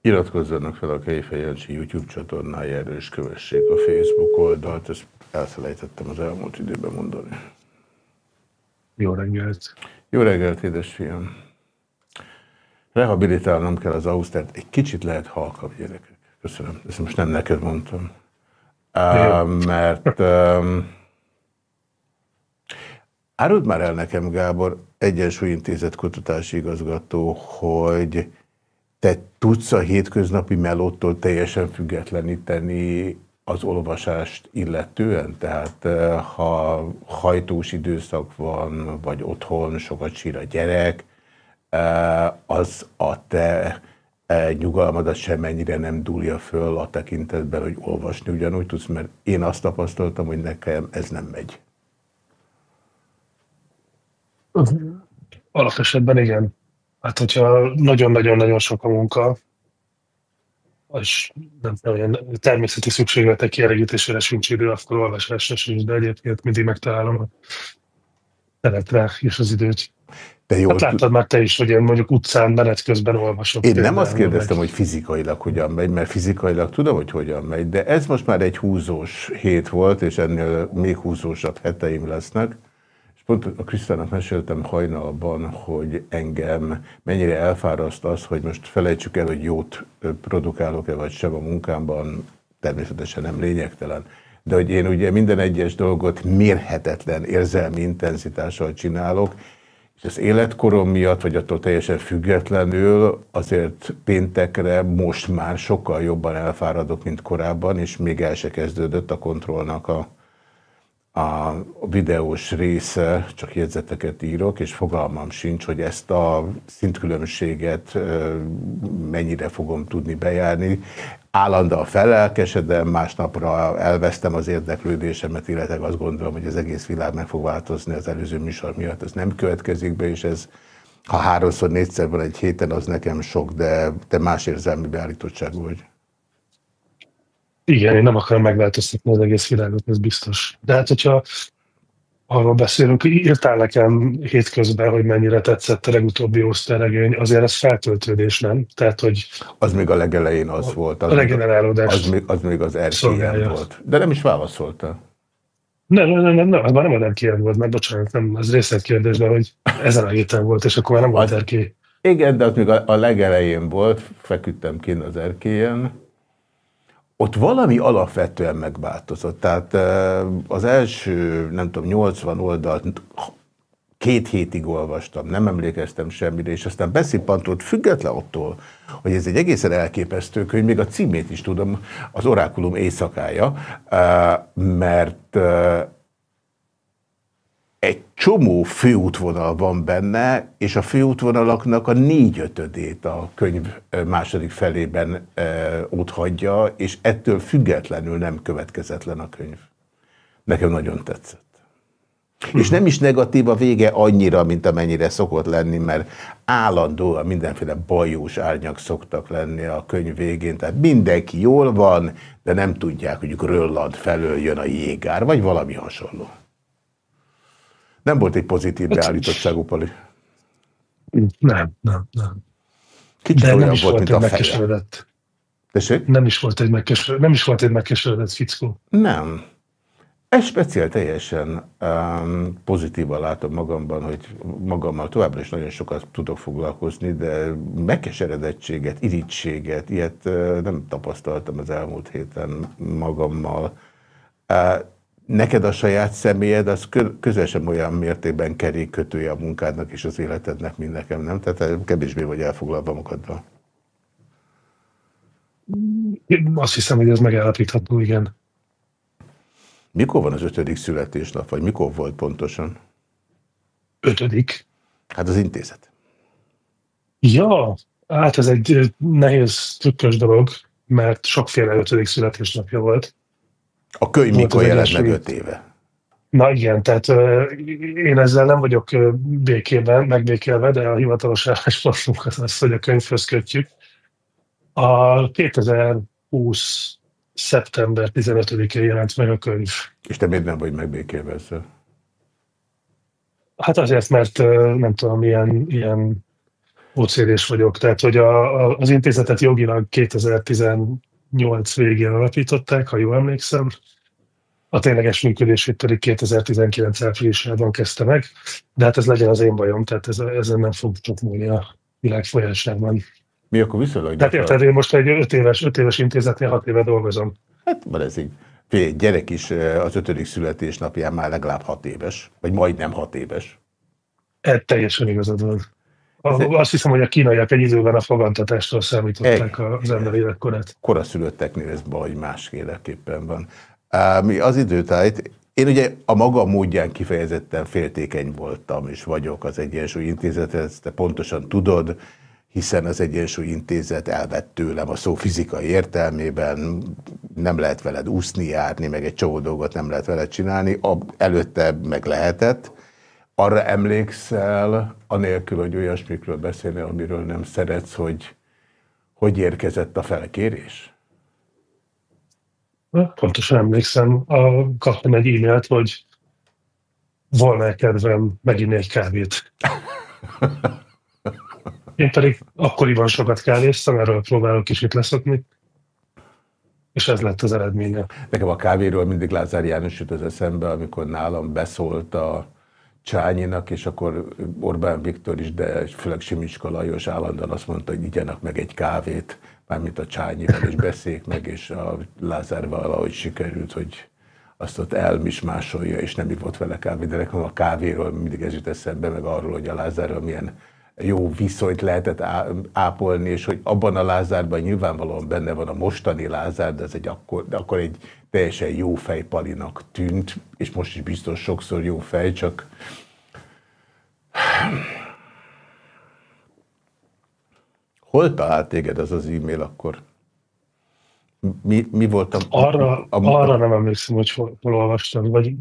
Iratkozzanak fel a Kejfej Jancsi YouTube csatornájára, és kövessék a Facebook oldalt, ezt elfelejtettem az elmúlt időben mondani. Jó reggelt! Jó reggelt, édesfiam! Rehabilitálnom kell az Ausztert, egy kicsit lehet halkabb gyerekek. Köszönöm, ezt most nem neked mondtam. Uh, mert um, árult már el nekem, Gábor, Egyensúlyintézet kutatási igazgató, hogy te tudsz a hétköznapi melóttól teljesen függetleníteni az olvasást illetően? Tehát ha hajtós időszak van, vagy otthon sokat sír a gyerek, az a te nyugalmadat semmennyire nem dúlja föl a tekintetben, hogy olvasni ugyanúgy tudsz, mert én azt tapasztaltam, hogy nekem ez nem megy. Alapesetben igen. Hát, hogyha nagyon-nagyon-nagyon sok a munka, és nem tudom, olyan természeti szükségletek kielégítésére sincs idő, akkor olvasásra sincs, de egyébként mindig megtalálom a teletre és az időt. De jó. Hát láttad már te is, hogy én mondjuk utcán menet közben olvasok. Én nem azt kérdeztem, meg. hogy fizikailag hogyan megy, mert fizikailag tudom, hogy hogyan megy, de ez most már egy húzós hét volt, és ennél még húzósabb heteim lesznek. És pont a Krisztának meséltem hajnalban, hogy engem mennyire elfáraszt az, hogy most felejtsük el, hogy jót produkálok-e vagy sem a munkámban, természetesen nem lényegtelen. De hogy én ugye minden egyes dolgot mérhetetlen érzelmi intenzitással csinálok, és az életkorom miatt, vagy attól teljesen függetlenül azért péntekre most már sokkal jobban elfáradok, mint korábban, és még el se kezdődött a kontrollnak a, a videós része, csak jegyzeteket írok, és fogalmam sincs, hogy ezt a szintkülönbséget mennyire fogom tudni bejárni. Állandóan felelkesedem, másnapra elvesztem az érdeklődésemet, illetve azt gondolom, hogy az egész világ meg fog változni az előző műsor miatt. Ez nem következik be, és ez ha háromszor, négyszer van egy héten, az nekem sok, de te más érzelmi beállítottságú vagy. Igen, én nem akarom megváltoztatni az egész világot, ez biztos. De hát, hogyha arról beszélünk, írtál nekem hétközben, hogy mennyire tetszett a legutóbbi osztályregény, azért ez feltöltődés, nem? Tehát, hogy... Az még a legelején az a, volt. Az a regenerálódás. Az még, az még az erkélyen volt. De nem is válaszolta. Nem, nem, nem, nem, nem, az már nem az erkélyen volt, mert bocsánat, nem, ez részletkérdés, de hogy ezen a héten volt, és akkor már nem volt erkély. Igen, de az még a, a legelején volt, feküdtem kint az erkélyen, ott valami alapvetően megváltozott. Tehát az első, nem tudom, 80 oldalt két hétig olvastam, nem emlékeztem semmire, és aztán beszippantott független attól, hogy ez egy egészen elképesztő könyv, még a címét is tudom, az Orákulum éjszakája, mert csomó főútvonal van benne, és a főútvonalaknak a négyötödét a könyv második felében e, ott hagyja, és ettől függetlenül nem következetlen a könyv. Nekem nagyon tetszett. És nem is negatív a vége annyira, mint amennyire szokott lenni, mert állandóan mindenféle bajós árnyak szoktak lenni a könyv végén. Tehát mindenki jól van, de nem tudják, hogy Grönland felől jön a jégár, vagy valami hasonló. Nem volt egy pozitív beállítottságú pali. Nem, nem, nem. Kicsit De nem is volt, volt egy megkeserődött. Nem is volt egy megkeserődött, nem is volt egy megkeserődött fickó. Nem. Ez speciál teljesen um, pozitívan látom magamban, hogy magammal továbbra is nagyon sokat tudok foglalkozni, de megkeseredettséget, irítséget, ilyet uh, nem tapasztaltam az elmúlt héten magammal. Uh, neked a saját személyed, az közel sem olyan mértékben kerékkötője a munkádnak és az életednek, mint nekem, nem? Tehát kevésbé vagy elfoglalva magaddal. Én azt hiszem, hogy ez megállapítható, igen. Mikor van az ötödik születésnap, vagy mikor volt pontosan? Ötödik? Hát az intézet. Ja, hát ez egy nehéz, trükkös dolog, mert sokféle ötödik születésnapja volt. A könyv mikor jelent meg öt éve? Na igen, tehát uh, én ezzel nem vagyok békében, megbékélve, de a hivatalos álláspontunk az az, hogy a könyvhöz kötjük. A 2020 szeptember 15-én jelent meg a könyv. És te miért nem vagy megbékélve ezzel? Hát azért, mert nem tudom, ilyen, ilyen OCD-s vagyok. Tehát, hogy a, a, az intézetet jogilag 2018 végén alapították, ha jól emlékszem, a tényleges működését pedig 2019 áprilisában kezdte meg, de hát ez legyen az én bajom, tehát ez, ezen nem fog csak múlni a világ folyásában. Mi akkor viszonylag Tehát érted, én most egy öt éves, öt éves intézetnél hat éve dolgozom. Hát van ez így. Egy gyerek is az ötödik születésnapján már legalább hat éves, vagy majdnem hat éves. Ez teljesen igazad van. A, azt hiszem, hogy a kínaiak egy időben a fogantatástól számították egy, az ember életkorát. Koraszülötteknél ez baj másféleképpen van. Mi az időtájt, én ugye a maga módján kifejezetten féltékeny voltam, és vagyok az Egyensúly Intézethez, te pontosan tudod, hiszen az Egyensúly Intézet elvett tőlem a szó fizikai értelmében, nem lehet veled úszni, járni, meg egy csomó dolgot nem lehet veled csinálni, előtte meg lehetett. Arra emlékszel, anélkül, hogy olyasmikről beszélni, amiről nem szeretsz, hogy hogy érkezett a felkérés? Pontosan emlékszem, a, kaptam egy e-mailt, hogy volna-e kedvem meginni egy kávét. Én pedig akkoriban sokat kávéztam, erről próbálok kicsit leszokni, és ez lett az eredménye. Nekem a kávéról mindig Lázár János jut az eszembe, amikor nálam beszólt a Csányinak, és akkor Orbán Viktor is, de főleg Simicska Lajos állandóan azt mondta, hogy igyanak meg egy kávét, mármint a Csányival, és beszéljék meg, és a Lázár valahogy sikerült, hogy azt ott elmismásolja, és nem ivott vele kávé, de nekem a kávéról mindig ez jut eszembe, meg arról, hogy a Lázárral milyen jó viszonyt lehetett ápolni, és hogy abban a Lázárban nyilvánvalóan benne van a mostani Lázár, de ez egy akkor, de akkor egy teljesen jó fejpalinak tűnt, és most is biztos sokszor jó fej, csak Hol talált téged az az e-mail akkor? Mi, mi volt a... Arra, a, a, arra nem emlékszem, hogy hol, hol olvastam, vagy...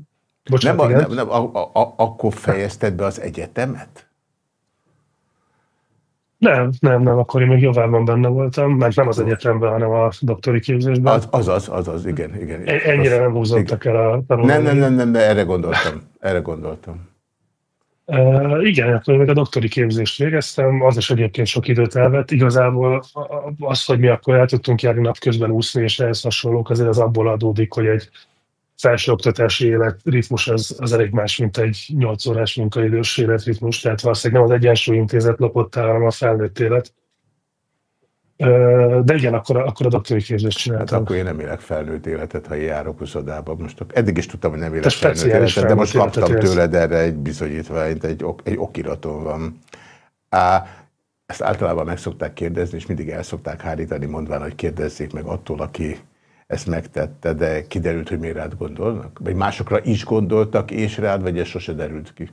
Bocsánat, nem, a, nem, nem a, a, a, akkor fejezted be az egyetemet? Nem, nem, nem, akkor én még Javában benne voltam, mert nem az egyetemben, hanem a doktori képzésben. Az, az, az, az, az igen, igen. E, ennyire az, nem húzottak igen. el a tanulmányokat. Nem, nem, nem, nem, de erre gondoltam, erre gondoltam. Uh, igen, akkor meg a doktori képzést végeztem, az is egyébként sok időt elvett. Igazából az, hogy mi akkor el tudtunk járni napközben úszni, és ehhez hasonlók, azért az abból adódik, hogy egy felsőoktatási életritmus az, az elég más, mint egy 8 órás munkaidős életritmus, tehát valószínűleg nem az Egyensúly Intézet lopott el, hanem a felnőtt élet. De igen, akkor, akkor a doktori képzést csináltam. Hát akkor én nem élek felnőtt életet, ha járok uszodába. Most eddig is tudtam, hogy nem élek felnőtt életet, de most kaptam tőled erre egy bizonyítványt, egy, ok, egy okiraton van. Á, ezt általában meg szokták kérdezni, és mindig el szokták hárítani, mondván, hogy kérdezzék meg attól, aki ezt megtette, de kiderült, hogy miért rád gondolnak? Vagy másokra is gondoltak, és rád, vagy ez sose derült ki?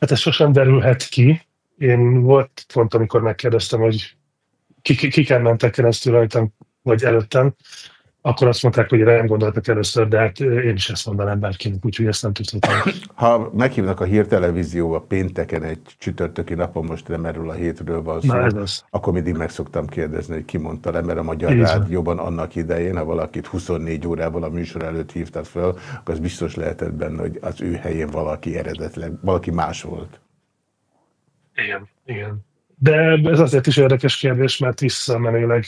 Hát ez sosem derülhet ki. Én volt pont, amikor megkérdeztem, hogy kiken mentek keresztül rajtam, vagy előttem, akkor azt mondták, hogy rám gondoltak először, de hát én is ezt mondanám bárkinek, úgyhogy ezt nem tudtam. Ha meghívnak a hírtelevízióba pénteken egy csütörtöki napon, most nem erről a hétről van szó, akkor mindig meg szoktam kérdezni, hogy ki mondta le, mert a Magyar Rádióban annak idején, ha valakit 24 órával a műsor előtt hívtad fel, akkor az biztos lehetett benne, hogy az ő helyén valaki eredetleg, valaki más volt. Igen, igen. De ez azért is érdekes kérdés, mert visszamenőleg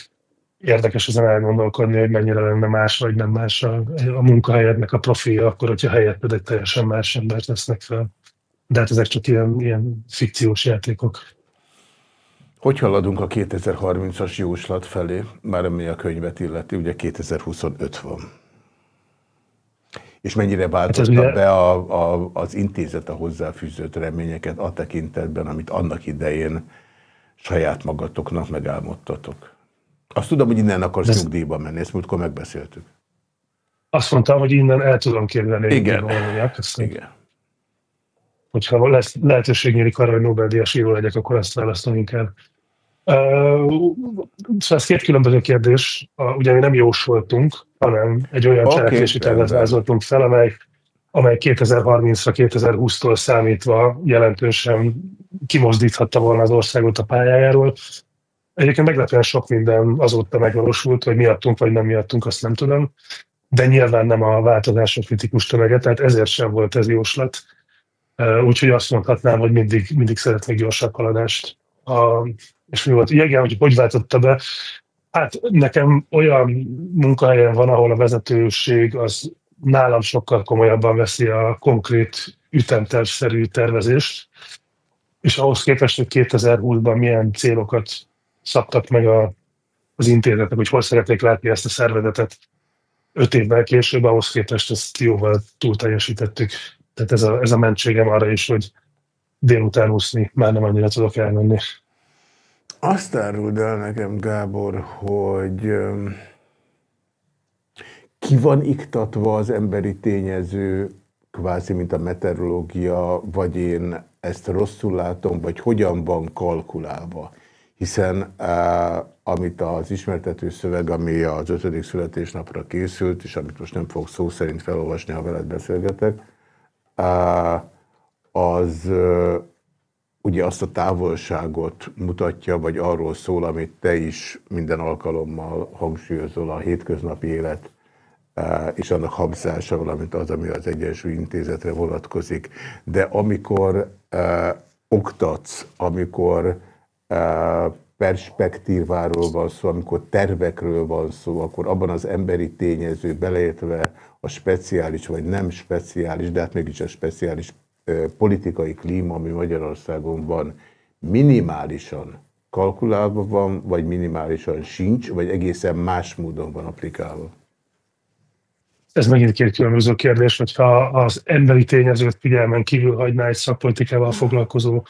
érdekes ezen elgondolkodni, hogy mennyire lenne más, vagy nem más a, a munkahelyednek a profilja, akkor, hogyha helyett egy teljesen más embert tesznek fel. De hát ezek csak ilyen, ilyen fikciós játékok. Hogy haladunk a 2030-as jóslat felé, már ami a könyvet illeti, ugye 2025 van. És mennyire hát ugye... be a, a, az intézet a hozzáfűzött reményeket a tekintetben, amit annak idején saját magatoknak megálmodtatok? Azt tudom, hogy innen akarsz De... nyugdíjba menni, ezt múltkor megbeszéltük. Azt mondtam, hogy innen el tudom képzelni. Igen. Igen. Hogyha lesz, lehetőség nyílik arra, hogy Nobel-díjas író legyek, akkor ezt választom inkább. Uh, szóval ez két különböző kérdés. Uh, ugye mi nem jósoltunk, hanem egy olyan okay, cselekvési tervet vázoltunk fel, amely, amely 2030-ra, 2020-tól számítva jelentősen kimozdíthatta volna az országot a pályájáról. Egyébként meglepően sok minden azóta megvalósult, hogy miattunk vagy nem miattunk, azt nem tudom, de nyilván nem a változások kritikus tömege, tehát ezért sem volt ez jóslat. Úgyhogy azt mondhatnám, hogy mindig, mindig szeretnék gyorsabb haladást. A, és mi volt? Igen, hogy hogy váltotta be? Hát nekem olyan munkahelyen van, ahol a vezetőség az nálam sokkal komolyabban veszi a konkrét ütemtervszerű tervezést, és ahhoz képest, hogy 2020-ban milyen célokat szabtak meg a, az intézetnek, hogy hol szeretnék látni ezt a szervezetet öt évvel később, ahhoz képest ezt jóval túl teljesítettük. Tehát ez a, ez a mentségem arra is, hogy délután úszni már nem annyira tudok elmenni. Azt áruld el nekem, Gábor, hogy ki van iktatva az emberi tényező, kvázi, mint a meteorológia, vagy én ezt rosszul látom, vagy hogyan van kalkulálva? Hiszen amit az ismertető szöveg, ami az ötödik születésnapra készült, és amit most nem fogok szó szerint felolvasni, ha veled beszélgetek, az ugye azt a távolságot mutatja, vagy arról szól, amit te is minden alkalommal hangsúlyozol a hétköznapi élet és annak habzása, valamint az, ami az Egyensúly Intézetre vonatkozik. De amikor oktatsz, amikor perspektíváról van szó, amikor tervekről van szó, akkor abban az emberi tényező beleértve a speciális vagy nem speciális, de hát mégis a speciális politikai klíma, ami Magyarországon van, minimálisan kalkulálva van, vagy minimálisan sincs, vagy egészen más módon van applikálva? Ez megint két különböző kérdés, hogyha az emberi tényezőt figyelmen kívül hagyná egy szakpolitikával foglalkozó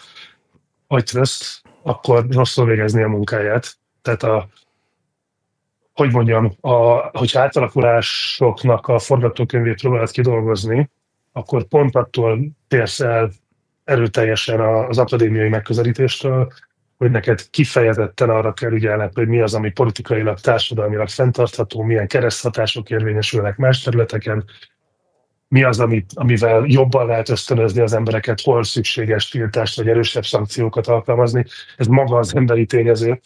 agytröszt, akkor rosszul végezni a munkáját. Tehát a, hogy mondjam, a, hogyha átalakulásoknak a forgatókönyvét próbálod kidolgozni, akkor pont attól térsz el erőteljesen az akadémiai megközelítéstől, hogy neked kifejezetten arra kell ügyelned, hogy mi az, ami politikailag, társadalmilag fenntartható, milyen kereszthatások érvényesülnek más területeken, mi az, amit, amivel jobban lehet ösztönözni az embereket, hol szükséges tiltást vagy erősebb szankciókat alkalmazni. Ez maga az emberi tényező.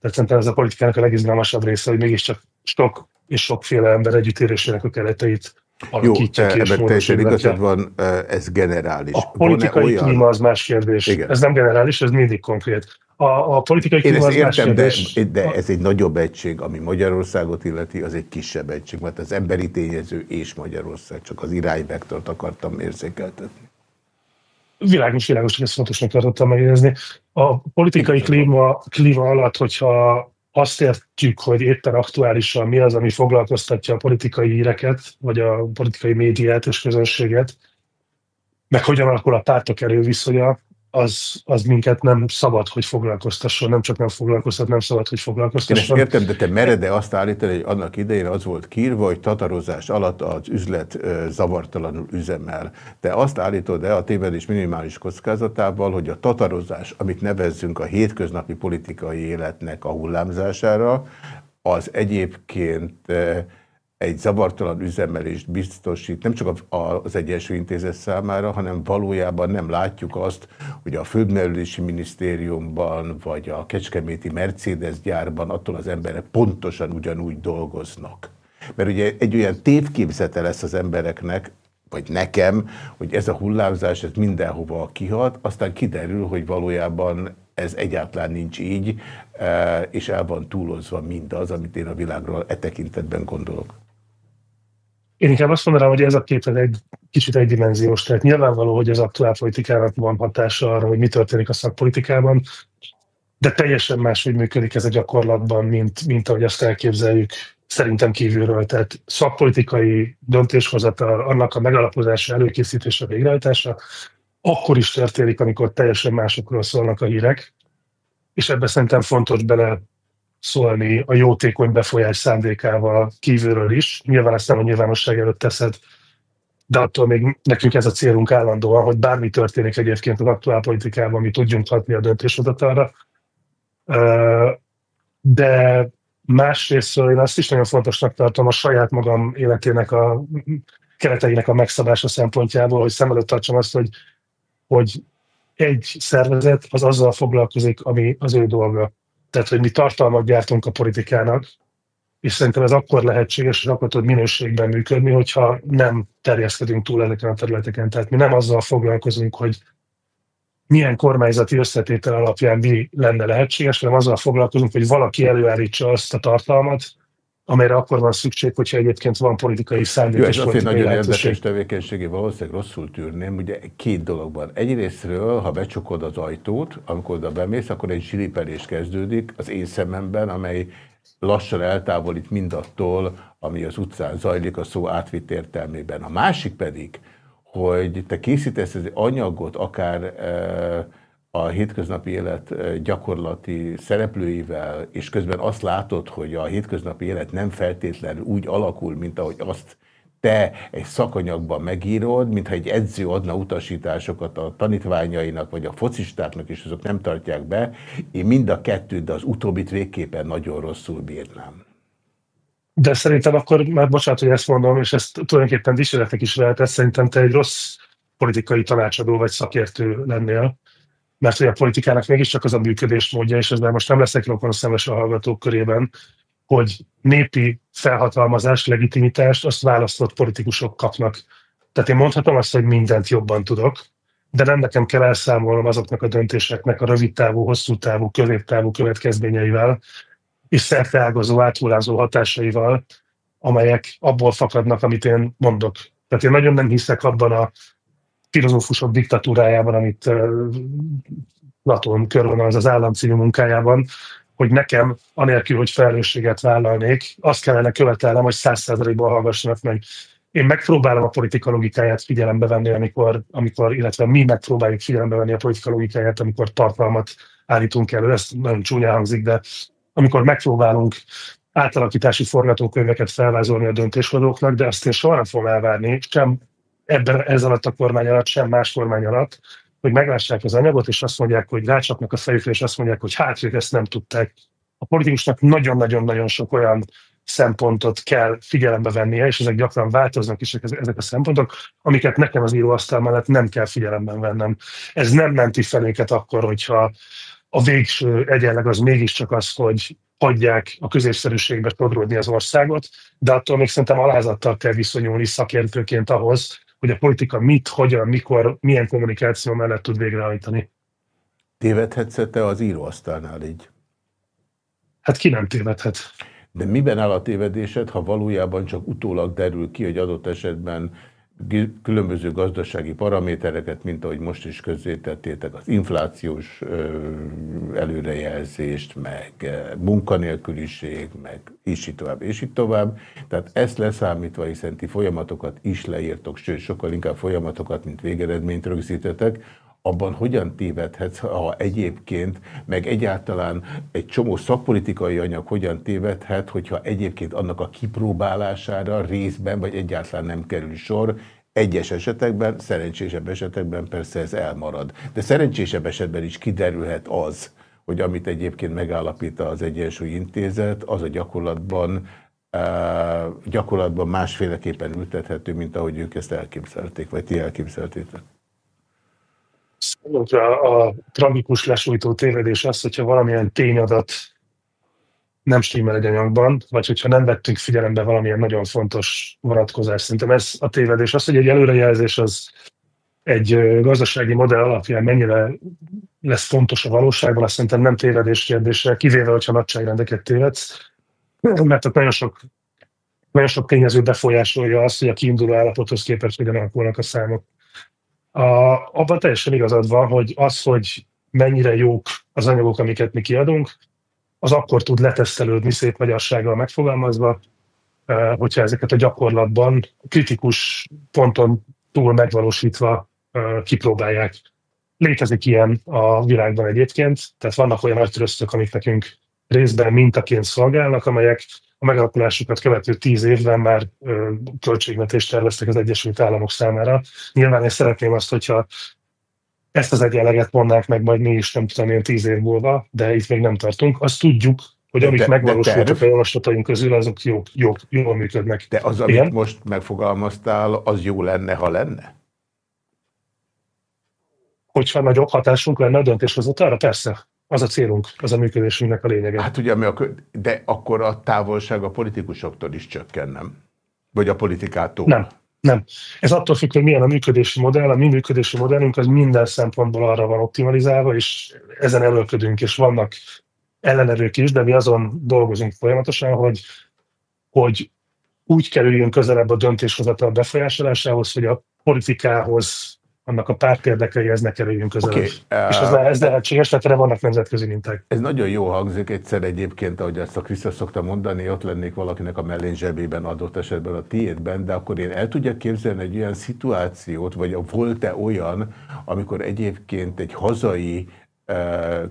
Tehát szerintem ez a politikának a legizgalmasabb része, hogy mégiscsak sok és sokféle ember együttérésének a kereteit jó, ebben teljesen igazad van, ez generális. A politikai olyan... klíma az más kérdés. Igen. Ez nem generális, ez mindig konkrét. A, a politikai klíma Én ezt értem, de, de ez egy nagyobb egység, ami Magyarországot illeti, az egy kisebb egység, mert az emberi tényező és Magyarország, csak az irányvektort akartam érzékeltetni. Világos, világos, hogy ezt fontosnak tartottam megjegyezni. A politikai klíma, klíma alatt, hogyha azt értjük, hogy éppen aktuálisan mi az, ami foglalkoztatja a politikai híreket, vagy a politikai médiát és közönséget, meg hogyan alakul a pártok erőviszonya, az, az minket nem szabad, hogy foglalkoztasson, nem csak nem foglalkoztat, nem szabad, hogy foglalkoztasson. Én ezt értem, de te mered-e azt állítani, hogy annak idején az volt kírva, hogy tatarozás alatt az üzlet zavartalanul üzemel. Te azt állítod-e a tévedés minimális kockázatával, hogy a tatarozás, amit nevezzünk a hétköznapi politikai életnek a hullámzására, az egyébként egy zavartalan üzemelést biztosít, nem csak az Egyesült Intézet számára, hanem valójában nem látjuk azt, hogy a Földmerülési Minisztériumban, vagy a Kecskeméti Mercedes gyárban attól az emberek pontosan ugyanúgy dolgoznak. Mert ugye egy olyan tévképzete lesz az embereknek, vagy nekem, hogy ez a hullámzás ez mindenhova kihat, aztán kiderül, hogy valójában ez egyáltalán nincs így, eh, és el van túlozva mindaz, amit én a világról e tekintetben gondolok. Én inkább azt mondanám, hogy ez a kép egy kicsit egydimenziós, tehát nyilvánvaló, hogy az aktuál politikának van hatása arra, hogy mi történik a szakpolitikában, de teljesen máshogy működik ez a gyakorlatban, mint, mint ahogy azt elképzeljük szerintem kívülről. Tehát szakpolitikai döntéshozatal, annak a megalapozása, előkészítése, végrehajtása, akkor is történik, amikor teljesen másokról szólnak a hírek, és ebben szerintem fontos bele szólni a jótékony befolyás szándékával kívülről is. Nyilván ezt nem a nyilvánosság előtt teszed, de attól még nekünk ez a célunk állandóan, hogy bármi történik egyébként az aktuál politikában, mi tudjunk hatni a döntéshozatalra. De másrészt én azt is nagyon fontosnak tartom a saját magam életének a kereteinek a megszabása szempontjából, hogy szem előtt tartsam azt, hogy, hogy egy szervezet az azzal foglalkozik, ami az ő dolga. Tehát, hogy mi tartalmat gyártunk a politikának, és szerintem ez akkor lehetséges, és akkor tud minőségben működni, hogyha nem terjeszkedünk túl ezeken a területeken. Tehát mi nem azzal foglalkozunk, hogy milyen kormányzati összetétel alapján mi lenne lehetséges, hanem azzal foglalkozunk, hogy valaki előállítsa azt a tartalmat, amelyre akkor van szükség, hogyha egyébként van politikai szándék. Jó, ez azért nagyon érdekes tevékenységi, valószínűleg rosszul tűrném. Ugye két dologban. Egyrésztről, ha becsukod az ajtót, amikor oda bemész, akkor egy zsilipelés kezdődik az én szememben, amely lassan eltávolít mindattól, ami az utcán zajlik a szó átvitt értelmében. A másik pedig, hogy te készítesz egy anyagot, akár e, a hétköznapi élet e, gyakorlati szereplőivel, és közben azt látod, hogy a hétköznapi élet nem feltétlenül úgy alakul, mint ahogy azt te egy szakanyagban megírod, mintha egy edző adna utasításokat a tanítványainak, vagy a focistáknak, és azok nem tartják be. Én mind a kettőt, de az utóbbit végképpen nagyon rosszul bírnám. De szerintem akkor, már bocsánat, hogy ezt mondom, és ezt tulajdonképpen dicséretek is lehet, szerintem te egy rossz politikai tanácsadó vagy szakértő lennél, mert hogy a politikának mégiscsak az a működés módja, és ezzel most nem leszek rokon szemes a hallgatók körében, hogy népi felhatalmazás, legitimitást azt választott politikusok kapnak. Tehát én mondhatom azt, hogy mindent jobban tudok, de nem nekem kell elszámolnom azoknak a döntéseknek a rövid távú, hosszú távú, középtávú következményeivel, és szerteágazó, áthullázó hatásaival, amelyek abból fakadnak, amit én mondok. Tehát én nagyon nem hiszek abban a filozófusok diktatúrájában, amit Platon körvonal az az állam című munkájában, hogy nekem, anélkül, hogy felelősséget vállalnék, azt kellene követelnem, hogy száz százalékban hallgassanak meg. Én megpróbálom a politika logikáját figyelembe venni, amikor, amikor, illetve mi megpróbáljuk figyelembe venni a politika logikáját, amikor tartalmat állítunk elő. Ez nagyon csúnya hangzik, de amikor megpróbálunk átalakítási forgatókönyveket felvázolni a döntéshozóknak, de azt én soha nem fogom elvárni, sem ebben, ez alatt a kormány alatt, sem más kormány alatt, hogy meglássák az anyagot, és azt mondják, hogy rácsapnak a fejükre, és azt mondják, hogy hát ők ezt nem tudták. A politikusnak nagyon-nagyon-nagyon sok olyan szempontot kell figyelembe vennie, és ezek gyakran változnak is ezek a szempontok, amiket nekem az íróasztal mellett nem kell figyelemben vennem. Ez nem menti feléket akkor, hogyha a végső egyenleg az mégiscsak az, hogy hagyják a középszerűségbe sodródni az országot, de attól még szerintem alázattal kell viszonyulni szakértőként ahhoz, hogy a politika mit, hogyan, mikor, milyen kommunikáció mellett tud végrehajtani. Tévedhetsz te az íróasztalnál így? Hát ki nem tévedhet. De miben áll a tévedésed, ha valójában csak utólag derül ki, hogy adott esetben különböző gazdasági paramétereket, mint ahogy most is közzétettétek, az inflációs előrejelzést, meg munkanélküliség, meg és így tovább, és így tovább. Tehát ezt leszámítva, hiszen ti folyamatokat is leírtok, sőt, sokkal inkább folyamatokat, mint végeredményt rögzítetek, abban hogyan tévedhetsz, ha egyébként, meg egyáltalán egy csomó szakpolitikai anyag hogyan tévedhet, hogyha egyébként annak a kipróbálására részben, vagy egyáltalán nem kerül sor, egyes esetekben, szerencsésebb esetekben persze ez elmarad. De szerencsésebb esetben is kiderülhet az, hogy amit egyébként megállapít az Egyensúly Intézet, az a gyakorlatban gyakorlatban másféleképpen ültethető, mint ahogy ők ezt elképzelték, vagy ti elképzeltétek. Számunkra a tragikus lesújtó tévedés az, hogyha valamilyen tényadat nem stimmel egy anyagban, vagy hogyha nem vettünk figyelembe valamilyen nagyon fontos vonatkozás. Szerintem ez a tévedés. Az, hogy egy előrejelzés az egy gazdasági modell alapján mennyire lesz fontos a valóságban, azt szerintem nem tévedés kérdése, kivéve, hogyha nagyságrendeket tévedsz, mert ott nagyon sok, nagyon sok tényező befolyásolja azt, hogy a kiinduló állapothoz képest hogyan alakulnak a számok. A, abban teljesen igazad van, hogy az, hogy mennyire jók az anyagok, amiket mi kiadunk, az akkor tud letesztelődni szép magyarsággal megfogalmazva, hogyha ezeket a gyakorlatban kritikus ponton túl megvalósítva kipróbálják. Létezik ilyen a világban egyébként, tehát vannak olyan agytröztök, amik nekünk részben mintaként szolgálnak, amelyek a megalakulásukat követő tíz évben már költségvetést terveztek az Egyesült Államok számára. Nyilván én szeretném azt, hogyha ezt az egyenleget mondnák meg majd mi is, nem tudom, ilyen tíz év múlva, de itt még nem tartunk. Azt tudjuk, hogy amik de, megvalósultak a javaslataink közül, azok jó, jó, jól működnek. De az, amit Igen? most megfogalmaztál, az jó lenne, ha lenne? Hogyha nagyobb hatásunk lenne a döntéshozatalra, persze. Az a célunk, az a működésünknek a lényege. Hát ugye, de akkor a távolság a politikusoktól is csökken, nem? Vagy a politikától? Nem, nem. Ez attól függ, hogy milyen a működési modell. A mi működési modellünk az minden szempontból arra van optimalizálva, és ezen előködünk, és vannak ellenerők is, de mi azon dolgozunk folyamatosan, hogy, hogy úgy kerüljön közelebb a döntéshozatal befolyásolásához, hogy a politikához annak a párt érdekeihez ne kerüljünk közel. Okay. Uh, és ez, ez lehetséges, tehát erre vannak nemzetközi minták. Ez nagyon jó hangzik egyszer egyébként, ahogy ezt a Krisztus szokta mondani, ott lennék valakinek a mellén zsebében adott esetben a tiédben, de akkor én el tudja képzelni egy olyan szituációt, vagy volt-e olyan, amikor egyébként egy hazai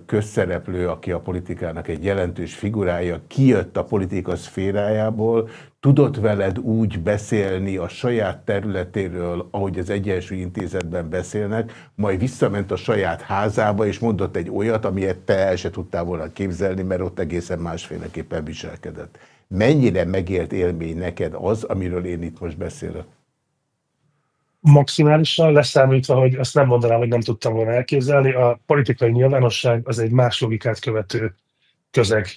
közszereplő, aki a politikának egy jelentős figurája, kijött a politika szférájából, tudott veled úgy beszélni a saját területéről, ahogy az Egyensúly Intézetben beszélnek, majd visszament a saját házába, és mondott egy olyat, amilyet te el se tudtál volna képzelni, mert ott egészen másféleképpen viselkedett. Mennyire megért élmény neked az, amiről én itt most beszélek? Maximálisan, leszámítva, hogy azt nem mondanám, hogy nem tudtam volna elképzelni. A politikai nyilvánosság az egy más logikát követő közeg,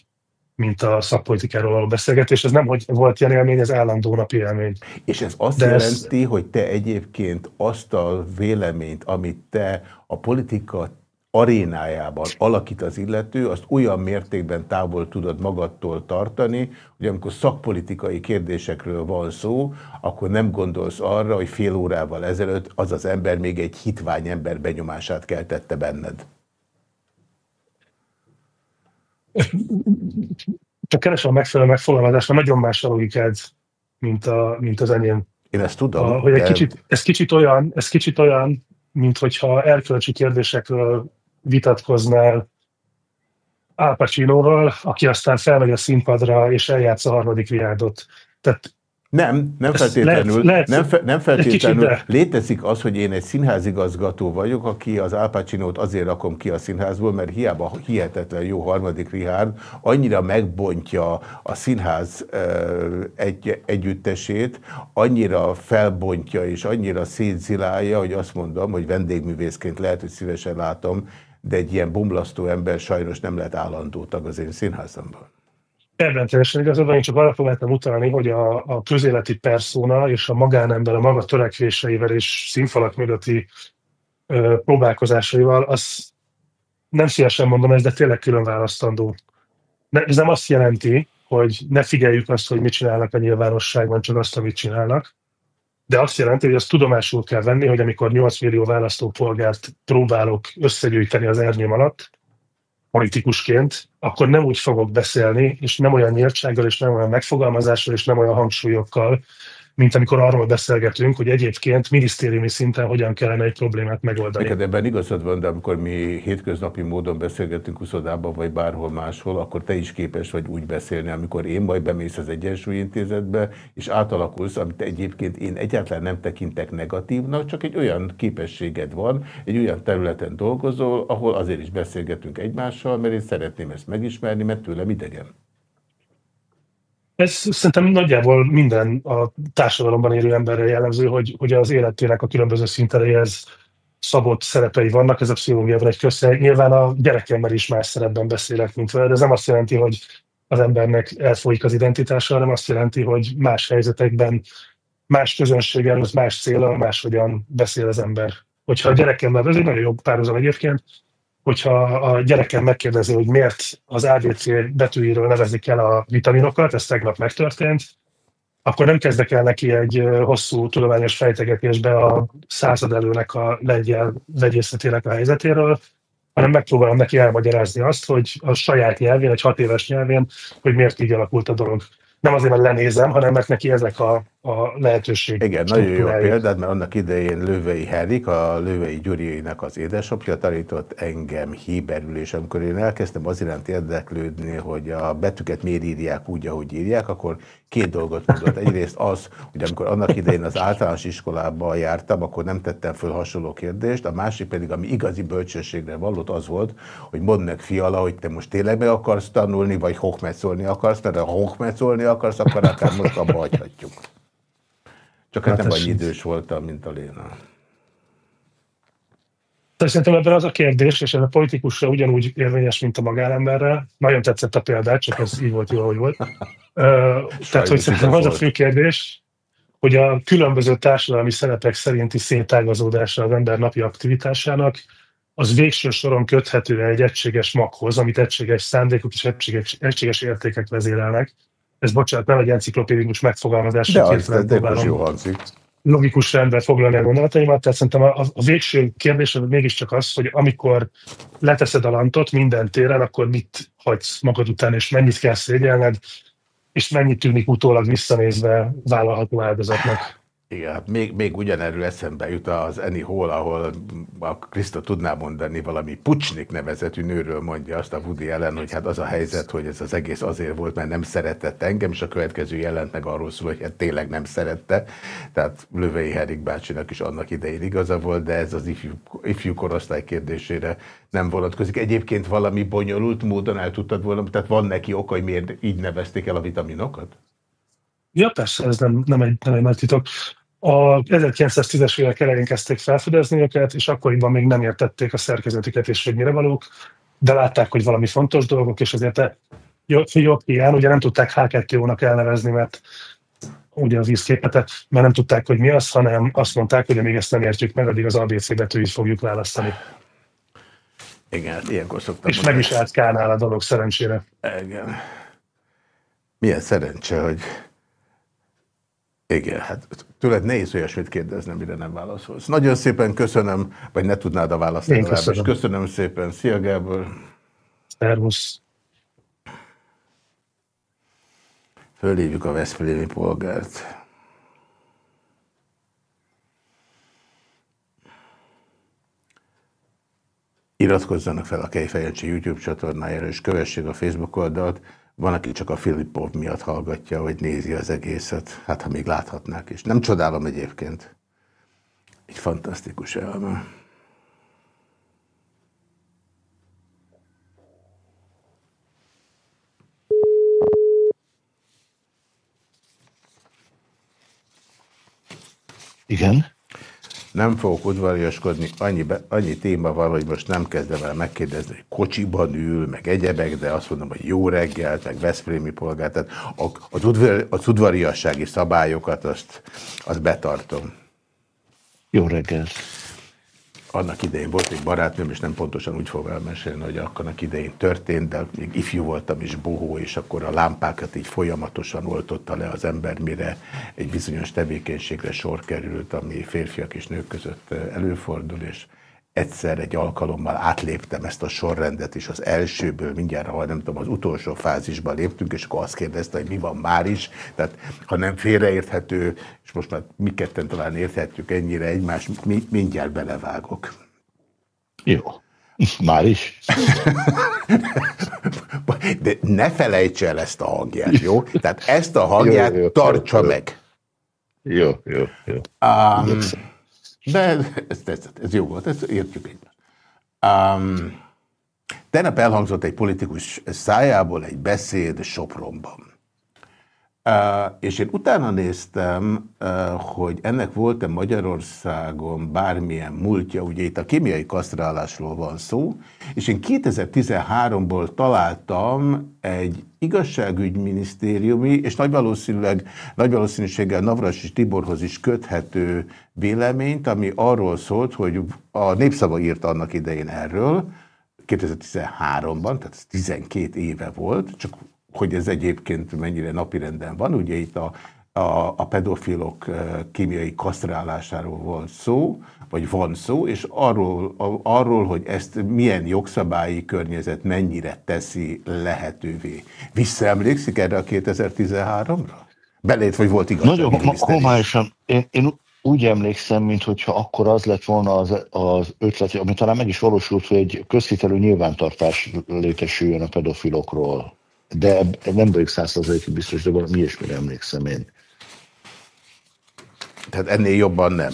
mint a szakpolitikáról való beszélgetés. Ez nem, hogy volt ilyen élmény, ez állandó napi élmény. És ez azt De jelenti, ez... hogy te egyébként azt a véleményt, amit te a politika arénájában alakít az illető, azt olyan mértékben távol tudod magadtól tartani, hogy amikor szakpolitikai kérdésekről van szó, akkor nem gondolsz arra, hogy fél órával ezelőtt az az ember még egy hitvány ember benyomását keltette benned. Csak keresem a megfelelő megfogalmazást, nagyon más a logikád, mint, a, mint az enyém. Én ezt tudom. A, hogy egy de... kicsit, ez, kicsit olyan, ez kicsit olyan, mint hogyha erkölcsi kérdésekről vitatkoznál Al Pacinoval, aki aztán felmegy a színpadra és eljátsz a harmadik viádot. Tehát nem, nem feltétlenül. Lehet, nem, fe, nem feltétlenül. Létezik az, hogy én egy színházigazgató vagyok, aki az Al Pacino-t azért rakom ki a színházból, mert hiába hihetetlen jó harmadik Richard, annyira megbontja a színház egy, együttesét, annyira felbontja és annyira szétzilálja, hogy azt mondom, hogy vendégművészként lehet, hogy szívesen látom, de egy ilyen bomlasztó ember sajnos nem lehet állandó tag az én színházamban. Ebben teljesen igazad én csak arra próbáltam utalni, hogy a, a közéleti persona és a magánember a maga törekvéseivel és színfalak mögötti ö, próbálkozásaival, az nem szívesen mondom ezt, de tényleg külön választandó. Ne, ez nem azt jelenti, hogy ne figyeljük azt, hogy mit csinálnak a nyilvánosságban, csak azt, amit csinálnak, de azt jelenti, hogy azt tudomásul kell venni, hogy amikor 8 millió választópolgárt próbálok összegyűjteni az ernyőm alatt, politikusként, akkor nem úgy fogok beszélni, és nem olyan nyíltsággal, és nem olyan megfogalmazással, és nem olyan hangsúlyokkal, mint amikor arról beszélgetünk, hogy egyébként minisztériumi szinten hogyan kellene egy problémát megoldani. Neked ebben igazad van, de amikor mi hétköznapi módon beszélgetünk uszodában, vagy bárhol máshol, akkor te is képes vagy úgy beszélni, amikor én majd bemész az Egyensúlyintézetbe, és átalakulsz, amit egyébként én egyáltalán nem tekintek negatívnak, csak egy olyan képességed van, egy olyan területen dolgozol, ahol azért is beszélgetünk egymással, mert én szeretném ezt megismerni, mert tőlem idegen. Ez szerintem nagyjából minden a társadalomban élő emberre jellemző, hogy, hogy az életének a különböző szintereihez szabott szerepei vannak, ez a pszichológiában egy köszön. Nyilván a gyerekemmel is más szerepben beszélek, mint vele, de ez nem azt jelenti, hogy az embernek elfolyik az identitása, hanem azt jelenti, hogy más helyzetekben, más közönséggel, más célral, máshogyan beszél az ember. Hogyha a gyerekemmel, ez egy nagyon jó párhuzam egyébként, hogyha a gyerekem megkérdezi, hogy miért az ABC betűiről nevezik el a vitaminokat, ez tegnap megtörtént, akkor nem kezdek el neki egy hosszú tudományos fejtegetésbe a századelőnek a lengyel vegyészetének a helyzetéről, hanem megpróbálom neki elmagyarázni azt, hogy a saját nyelvén, egy hat éves nyelvén, hogy miért így alakult a dolog. Nem azért, mert lenézem, hanem mert neki ezek a, a lehetőség. Igen, nagyon jó példát, mert annak idején Lővei Herik, a Lővei Gyuriének az édesapja tanított engem híberül, és amikor én elkezdtem az iránt érdeklődni, hogy a betűket miért írják úgy, ahogy írják, akkor két dolgot mondott. Egyrészt az, hogy amikor annak idején az általános iskolába jártam, akkor nem tettem föl hasonló kérdést, a másik pedig, ami igazi bölcsességre vallott, az volt, hogy mondd meg fiala, hogy te most tényleg meg akarsz tanulni, vagy hokmetszolni akarsz, mert ha hokmetszolni akarsz, akkor akár most abba hagyhatjuk. Csak hát, nem annyi idős voltam, mint a Léna. Tehát szerintem ebben az a kérdés, és ez a politikusra ugyanúgy érvényes, mint a magánemberre. Nagyon tetszett a példát, csak ez így volt jó, ahogy volt. Tehát, hogy szerintem az a fő kérdés, hogy a különböző társadalmi szerepek szerinti szétágazódása az ember napi aktivitásának, az végső soron köthető egy egységes maghoz, amit egységes szándékok és egységes, egységes értékek vezérelnek. Ez bocsánat, nem egy enciklopédikus megfogalmazás. De az, de, de jó hangzik logikus rendben foglalni a gondolataimat, tehát szerintem a, a végső kérdés az mégiscsak az, hogy amikor leteszed a lantot minden téren, akkor mit hagysz magad után, és mennyit kell szégyelned, és mennyit tűnik utólag visszanézve vállalható áldozatnak. Igen, hát még, még ugyanerről eszembe jut az Eni Hall, ahol a Kriszta tudná mondani valami Pucsnik nevezetű nőről mondja azt a Woody ellen, hogy hát az a helyzet, hogy ez az egész azért volt, mert nem szeretett engem, és a következő jelent meg arról szól, hogy hát tényleg nem szerette. Tehát Lövei Herik bácsinak is annak idején igaza volt, de ez az ifjú, ifjú korosztály kérdésére nem vonatkozik. Egyébként valami bonyolult módon el tudtad volna, tehát van neki oka, hogy miért így nevezték el a vitaminokat? Ja, persze, ez nem, nem, egy, nem egy nagy titok. A 1910-es évek elején kezdték felfedezni őket, és akkoriban még nem értették a szerkezetüket és hogy mire valók, de látták, hogy valami fontos dolgok, és azért jobb ilyen, ugye nem tudták H2O-nak elnevezni, mert ugye az vízképet, mert nem tudták, hogy mi az, hanem azt mondták, hogy még ezt nem értjük meg, addig az ABC betűit fogjuk választani. Igen, hát ilyenkor szoktam. És mondani. meg is állt Kánál a dolog szerencsére. Igen. Milyen szerencse, hogy igen, hát tőled nehéz olyasmit kérdezni, mire nem válaszolsz. Nagyon szépen köszönöm, vagy ne tudnád a választ Én köszönöm. köszönöm szépen. Szia Gábor! Szervusz! Fölhívjuk a Veszprémi polgárt. Iratkozzanak fel a Kejfejancsi YouTube csatornájára, és kövessék a Facebook oldalt. Van, aki csak a Filipov miatt hallgatja, hogy nézi az egészet. Hát, ha még láthatnák is. Nem csodálom egyébként. Egy fantasztikus elme. Igen nem fogok udvariaskodni, annyi, be, annyi téma van, hogy most nem kezdem el megkérdezni, hogy kocsiban ül, meg egyebek, de azt mondom, hogy jó reggelt, meg Veszprémi polgár, tehát az, udvar, az udvariassági szabályokat azt, azt betartom. Jó reggelt! Annak idején volt egy barátnőm, és nem pontosan úgy fog elmesélni, hogy annak idején történt, de még ifjú voltam is bohó, és akkor a lámpákat így folyamatosan oltotta le az ember, mire egy bizonyos tevékenységre sor került, ami férfiak és nők között előfordul, és egyszer egy alkalommal átléptem ezt a sorrendet, és az elsőből mindjárt, ha nem tudom, az utolsó fázisba léptünk, és akkor azt kérdezte, hogy mi van már is. Tehát ha nem félreérthető, és most már mi ketten talán érthetjük ennyire egymást, mi, mindjárt belevágok. Jó. Már is? De ne felejts el ezt a hangját, jó? Tehát ezt a hangját jó, jó, tartsa jó, meg. Jó, jó, jó. Um, de ez, ez, ez jó volt, ezt értjük egymást. Um, tegnap elhangzott egy politikus szájából egy beszéd Sopronban. És én utána néztem, hogy ennek volt-e Magyarországon bármilyen múltja, ugye itt a kémiai kasztrálásról van szó, és én 2013-ból találtam egy igazságügyminisztériumi, és nagy valószínűleg, nagy valószínűséggel Navras és Tiborhoz is köthető véleményt, ami arról szólt, hogy a Népszava írt annak idején erről, 2013-ban, tehát ez 12 éve volt, csak hogy ez egyébként mennyire napirenden van. Ugye itt a, a, a pedofilok kémiai kasztrálásáról volt szó, vagy van szó, és arról, arról, hogy ezt milyen jogszabályi környezet mennyire teszi lehetővé. Visszaemlékszik erre a 2013-ra? Belét, vagy volt igaz? Nagyon homályosan. Én, én úgy emlékszem, mintha akkor az lett volna az, az ötlet, ami talán meg is valósult, hogy egy közhitelű nyilvántartás létesüljön a pedofilokról de nem vagyok százszerzalékig biztos, de valami ilyesmire emlékszem én. Tehát ennél jobban nem?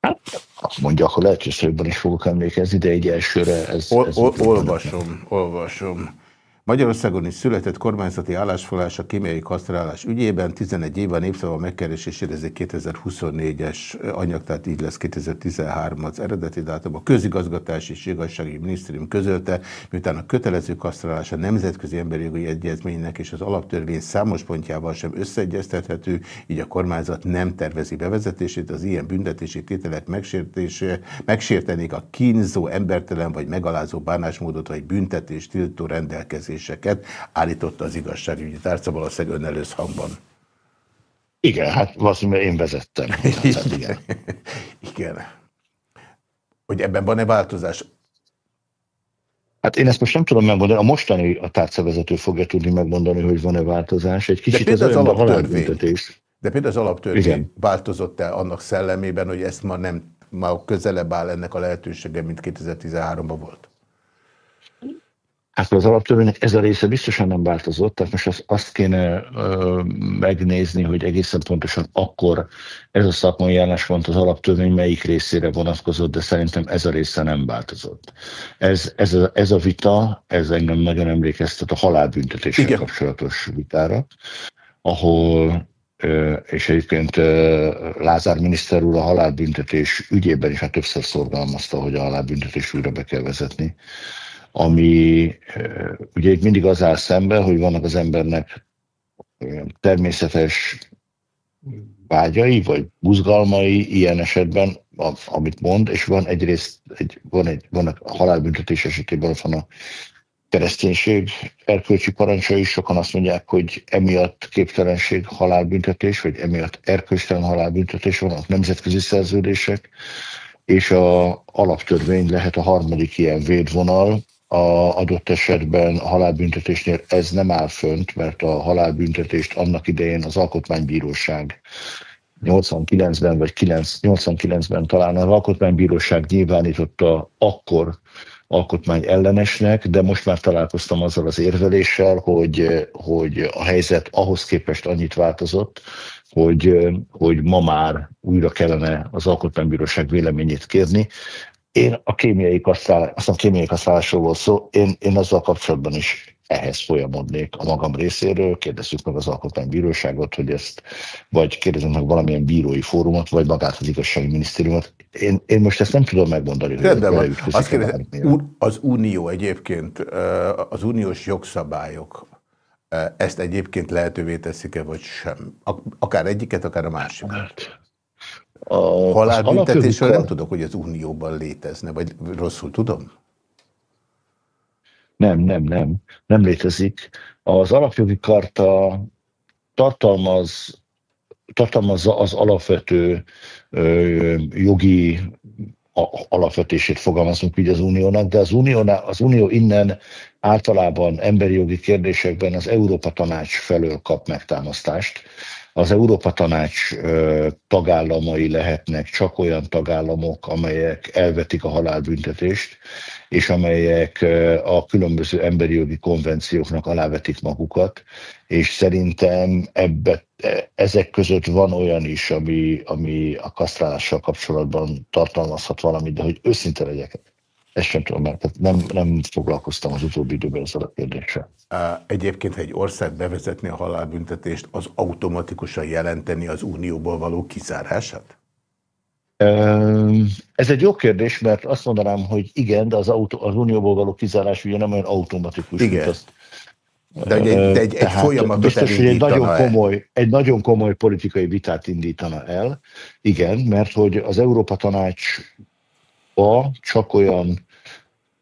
Hát, azt mondja, akkor lehet, hogy is fogok emlékezni, de egy elsőre ez... Ol, ez olvasom, olvasom. Magyarországon is született kormányzati állásfoglalás a kémiai kasztrálás ügyében, 11 év a népszava megkeresésére, ez egy 2024-es anyag, tehát így lesz 2013 az eredeti dátum. A közigazgatási és igazsági minisztérium közölte, miután a kötelező kasztrálás a Nemzetközi Emberi Jogi Egyezménynek és az alaptörvény számos pontjával sem összeegyeztethető, így a kormányzat nem tervezi bevezetését, az ilyen büntetési tételek megsértése, megsértenék a kínzó, embertelen vagy megalázó bánásmódot vagy büntetés tiltó rendelkezés intézkedéseket állította az igazságügyi tárca, valószínűleg önnel összhangban. Igen, hát valószínűleg én vezettem. Hát, igen. igen. Hogy ebben van-e változás? Hát én ezt most nem tudom megmondani, a mostani a tárcavezető fogja tudni megmondani, hogy van-e változás. Egy kicsit De az, az halálbüntetés. De például az alaptörvény változott-e annak szellemében, hogy ezt ma nem ma közelebb áll ennek a lehetősége, mint 2013-ban volt? Hát az alaptörvénynek ez a része biztosan nem változott, tehát most azt, azt kéne ö, megnézni, hogy egészen pontosan akkor ez a szakmai álláspont az alaptörvény melyik részére vonatkozott, de szerintem ez a része nem változott. Ez, ez, a, ez a vita, ez engem nagyon emlékeztet a halálbüntetéssel Igen. kapcsolatos vitára, ahol és egyébként Lázár miniszter úr a halálbüntetés ügyében is hát többször szorgalmazta, hogy a halálbüntetés újra be kell vezetni ami ugye itt mindig az áll szembe, hogy vannak az embernek természetes vágyai, vagy buzgalmai ilyen esetben, amit mond, és van egyrészt, egy, van egy, vannak a halálbüntetés esetében van a kereszténység erkölcsi parancsa is, sokan azt mondják, hogy emiatt képtelenség halálbüntetés, vagy emiatt erkölcstelen halálbüntetés, vannak nemzetközi szerződések, és a alaptörvény lehet a harmadik ilyen védvonal, a adott esetben a halálbüntetésnél ez nem áll fönt, mert a halálbüntetést annak idején az Alkotmánybíróság 89-ben vagy 89-ben talán az Alkotmánybíróság nyilvánította akkor alkotmány ellenesnek, de most már találkoztam azzal az érveléssel, hogy, hogy a helyzet ahhoz képest annyit változott, hogy, hogy ma már újra kellene az Alkotmánybíróság véleményét kérni. Én a kémiai kasztrálás, azt a kémiai kasztrálásról volt szó, én, én azzal kapcsolatban is ehhez folyamodnék a magam részéről, kérdezzük meg az alkotmánybíróságot, hogy ezt, vagy kérdezzük meg valamilyen bírói fórumot, vagy magát az igazsági minisztériumot. Én, én most ezt nem tudom megmondani. Rendben van. Azt kérdez, az unió egyébként, az uniós jogszabályok ezt egyébként lehetővé teszik-e, vagy sem? Akár egyiket, akár a másikat. A halálbüntetésről nem tudok, hogy az Unióban létezne, vagy rosszul tudom? Nem, nem, nem. Nem létezik. Az alapjogi karta tartalmaz, tartalmazza az alapvető ö, jogi alapvetését fogalmazunk így az uniónak, de az, uniónál, az unió innen általában emberi jogi kérdésekben az Európa Tanács felől kap megtámasztást, az Európa Tanács tagállamai lehetnek csak olyan tagállamok, amelyek elvetik a halálbüntetést, és amelyek a különböző emberi jogi konvencióknak alávetik magukat, és szerintem ebbe, e, ezek között van olyan is, ami, ami a kasztrálással kapcsolatban tartalmazhat valamit, de hogy őszinte legyek, ezt sem tudom, mert nem, nem foglalkoztam az utóbbi időben ezzel a kérdéssel. Egyébként, ha egy ország bevezetni a halálbüntetést, az automatikusan jelenteni az unióból való kizárását? Ez egy jó kérdés, mert azt mondanám, hogy igen, de az, autó, az unióból való kizárás ugye nem olyan automatikus, igen. azt de egy, de egy, egy folyamatot biztos, hogy egy nagyon, komoly, egy nagyon komoly politikai vitát indítana el. Igen, mert hogy az Európa Tanácsba csak olyan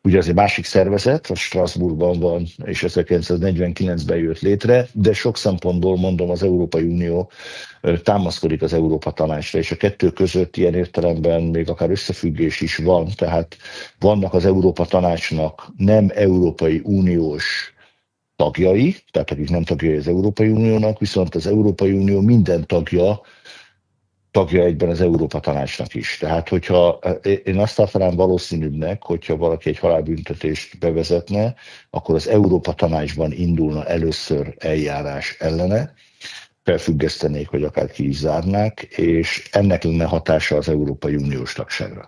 Ugye az egy másik szervezet, a Strasbourgban van, és 1949-ben jött létre, de sok szempontból mondom az Európai Unió támaszkodik az Európa Tanácsra, és a kettő között ilyen értelemben még akár összefüggés is van, tehát vannak az Európa Tanácsnak nem Európai Uniós tagjai, tehát akik nem tagjai az Európai Uniónak, viszont az Európai Unió minden tagja tagja egyben az Európa Tanácsnak is. Tehát, hogyha én azt tartanám valószínűbbnek, hogyha valaki egy halálbüntetést bevezetne, akkor az Európa Tanácsban indulna először eljárás ellene, felfüggesztenék, vagy akár ki is zárnák, és ennek lenne hatása az Európai Uniós tagságra.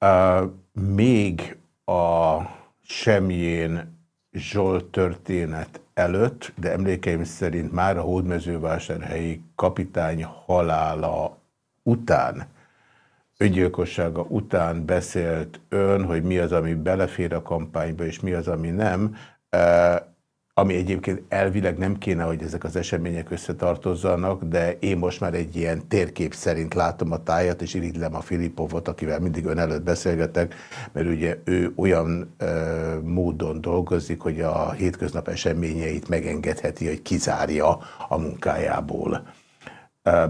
Uh, még a semjén Zsolt történet előtt, de emlékeim szerint már a hódmezővásárhelyi kapitány halála után, öngyilkossága után beszélt ön, hogy mi az, ami belefér a kampányba, és mi az, ami nem ami egyébként elvileg nem kéne, hogy ezek az események összetartozzanak, de én most már egy ilyen térkép szerint látom a tájat, és irigylem a Filipovot, akivel mindig ön előtt beszélgetek, mert ugye ő olyan ö, módon dolgozik, hogy a hétköznap eseményeit megengedheti, hogy kizárja a munkájából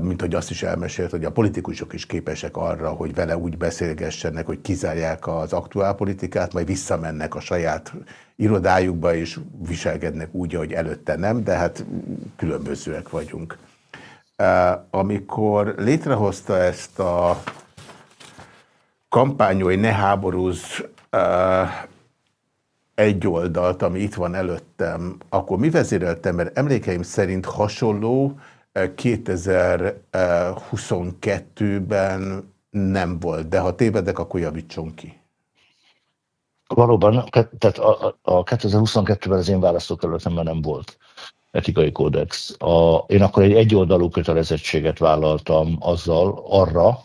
mint hogy azt is elmesélt, hogy a politikusok is képesek arra, hogy vele úgy beszélgessenek, hogy kizárják az aktuálpolitikát, majd visszamennek a saját irodájukba, és viselkednek úgy, ahogy előtte nem, de hát különbözőek vagyunk. Amikor létrehozta ezt a kampányolj, ne háborúz egy oldalt, ami itt van előttem, akkor mi vezéreltem, mert emlékeim szerint hasonló, 2022-ben nem volt, de ha tévedek, akkor javítson ki. Valóban, tehát a, a 2022-ben az én választókerületemben nem volt etikai kódex. A, én akkor egy egyoldalú kötelezettséget vállaltam azzal arra,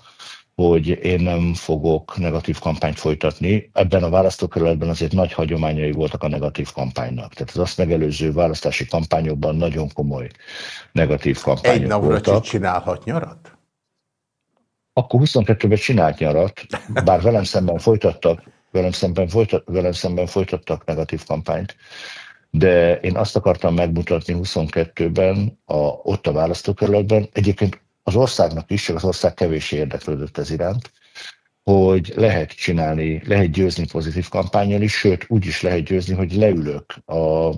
hogy én nem fogok negatív kampányt folytatni. Ebben a választókerületben azért nagy hagyományai voltak a negatív kampánynak. Tehát az azt megelőző választási kampányokban nagyon komoly negatív kampányok Egy voltak. csinálhat nyarat? Akkor 22-ben csinált nyarat, bár velem szemben folytattak, velem szemben, folytat, velem szemben folytattak negatív kampányt, de én azt akartam megmutatni 22-ben, a, ott a választókerületben, egyébként az országnak is, csak az ország kevés érdeklődött ez iránt, hogy lehet csinálni, lehet győzni pozitív kampányjal is, sőt úgy is lehet győzni, hogy leülök a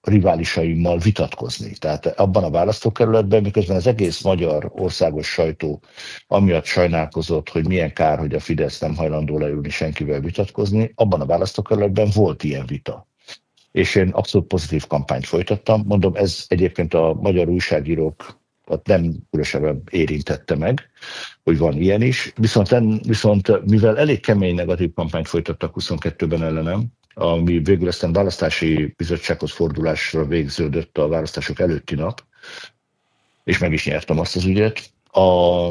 riválisaimmal vitatkozni. Tehát abban a választókerületben, miközben az egész magyar országos sajtó amiatt sajnálkozott, hogy milyen kár, hogy a Fidesz nem hajlandó leülni senkivel vitatkozni, abban a választókerületben volt ilyen vita. És én abszolút pozitív kampányt folytattam. Mondom, ez egyébként a magyar újságírók ott nem különösebben érintette meg, hogy van ilyen is. Viszont, viszont mivel elég kemény negatív kampányt folytattak 22-ben ellenem, ami végül aztán választási bizottsághoz fordulásra végződött a választások előtti nap, és meg is nyertem azt az ügyet. A,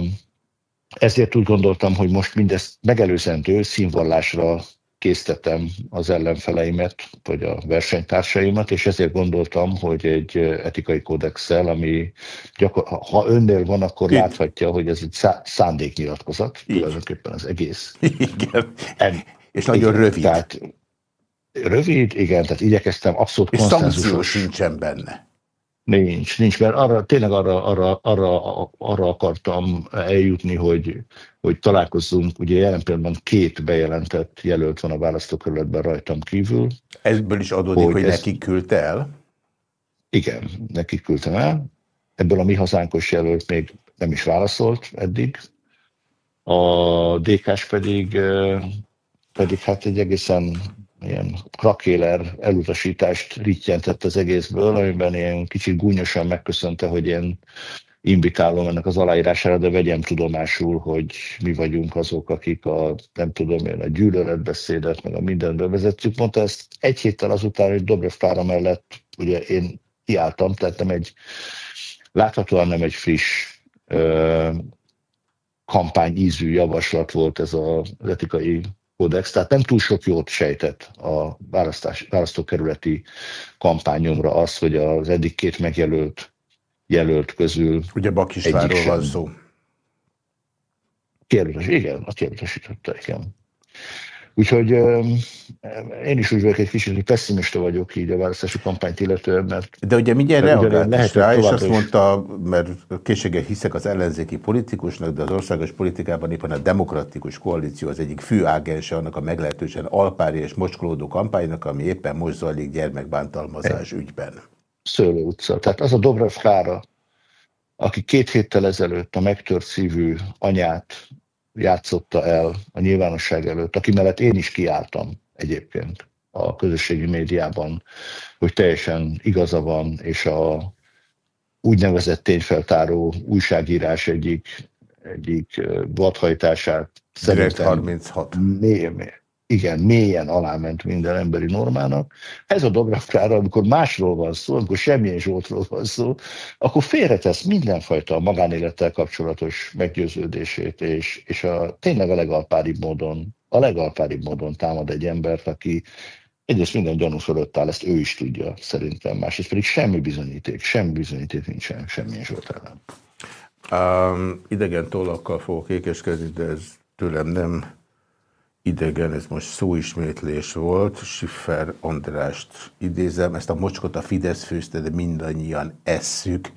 ezért úgy gondoltam, hogy most mindezt megelőzendő színvallásra késztetem az ellenfeleimet, vagy a versenytársaimat, és ezért gondoltam, hogy egy etikai kódexsel, ami gyakor- ha önnél van, akkor Itt. láthatja, hogy ez egy szá- szándéknyilatkozat, Így. tulajdonképpen az egész. Igen. En, és nagyon igen, rövid. Tehát, rövid, igen, tehát igyekeztem abszolút és konszenzusos. sincsen benne. Nincs, nincs, mert arra, tényleg arra, arra, arra, arra akartam eljutni, hogy, hogy találkozzunk. Ugye jelen pillanatban két bejelentett jelölt van a választókerületben rajtam kívül. Ebből is adódik, hogy, hogy ez... neki küldte el? Igen, neki küldtem el. Ebből a mi hazánkos jelölt még nem is válaszolt eddig. A DK-s pedig, pedig hát egy egészen ilyen krakéler elutasítást rittyentett az egészből, amiben ilyen kicsit gúnyosan megköszönte, hogy én invitálom ennek az aláírására, de vegyem tudomásul, hogy mi vagyunk azok, akik a, nem tudom én, a gyűlöletbeszédet, meg a mindent bevezetjük. Mondta ezt egy héttel azután, hogy Dobrev Klára mellett ugye én kiálltam, tehát nem egy, láthatóan nem egy friss ö, kampány ízű javaslat volt ez az etikai kódex, tehát nem túl sok jót sejtett a választás, választókerületi kampányomra az, hogy az eddig két megjelölt jelölt közül Ugye Bakisvárról van szó. Kérdés, igen, a kérdésította, igen. Úgyhogy én is úgy vagyok egy kicsit pessimista vagyok így a választási kampányt illetően, mert... De ugye mindjárt reagált is rá, és azt mondta, mert készséggel hiszek az ellenzéki politikusnak, de az országos politikában éppen a demokratikus koalíció az egyik fő ágense annak a meglehetősen alpári és mocskolódó kampánynak, ami éppen most zajlik gyermekbántalmazás ügyben. Szőlő utca. Tehát az a Dobrev Klára, aki két héttel ezelőtt a megtört szívű anyát játszotta el a nyilvánosság előtt, aki mellett én is kiálltam egyébként a közösségi médiában, hogy teljesen igaza van, és a úgynevezett tényfeltáró újságírás egyik, egyik vadhajtását Direkt 36. Mély, mély, igen, mélyen aláment minden emberi normának. Ez a Dobravkára, amikor másról van szó, amikor semmilyen Zsoltról van szó, akkor félretesz mindenfajta magánélettel kapcsolatos meggyőződését, és, és a, tényleg a legalpáribb módon, a legalpáribb módon támad egy embert, aki egyrészt minden gyanú fölött áll, ezt ő is tudja szerintem, másrészt pedig semmi bizonyíték, semmi bizonyíték nincsen semmilyen Zsolt ellen. Um, idegen tollakkal fogok ékeskedni, de ez tőlem nem idegen, ez most szóismétlés volt, Siffer Andrást idézem, ezt a mocskot a Fidesz főzte, de mindannyian esszük,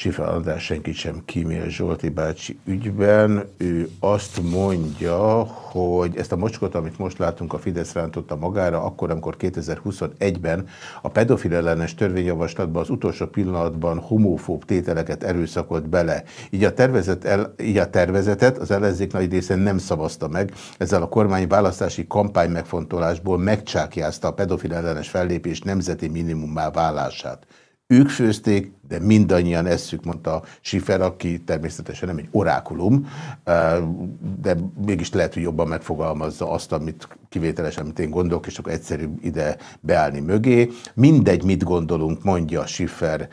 Sifa András senkit sem kímél Zsolti bácsi ügyben. Ő azt mondja, hogy ezt a mocskot, amit most látunk, a Fidesz rántotta magára, akkor, amikor 2021-ben a pedofil ellenes törvényjavaslatban az utolsó pillanatban homofób tételeket erőszakolt bele. Így a, tervezet el, így a tervezetet az ellenzék nagy része nem szavazta meg, ezzel a kormány választási kampány megfontolásból megcsákjázta a pedofil ellenes fellépés nemzeti minimummá válását. Ők főzték, de mindannyian esszük, mondta Sifer, aki természetesen nem egy orákulum, de mégis lehet, hogy jobban megfogalmazza azt, amit kivételesen, amit én gondolok, és akkor egyszerűbb ide beállni mögé. Mindegy, mit gondolunk, mondja Schiffer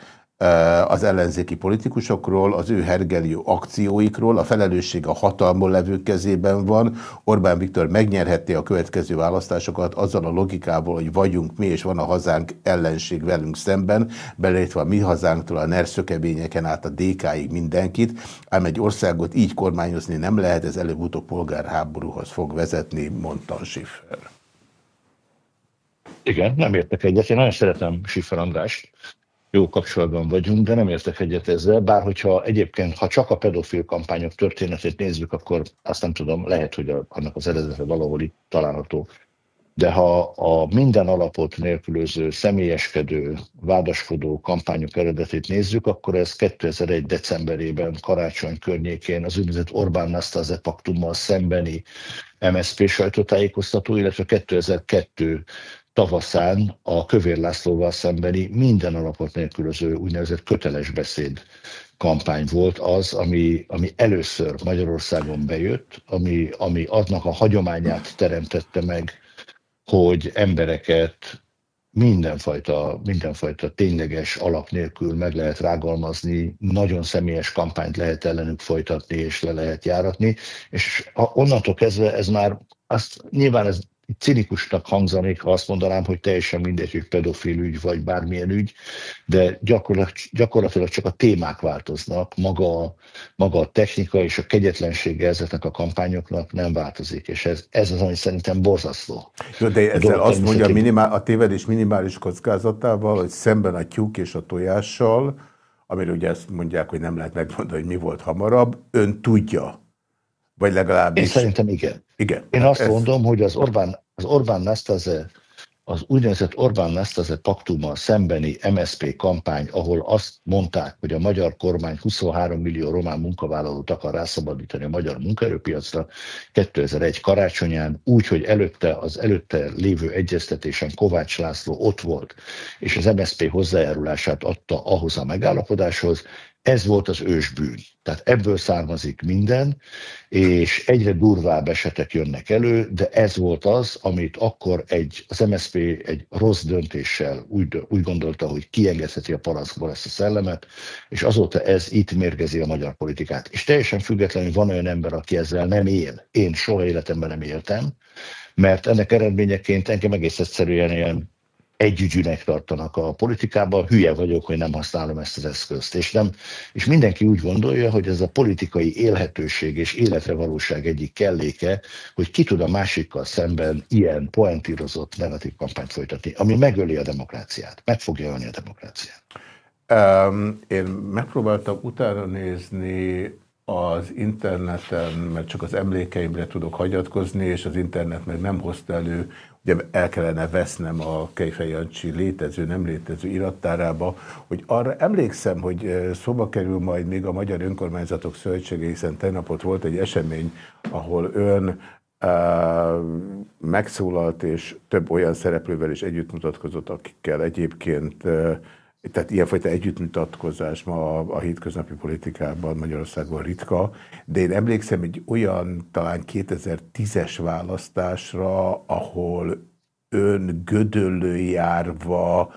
az ellenzéki politikusokról, az ő hergelő akcióikról, a felelősség a hatalmon levők kezében van. Orbán Viktor megnyerheti a következő választásokat azzal a logikával, hogy vagyunk mi, és van a hazánk ellenség velünk szemben, beleértve a mi hazánktól a NER szökebényeken át a DK-ig mindenkit, ám egy országot így kormányozni nem lehet, ez előbb-utóbb polgárháborúhoz fog vezetni, mondta Schiffer. Igen, nem értek egyet. Én nagyon szeretem Schiffer Andrást jó kapcsolatban vagyunk, de nem értek egyet ezzel, bár hogyha egyébként, ha csak a pedofil kampányok történetét nézzük, akkor azt nem tudom, lehet, hogy annak az eredete valahol itt található. De ha a minden alapot nélkülöző, személyeskedő, vádaskodó kampányok eredetét nézzük, akkor ez 2001. decemberében, karácsony környékén az úgynevezett Orbán Nastase paktummal szembeni MSZP sajtótájékoztató, illetve 2002 tavaszán a Kövér Lászlóval szembeni minden alapot nélkülöző úgynevezett köteles beszéd kampány volt az, ami, ami először Magyarországon bejött, ami, ami aznak a hagyományát teremtette meg, hogy embereket mindenfajta, mindenfajta tényleges alap nélkül meg lehet rágalmazni, nagyon személyes kampányt lehet ellenük folytatni, és le lehet járatni, és onnantól kezdve ez már, azt nyilván ez cinikusnak hangzanék, ha azt mondanám, hogy teljesen mindegy, hogy pedofil ügy, vagy bármilyen ügy, de gyakorlatilag, gyakorlatilag csak a témák változnak, maga, maga a technika és a kegyetlensége ezeknek a kampányoknak nem változik, és ez, ez az, ami szerintem borzasztó. Jó, de ezzel azt mondja minimál, a tévedés minimális kockázatával, hogy szemben a tyúk és a tojással, amiről ugye ezt mondják, hogy nem lehet megmondani, hogy mi volt hamarabb, ön tudja, vagy legalábbis... Én szerintem igen. Igen. Én azt ez... mondom, hogy az Orbán, az Orbán Nesztaze az úgynevezett Orbán Nesztaze paktummal szembeni MSP kampány, ahol azt mondták, hogy a magyar kormány 23 millió román munkavállalót akar rászabadítani a magyar munkaerőpiacra 2001 karácsonyán, úgy, hogy előtte az előtte lévő egyeztetésen Kovács László ott volt, és az MSP hozzájárulását adta ahhoz a megállapodáshoz, ez volt az ősbűn. Tehát ebből származik minden, és egyre durvább esetek jönnek elő, de ez volt az, amit akkor egy, az MSZP egy rossz döntéssel úgy, úgy gondolta, hogy kiengedheti a palaszból ezt a szellemet, és azóta ez itt mérgezi a magyar politikát. És teljesen függetlenül van olyan ember, aki ezzel nem él. Én soha életemben nem éltem, mert ennek eredményeként engem egész egyszerűen ilyen együgyűnek tartanak a politikában, hülye vagyok, hogy nem használom ezt az eszközt. És, nem, és mindenki úgy gondolja, hogy ez a politikai élhetőség és életre valóság egyik kelléke, hogy ki tud a másikkal szemben ilyen poentírozott negatív kampányt folytatni, ami megöli a demokráciát, meg fogja ölni a demokráciát. Um, én megpróbáltam utána nézni az interneten, mert csak az emlékeimre tudok hagyatkozni, és az internet meg nem hozta elő ugye el kellene vesznem a Kejfej Jancsi létező, nem létező irattárába, hogy arra emlékszem, hogy szóba kerül majd még a Magyar Önkormányzatok Szövetsége, hiszen tegnapot volt egy esemény, ahol ön megszólalt, és több olyan szereplővel is együtt mutatkozott, akikkel egyébként tehát ilyenfajta együttmutatkozás ma a, a hétköznapi politikában Magyarországon ritka, de én emlékszem egy olyan talán 2010-es választásra, ahol ön gödöllő járva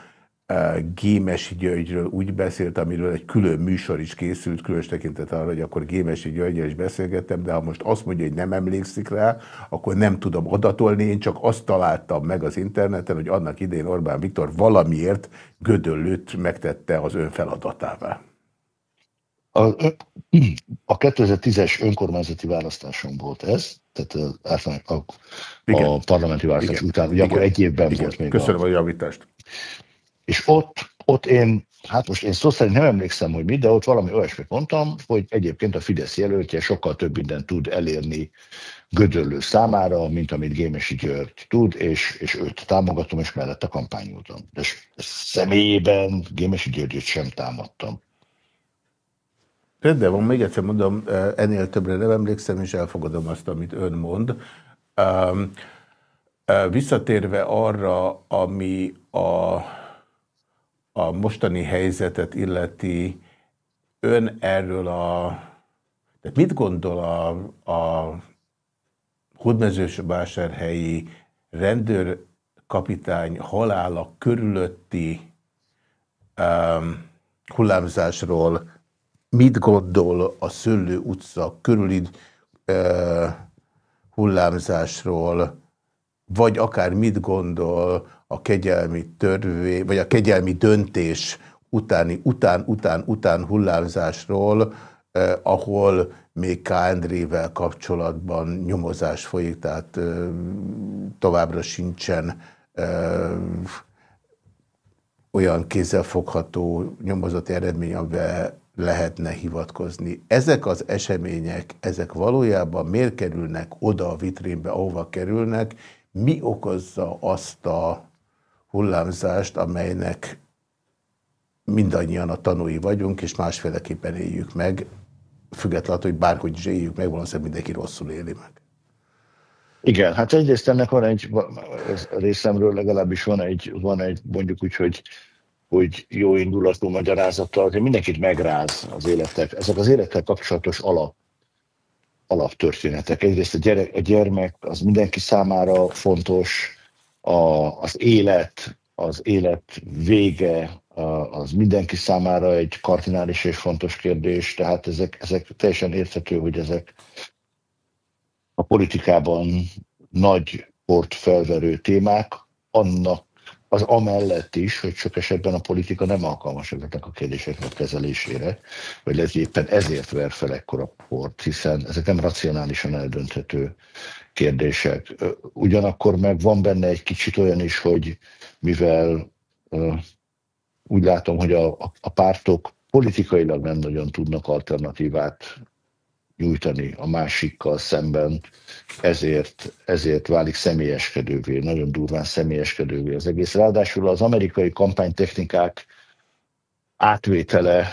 Gémesi Györgyről úgy beszélt, amiről egy külön műsor is készült, különös tekintet arra, hogy akkor Gémesi Györgyel is beszélgettem, de ha most azt mondja, hogy nem emlékszik rá, akkor nem tudom adatolni, én csak azt találtam meg az interneten, hogy annak idén Orbán Viktor valamiért Gödöllőt megtette az ön feladatává. A, a 2010-es önkormányzati választáson volt ez, tehát a, a, a parlamenti választás Igen. után, ugye Igen. akkor egy évben Igen. volt még Köszönöm a, a javítást. És ott, ott én, hát most én szó szerint nem emlékszem, hogy mi, de ott valami olyasmit mondtam, hogy egyébként a Fidesz jelöltje sokkal több mindent tud elérni Gödöllő számára, mint amit Gémesi György tud, és, és őt támogatom, és mellette kampányoltam. De személyében Gémesi Györgyöt sem támadtam. Rendben van, még egyszer mondom, ennél többre nem emlékszem, és elfogadom azt, amit ön mond. Visszatérve arra, ami a a mostani helyzetet illeti, ön erről a... Tehát mit gondol a, a hódmezősvásárhelyi rendőrkapitány halála körülötti um, hullámzásról, mit gondol a Szöllő utca körüli uh, hullámzásról, vagy akár mit gondol a kegyelmi törvé, vagy a kegyelmi döntés utáni, után, után, után hullámzásról, eh, ahol még K. Andrével kapcsolatban nyomozás folyik, tehát eh, továbbra sincsen eh, olyan kézzelfogható nyomozati eredmény, amivel lehetne hivatkozni. Ezek az események, ezek valójában miért kerülnek oda a vitrínbe, ahova kerülnek, mi okozza azt a hullámzást, amelynek mindannyian a tanúi vagyunk, és másféleképpen éljük meg, függetlenül, hogy bárhogy is éljük meg, valószínűleg mindenki rosszul éli meg. Igen, hát egyrészt ennek van egy, részemről legalábbis van egy, van egy mondjuk úgy, hogy, hogy jó indulatú magyarázata, hogy mindenkit megráz az életek. Ezek az életek kapcsolatos alap, alaptörténetek. Egyrészt a, gyerek, a gyermek az mindenki számára fontos, a, az élet, az élet vége, az mindenki számára egy kardinális és fontos kérdés, tehát ezek, ezek teljesen érthető, hogy ezek a politikában nagy port felverő témák, annak az amellett is, hogy sok esetben a politika nem alkalmas ezeknek a kérdéseknek kezelésére, vagy lehet, hogy éppen ezért ver fel ekkora port, hiszen ezek nem racionálisan eldönthető kérdések. Ugyanakkor meg van benne egy kicsit olyan is, hogy mivel úgy látom, hogy a, a pártok politikailag nem nagyon tudnak alternatívát nyújtani a másikkal szemben, ezért, ezért válik személyeskedővé, nagyon durván személyeskedővé az egész. Ráadásul az amerikai kampánytechnikák átvétele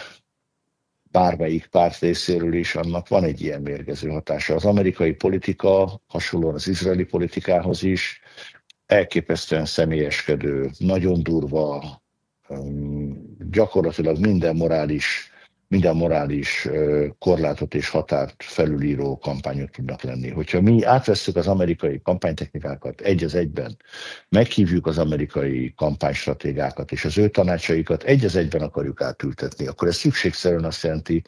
bármelyik párt részéről is, annak van egy ilyen mérgező hatása. Az amerikai politika, hasonlóan az izraeli politikához is, elképesztően személyeskedő, nagyon durva, gyakorlatilag minden morális minden morális korlátot és határt felülíró kampányok tudnak lenni. Hogyha mi átvesszük az amerikai kampánytechnikákat egy az egyben, meghívjuk az amerikai kampánystratégákat, és az ő tanácsaikat egy az egyben akarjuk átültetni, akkor ez szükségszerűen azt jelenti,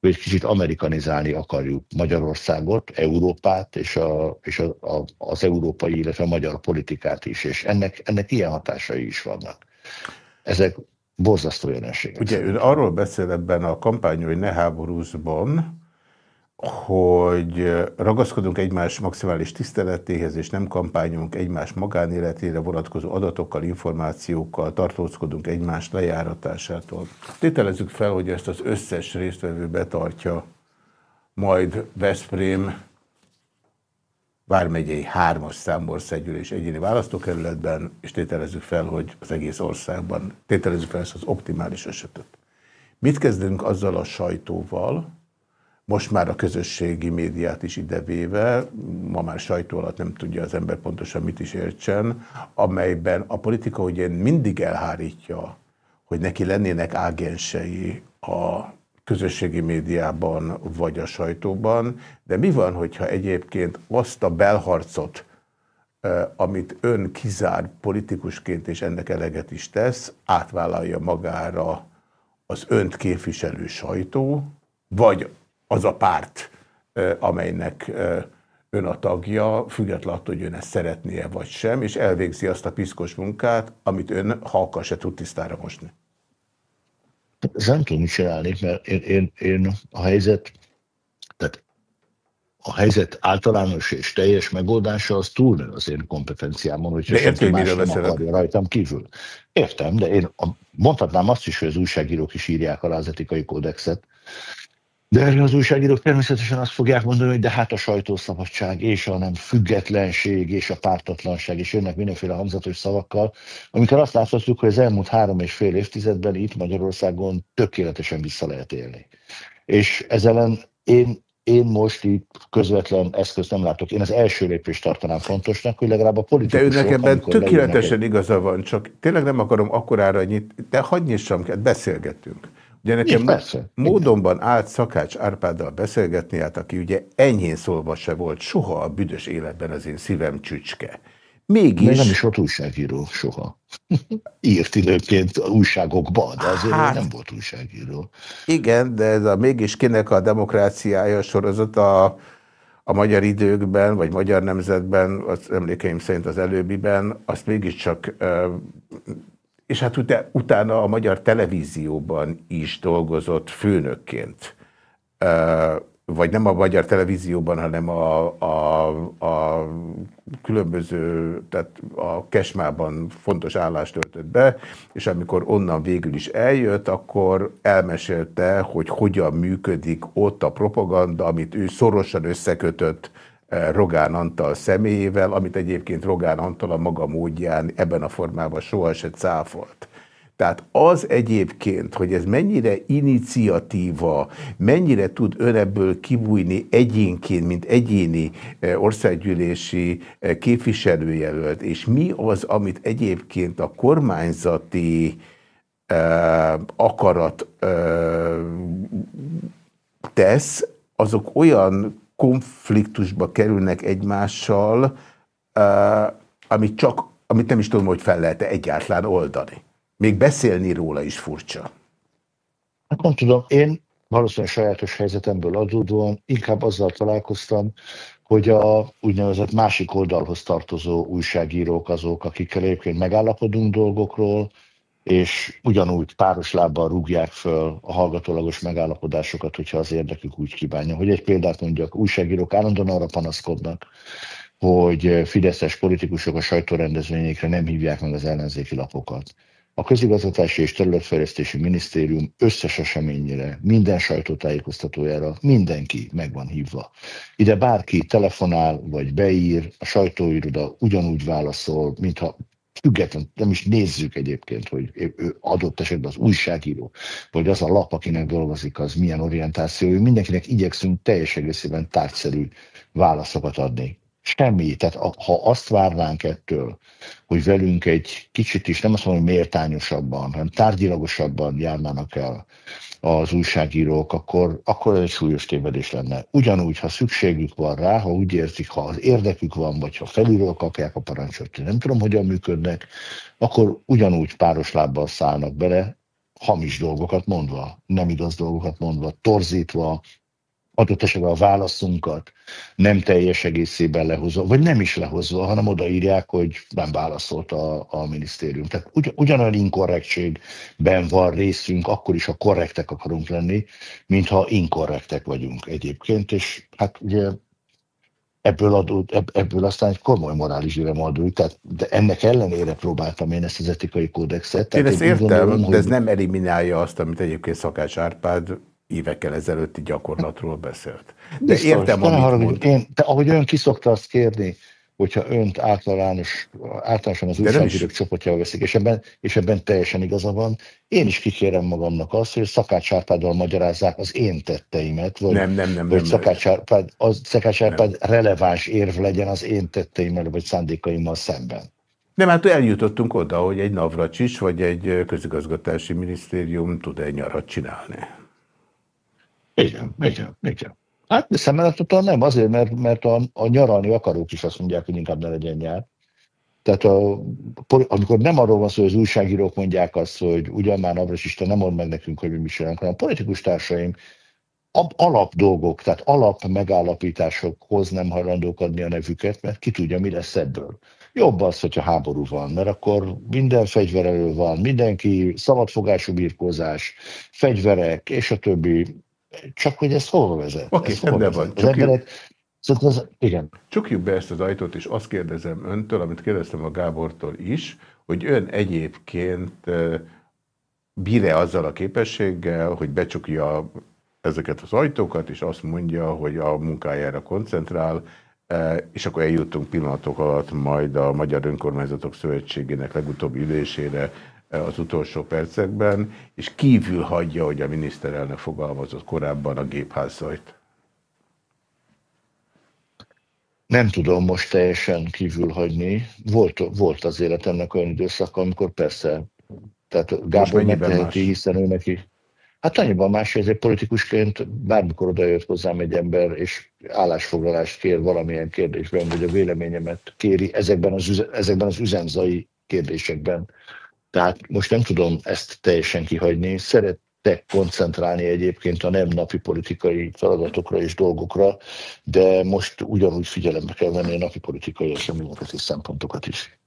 hogy egy kicsit amerikanizálni akarjuk Magyarországot, Európát és, a, és a, a, az európai, illetve a magyar politikát is, és ennek, ennek ilyen hatásai is vannak. Ezek borzasztó jelenségek. Ugye ön arról beszél ebben a kampány, hogy ne háborúzban, hogy ragaszkodunk egymás maximális tiszteletéhez, és nem kampányunk egymás magánéletére vonatkozó adatokkal, információkkal, tartózkodunk egymás lejáratásától. Tételezzük fel, hogy ezt az összes résztvevő betartja, majd Veszprém vármegyei hármas számországgyűlés egyéni választókerületben, és tételezzük fel, hogy az egész országban, tételezzük fel ezt az optimális esetet. Mit kezdünk azzal a sajtóval, most már a közösségi médiát is idevéve, ma már sajtó alatt nem tudja az ember pontosan mit is értsen, amelyben a politika ugye mindig elhárítja hogy neki lennének ágensei a közösségi médiában vagy a sajtóban, de mi van, hogyha egyébként azt a belharcot, amit ön kizár politikusként, és ennek eleget is tesz, átvállalja magára az önt képviselő sajtó, vagy az a párt, amelynek ön a tagja, függetlenül attól, hogy ön ezt szeretnie vagy sem, és elvégzi azt a piszkos munkát, amit ön halka se tud tisztára mosni. Ez nem tudom mit csinálni, mert én, én, én a helyzet, tehát a helyzet általános és teljes megoldása az túl az én kompetenciámon, hogyha de senki más nem akarja rajtam kívül. Értem, de én mondhatnám azt is, hogy az újságírók is írják alá az etikai kódexet, de erre az újságírók természetesen azt fogják mondani, hogy de hát a sajtószabadság és a nem függetlenség és a pártatlanság, és jönnek mindenféle hangzatos szavakkal, amikor azt láthatjuk, hogy az elmúlt három és fél évtizedben itt Magyarországon tökéletesen vissza lehet élni. És ezzel én, én most itt közvetlen eszközt nem látok. Én az első lépést tartanám fontosnak, hogy legalább a politikusok... De önnek ebben tökéletesen igaza van, csak tényleg nem akarom akkorára nyit, de hagyj nyissam, beszélgetünk. Ugye nekem persze. módonban állt Szakács Árpáddal beszélgetni, hát aki ugye enyhén szólva se volt soha a büdös életben az én szívem csücske. Mégis... Még nem is volt újságíró soha. Írt időként újságokban, de azért hát, nem volt újságíró. Igen, de ez a mégis kinek a demokráciája sorozat a, a magyar időkben, vagy magyar nemzetben, az emlékeim szerint az előbbiben, azt mégiscsak és hát utána a magyar televízióban is dolgozott főnökként. Vagy nem a magyar televízióban, hanem a, a, a különböző, tehát a Kesmában fontos állást töltött be, és amikor onnan végül is eljött, akkor elmesélte, hogy hogyan működik ott a propaganda, amit ő szorosan összekötött Rogán Antal személyével, amit egyébként Rogán Antal a maga módján ebben a formában soha se cáfolt. Tehát az egyébként, hogy ez mennyire iniciatíva, mennyire tud ön ebből kibújni egyénként, mint egyéni országgyűlési képviselőjelölt, és mi az, amit egyébként a kormányzati akarat tesz, azok olyan konfliktusba kerülnek egymással, amit csak, amit nem is tudom, hogy fel lehet -e egyáltalán oldani. Még beszélni róla is furcsa. Hát nem tudom, én valószínűleg sajátos helyzetemből adódóan inkább azzal találkoztam, hogy a úgynevezett másik oldalhoz tartozó újságírók azok, akikkel egyébként megállapodunk dolgokról, és ugyanúgy páros lábbal rúgják föl a hallgatólagos megállapodásokat, hogyha az érdekük úgy kívánja. Hogy egy példát mondjak, újságírók állandóan arra panaszkodnak, hogy fideszes politikusok a sajtórendezvényekre nem hívják meg az ellenzéki lapokat. A közigazgatási és területfejlesztési minisztérium összes eseményére, minden sajtótájékoztatójára mindenki meg van hívva. Ide bárki telefonál vagy beír, a sajtóiroda ugyanúgy válaszol, mintha független, nem is nézzük egyébként, hogy ő adott esetben az újságíró, vagy az a lap, akinek dolgozik, az milyen orientáció, mindenkinek igyekszünk teljes egészében tárgyszerű válaszokat adni. Semmi. Tehát ha azt várnánk ettől, hogy velünk egy kicsit is, nem azt mondom, hogy méltányosabban, hanem tárgyilagosabban járnának el az újságírók, akkor, akkor ez egy súlyos tévedés lenne. Ugyanúgy, ha szükségük van rá, ha úgy érzik, ha az érdekük van, vagy ha felülről kapják a parancsot, nem tudom, hogyan működnek, akkor ugyanúgy páros lábbal szállnak bele, hamis dolgokat mondva, nem igaz dolgokat mondva, torzítva, adott esetben a válaszunkat nem teljes egészében lehozva, vagy nem is lehozva, hanem odaírják, hogy nem válaszolt a, a minisztérium. Tehát ugy, ugyanolyan inkorrektségben van részünk, akkor is, a korrektek akarunk lenni, mintha inkorrektek vagyunk egyébként, és hát ugye ebből, adód, ebből aztán egy komoly morális dilema adódik, tehát de ennek ellenére próbáltam én ezt az etikai kódexet. Én ezt értem, gondolom, de hogy... ez nem eliminálja azt, amit egyébként Szakács Árpád évekkel ezelőtti gyakorlatról beszélt. De Biztos, értem, amit haragudj, mond. én, te, ahogy ön kiszokta azt kérni, hogyha önt általános, általánosan az újságírók csoportjával veszik, és ebben, és ebben teljesen igaza van, én is kikérem magamnak azt, hogy Szakács Árpáddal magyarázzák az én tetteimet, vagy, nem, nem, nem, vagy nem, Szakács, Árpád, az, Szakács Árpád releváns érv legyen az én tetteimmel, vagy szándékaimmal szemben. Nem, hát eljutottunk oda, hogy egy Navracsis vagy egy közigazgatási minisztérium tud egy nyarat csinálni. Igen, igen, igen. Hát szemeletottan nem, azért, mert, mert a, a nyaralni akarók is azt mondják, hogy inkább ne legyen nyár. Tehát a, amikor nem arról van szó, hogy az újságírók mondják azt, hogy ugyan már Navras Isten nem mond meg nekünk, hogy mi mi csinálunk, hanem a politikus társaim alap dolgok, tehát alap megállapításokhoz nem hajlandók adni a nevüket, mert ki tudja, mi lesz ebből. Jobb az, hogyha háború van, mert akkor minden fegyverelő van, mindenki szabadfogású birkózás, fegyverek, és a többi. Csak hogy ez hova vezet? Oké, okay, de van. Az emberek, Szóval az, igen. Csukjuk be ezt az ajtót, és azt kérdezem öntől, amit kérdeztem a Gábortól is, hogy ön egyébként bír-e azzal a képességgel, hogy becsukja ezeket az ajtókat, és azt mondja, hogy a munkájára koncentrál, és akkor eljutunk pillanatok alatt majd a Magyar Önkormányzatok Szövetségének legutóbbi ülésére az utolsó percekben, és kívül hagyja, hogy a miniszterelnök fogalmazott korábban a gépházajt. Nem tudom most teljesen kívül hagyni. Volt, volt az életemnek olyan időszaka, amikor persze, tehát Gábor megteheti, hiszen ő neki. Hát annyiban más, hogy egy politikusként bármikor odajött hozzám egy ember, és állásfoglalást kér valamilyen kérdésben, vagy a véleményemet kéri ezekben az, ezekben az üzemzai kérdésekben. Tehát most nem tudom ezt teljesen kihagyni. Szeret, te koncentrálni egyébként a nem napi politikai feladatokra és dolgokra, de most ugyanúgy figyelembe kell venni a napi politikai eseményeket és szempontokat is.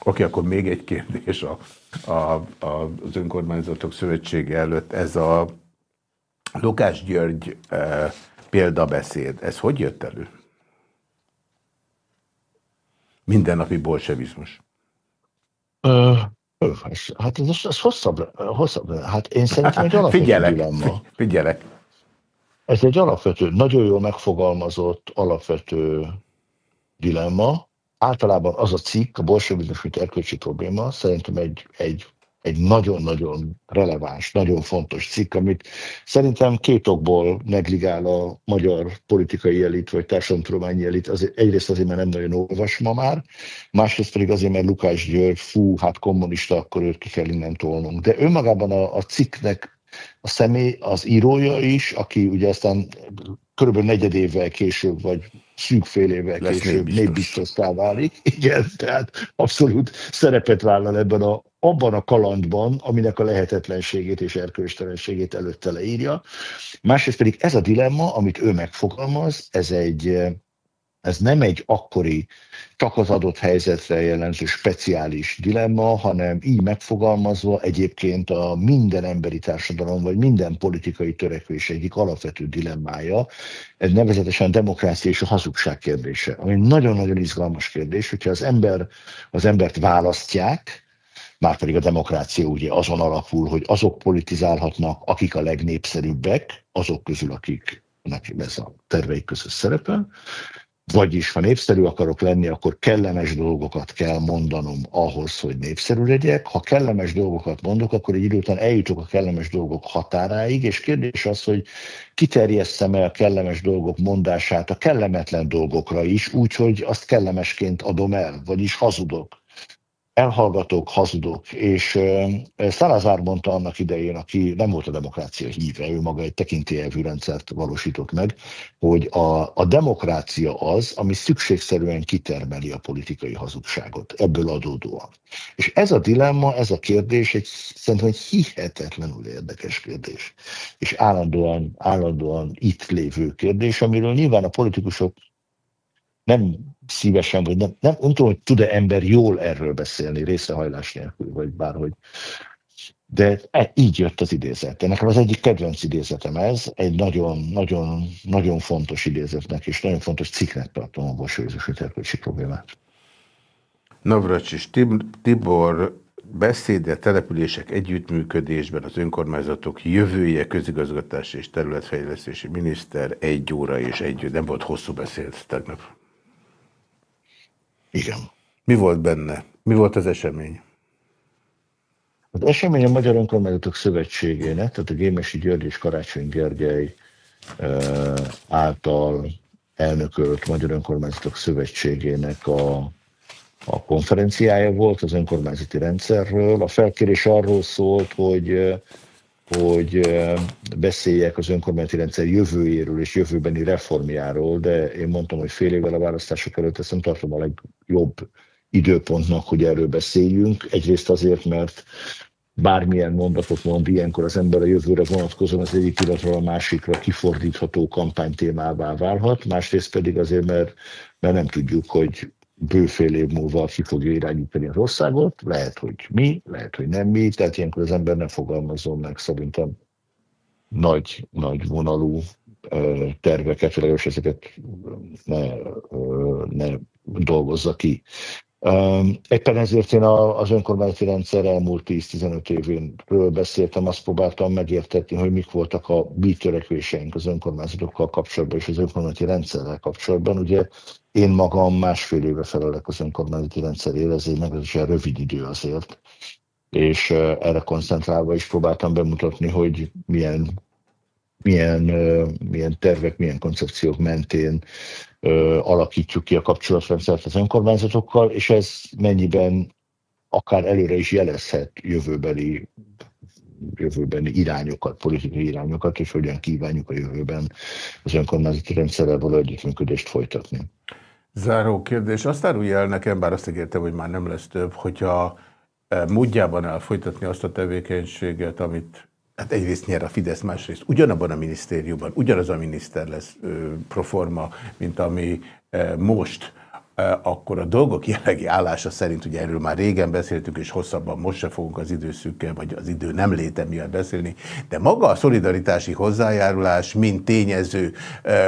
Oké, okay, akkor még egy kérdés a, a, a, az önkormányzatok szövetsége előtt. Ez a Lokás György e, példabeszéd, ez hogy jött elő? Mindennapi bolsevizmus. Hát ez, ez hosszabb, hosszabb. Hát én szerintem egy alapvető figyelek, dilemma. Figyelek. Ez egy alapvető, nagyon jól megfogalmazott alapvető dilemma. Általában az a cikk, a bolsevizmus, mint erkölcsi probléma, szerintem egy, egy egy nagyon-nagyon releváns, nagyon fontos cikk, amit szerintem két okból negligál a magyar politikai elit, vagy társadalomtudományi elit. Azért, egyrészt azért, mert nem nagyon olvas ma már, másrészt pedig azért, mert Lukás György, fú, hát kommunista, akkor őt ki kell innen tolnunk. De önmagában a, a cikknek a személy, az írója is, aki ugye aztán körülbelül negyed évvel később, vagy szűk fél évvel Lesz később népbiztosztá válik. Igen, tehát abszolút szerepet vállal ebben a, abban a kalandban, aminek a lehetetlenségét és erkölcstelenségét előtte leírja. Másrészt pedig ez a dilemma, amit ő megfogalmaz, ez egy ez nem egy akkori, csak az adott helyzetre jellemző speciális dilemma, hanem így megfogalmazva egyébként a minden emberi társadalom, vagy minden politikai törekvés egyik alapvető dilemmája, ez nevezetesen a demokrácia és a hazugság kérdése, ami nagyon-nagyon izgalmas kérdés, hogyha az ember, az embert választják, már pedig a demokrácia ugye azon alapul, hogy azok politizálhatnak, akik a legnépszerűbbek, azok közül, akiknek ez a terveik között szerepel, vagyis, ha népszerű akarok lenni, akkor kellemes dolgokat kell mondanom ahhoz, hogy népszerű legyek. Ha kellemes dolgokat mondok, akkor egy idő után eljutok a kellemes dolgok határáig, és kérdés az, hogy kiterjesszem el a kellemes dolgok mondását a kellemetlen dolgokra is, úgyhogy azt kellemesként adom el, vagyis hazudok elhallgatók, hazudok, és Salazar mondta annak idején, aki nem volt a demokrácia híve, ő maga egy tekintélyelvű rendszert valósított meg, hogy a, a demokrácia az, ami szükségszerűen kitermeli a politikai hazugságot, ebből adódóan. És ez a dilemma, ez a kérdés egy szerintem egy hihetetlenül érdekes kérdés, és állandóan, állandóan itt lévő kérdés, amiről nyilván a politikusok nem szívesen, vagy nem, nem, nem tudom, hogy tud-e ember jól erről beszélni, részrehajlás nélkül, vagy bárhogy. De e, így jött az idézet. Nekem az egyik kedvenc idézetem ez, egy nagyon, nagyon, nagyon fontos idézetnek, és nagyon fontos cikknek tartom a Bolsevizmus erkölcsi problémát. Navracsis Tibor beszéde települések együttműködésben az önkormányzatok jövője, közigazgatási és területfejlesztési miniszter egy óra és egy, nem volt hosszú beszéd tegnap. Igen. Mi volt benne? Mi volt az esemény? Az esemény a Magyar Önkormányzatok Szövetségének, tehát a Gémesi György és Karácsony Gergely által elnökölt Magyar Önkormányzatok Szövetségének a a konferenciája volt az önkormányzati rendszerről. A felkérés arról szólt, hogy hogy beszéljek az önkormányzati rendszer jövőjéről és jövőbeni reformjáról, de én mondtam, hogy fél évvel a választások előtt ezt nem tartom a legjobb időpontnak, hogy erről beszéljünk. Egyrészt azért, mert bármilyen mondatot mond ilyenkor az ember a jövőre vonatkozóan az egyik pillanatról a másikra kifordítható kampánytémává válhat, másrészt pedig azért, mert, mert nem tudjuk, hogy bőfél év múlva ki fogja irányítani az országot, lehet, hogy mi, lehet, hogy nem mi, tehát ilyenkor az ember nem fogalmazom meg szerintem nagy, nagy vonalú terveket, legalábbis ezeket ne, ne dolgozza ki. Éppen ezért én az önkormányzati rendszer elmúlt 10-15 événről beszéltem, azt próbáltam megértetni, hogy mik voltak a mi törekvéseink az önkormányzatokkal kapcsolatban és az önkormányzati rendszerrel kapcsolatban. Ugye én magam másfél éve felelek az önkormányzati rendszerére, ez egy meglehetősen rövid idő azért, és erre koncentrálva is próbáltam bemutatni, hogy milyen milyen, milyen tervek, milyen koncepciók mentén alakítjuk ki a kapcsolatrendszert az önkormányzatokkal, és ez mennyiben akár előre is jelezhet jövőbeli jövőbeni irányokat, politikai irányokat, és hogyan kívánjuk a jövőben az önkormányzati rendszerrel való együttműködést folytatni. Záró kérdés. Azt árulja el nekem, bár azt ígértem, hogy már nem lesz több, hogyha módjában elfolytatni azt a tevékenységet, amit hát egyrészt nyer a Fidesz, másrészt ugyanabban a minisztériumban, ugyanaz a miniszter lesz ö, proforma, mint ami ö, most, akkor a dolgok jelenlegi állása szerint, ugye erről már régen beszéltünk, és hosszabban most se fogunk az időszükkel, vagy az idő nem léte miatt beszélni, de maga a szolidaritási hozzájárulás, mint tényező,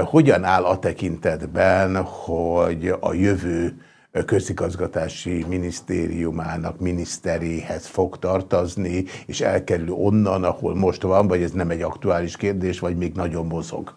hogyan áll a tekintetben, hogy a jövő közigazgatási minisztériumának miniszteréhez fog tartozni, és elkerül onnan, ahol most van, vagy ez nem egy aktuális kérdés, vagy még nagyon mozog?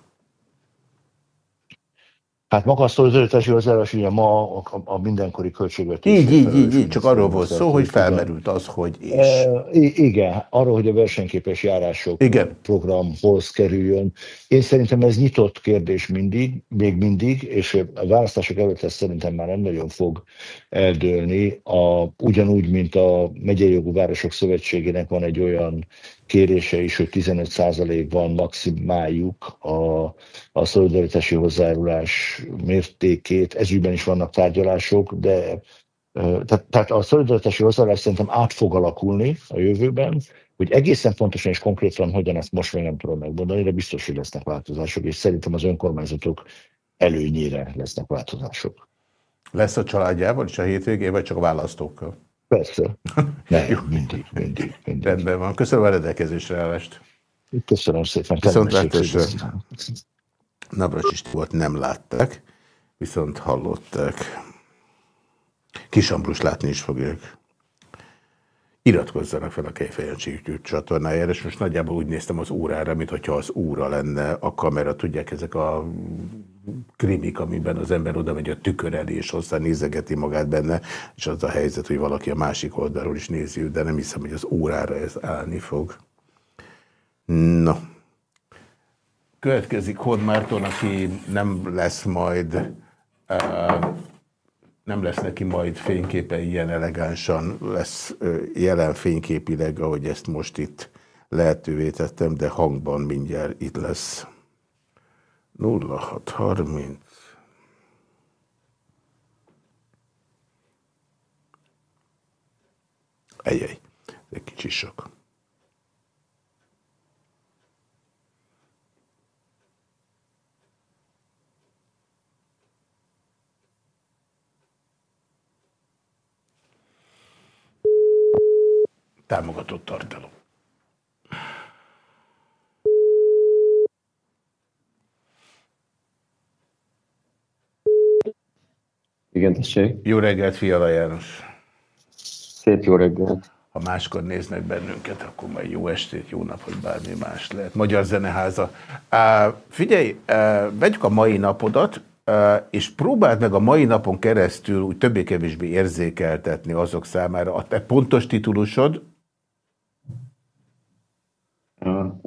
Hát maga a szolidaritási hozzáállás ugye ma a, a mindenkori költségvetés. Így, így, így, így, csak arról volt szó, hogy felmerült az, hogy és. E, igen, arról, hogy a versenyképes járások igen. programhoz kerüljön. Én szerintem ez nyitott kérdés mindig, még mindig, és a választások előtt ez szerintem már nem nagyon fog eldőlni. A, ugyanúgy, mint a Megyei Jogú Városok Szövetségének van egy olyan kérése is, hogy 15%-ban maximáljuk a, a szolidaritási hozzájárulás mértékét. Ezügyben is vannak tárgyalások, de tehát, tehát a szolidaritási hozzájárulás szerintem át fog alakulni a jövőben, hogy egészen pontosan és konkrétan hogyan ezt most még nem tudom megmondani, de biztos, hogy lesznek változások, és szerintem az önkormányzatok előnyére lesznek változások. Lesz a családjával is a hétvégén, vagy csak a választókkal? Persze. Nem, mindig, mindig, mindig. Rendben van. Köszönöm a rendelkezésre állást. Köszönöm szépen. Viszont látásra. Navras volt, nem látták, viszont hallották. Kis Ambrus látni is fogják. Iratkozzanak fel a Kejfejancsi YouTube csatornájára, és most nagyjából úgy néztem az órára, mintha az óra lenne a kamera. Tudják, ezek a krimik, amiben az ember oda megy a tükör elé, és hozzá nézegeti magát benne, és az a helyzet, hogy valaki a másik oldalról is nézi de nem hiszem, hogy az órára ez állni fog. No. Következik Hod Márton, aki nem lesz majd, uh, nem lesz neki majd fényképe ilyen elegánsan, lesz jelen fényképileg, ahogy ezt most itt lehetővé tettem, de hangban mindjárt itt lesz. 0630 Ejjej, egy kicsi sok. Támogatott tartalom. Igen, tessék. Jó reggelt, Fiala János. Szép jó reggelt. Ha máskor néznek bennünket, akkor majd jó estét, jó napot, bármi más lehet. Magyar Zeneháza. Uh, figyelj, vegyük a mai napodat, és próbáld meg a mai napon keresztül úgy többé-kevésbé érzékeltetni azok számára. A te pontos titulusod?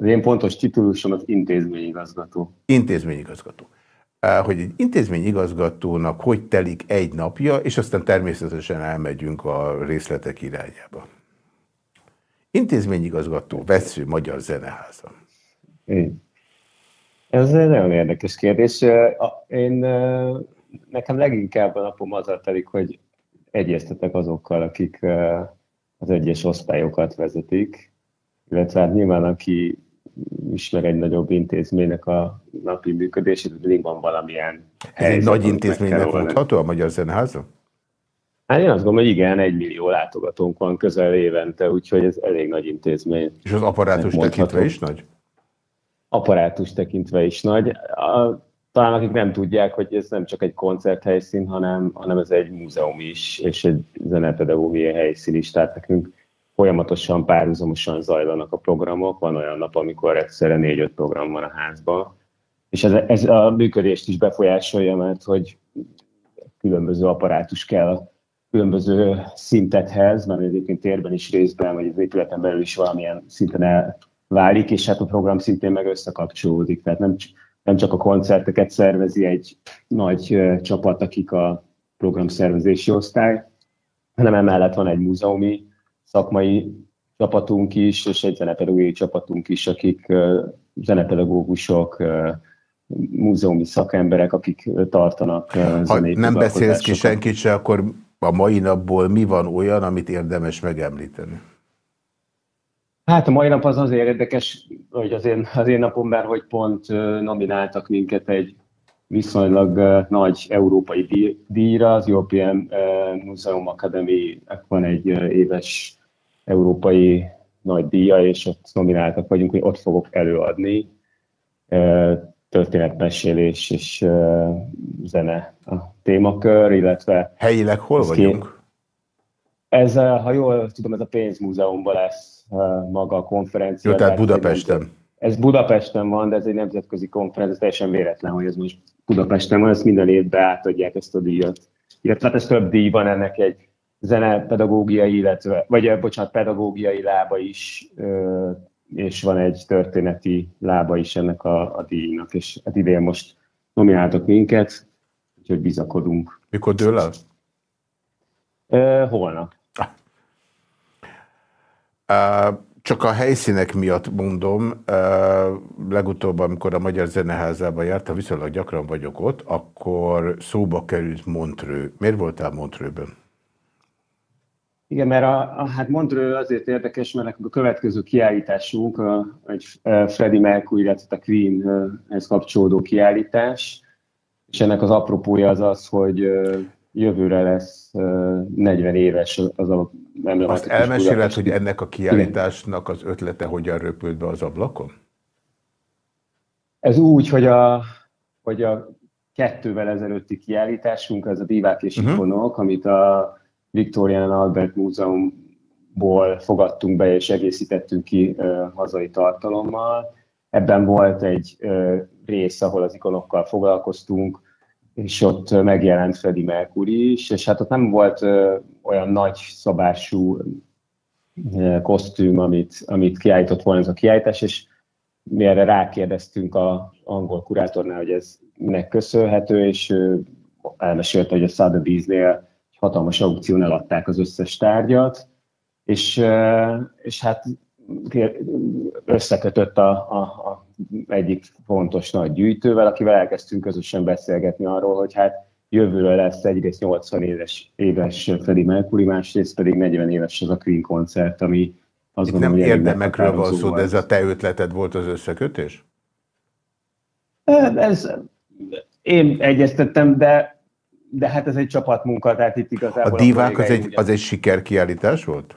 Az én pontos titulusom az intézményigazgató. Intézményigazgató. hogy egy intézmény igazgatónak hogy telik egy napja, és aztán természetesen elmegyünk a részletek irányába. Intézményigazgató, vesző, Magyar Zeneháza. Ez egy nagyon érdekes kérdés. Én, nekem leginkább a napom azzal telik, hogy egyeztetek azokkal, akik az egyes osztályokat vezetik, illetve hát nyilván aki ismer egy nagyobb intézménynek a napi működését, mindig van valamilyen Ez egy nagy intézménynek mondható a Magyar Zeneháza? Hát én azt gondolom, hogy igen, egy millió látogatónk van közel évente, úgyhogy ez elég nagy intézmény. És az apparátus tekintve is nagy? Apparátus tekintve is nagy. A, talán akik nem tudják, hogy ez nem csak egy koncerthelyszín, hanem, hanem ez egy múzeum is, és egy zenepedagógiai helyszín is, tehát nekünk folyamatosan, párhuzamosan zajlanak a programok, van olyan nap, amikor egyszerre négy-öt program van a házban, és ez, ez a működést is befolyásolja, mert hogy különböző apparátus kell különböző szintethez, mert egyébként térben is részben, vagy az épületen belül is valamilyen szinten elválik, és hát a program szintén meg összekapcsolódik. Tehát nem, nem csak a koncerteket szervezi egy nagy csapat, akik a programszervezési osztály, hanem emellett van egy múzeumi szakmai csapatunk is, és egy zenepedagógiai csapatunk is, akik zenepedagógusok, múzeumi szakemberek, akik tartanak Ha nem beszélsz ki senkit se, akkor a mai napból mi van olyan, amit érdemes megemlíteni? Hát a mai nap az azért érdekes, hogy az én, az én napomban, hogy pont nomináltak minket egy viszonylag nagy európai díjra, az European Museum Academy van egy éves európai nagy díja, és ott nomináltak vagyunk, hogy ott fogok előadni történetmesélés és zene a témakör, illetve... Helyileg hol vagyunk? Ez, ha jól tudom, ez a pénzmúzeumban lesz maga a konferencia. Jó, tehát Budapesten. Ez Budapesten van, de ez egy nemzetközi konferencia, ez teljesen véletlen, hogy ez most Budapesten van, ezt minden évben átadják ezt a díjat. Illetve hát ez több díj van, ennek egy zenepedagógiai, illetve, vagy bocsánat, pedagógiai lába is, és van egy történeti lába is ennek a, a díjnak, és hát idén most nomináltak minket, úgyhogy bizakodunk. Mikor dől el? Holnap. Uh, csak a helyszínek miatt mondom, uh, legutóbb, amikor a Magyar Zeneházában jártam, viszonylag gyakran vagyok ott, akkor szóba került Montrő. Miért voltál Montrőben? Igen, mert a, a, hát Montreux azért érdekes, mert a következő kiállításunk a, egy Freddie Mercury, illetve a Queen-hez kapcsolódó kiállítás, és ennek az apropója az az, hogy jövőre lesz 40 éves az a Azt elmeséled, hogy ennek a kiállításnak az ötlete hogyan röpült be az ablakon? Ez úgy, hogy a, hogy a kettővel ezelőtti kiállításunk, ez a bívák és uh mhm. -huh. ikonok, amit a Victorian Albert Múzeumból fogadtunk be és egészítettünk ki hazai tartalommal. Ebben volt egy rész, ahol az ikonokkal foglalkoztunk, és ott megjelent Freddie Mercury is, és hát ott nem volt olyan nagy szabású kosztüm, amit, amit kiállított volna ez a kiállítás, és mi erre rákérdeztünk a angol kurátornál, hogy ez minek köszönhető, és ő elmesélte, hogy a Sotheby's-nél hatalmas aukción eladták az összes tárgyat, és, és hát összekötött a, a, a egyik fontos nagy gyűjtővel, akivel elkezdtünk közösen beszélgetni arról, hogy hát jövőre lesz egyrészt 80 éves, éves Freddie Mercury, másrészt pedig 40 éves az a Queen koncert, ami azt Itt gondolom, nem érdemekről van szó, de ez a te ötleted volt az összekötés? Ez, én egyeztettem, de de hát ez egy csapatmunka, tehát itt igazából... A divák az egy, az egy sikerkiállítás volt?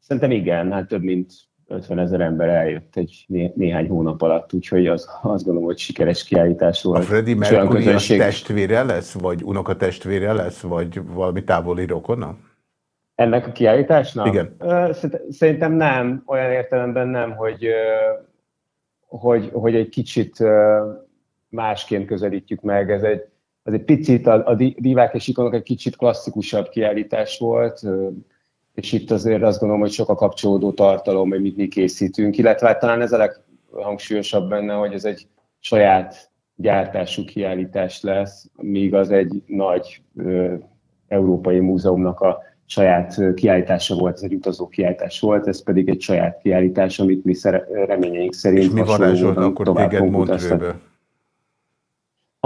Szerintem igen, hát több mint 50 ezer ember eljött egy né néhány hónap alatt, úgyhogy az, azt gondolom, hogy sikeres kiállítás volt. A Freddy Mercury közönség... testvére lesz, vagy unoka testvére lesz, vagy valami távoli rokona? Ennek a kiállításnak? Igen. Szerintem nem, olyan értelemben nem, hogy, hogy, hogy egy kicsit másként közelítjük meg. Ez egy, az egy picit, a, a divák és ikonok egy kicsit klasszikusabb kiállítás volt, és itt azért azt gondolom, hogy sok a kapcsolódó tartalom, amit mi készítünk, illetve hát talán ez a leghangsúlyosabb benne, hogy ez egy saját gyártású kiállítás lesz, míg az egy nagy ö, európai múzeumnak a saját kiállítása volt, ez egy utazó kiállítás volt, ez pedig egy saját kiállítás, amit mi reményeink szerint És mi varázsolt akkor téged Montreux-be?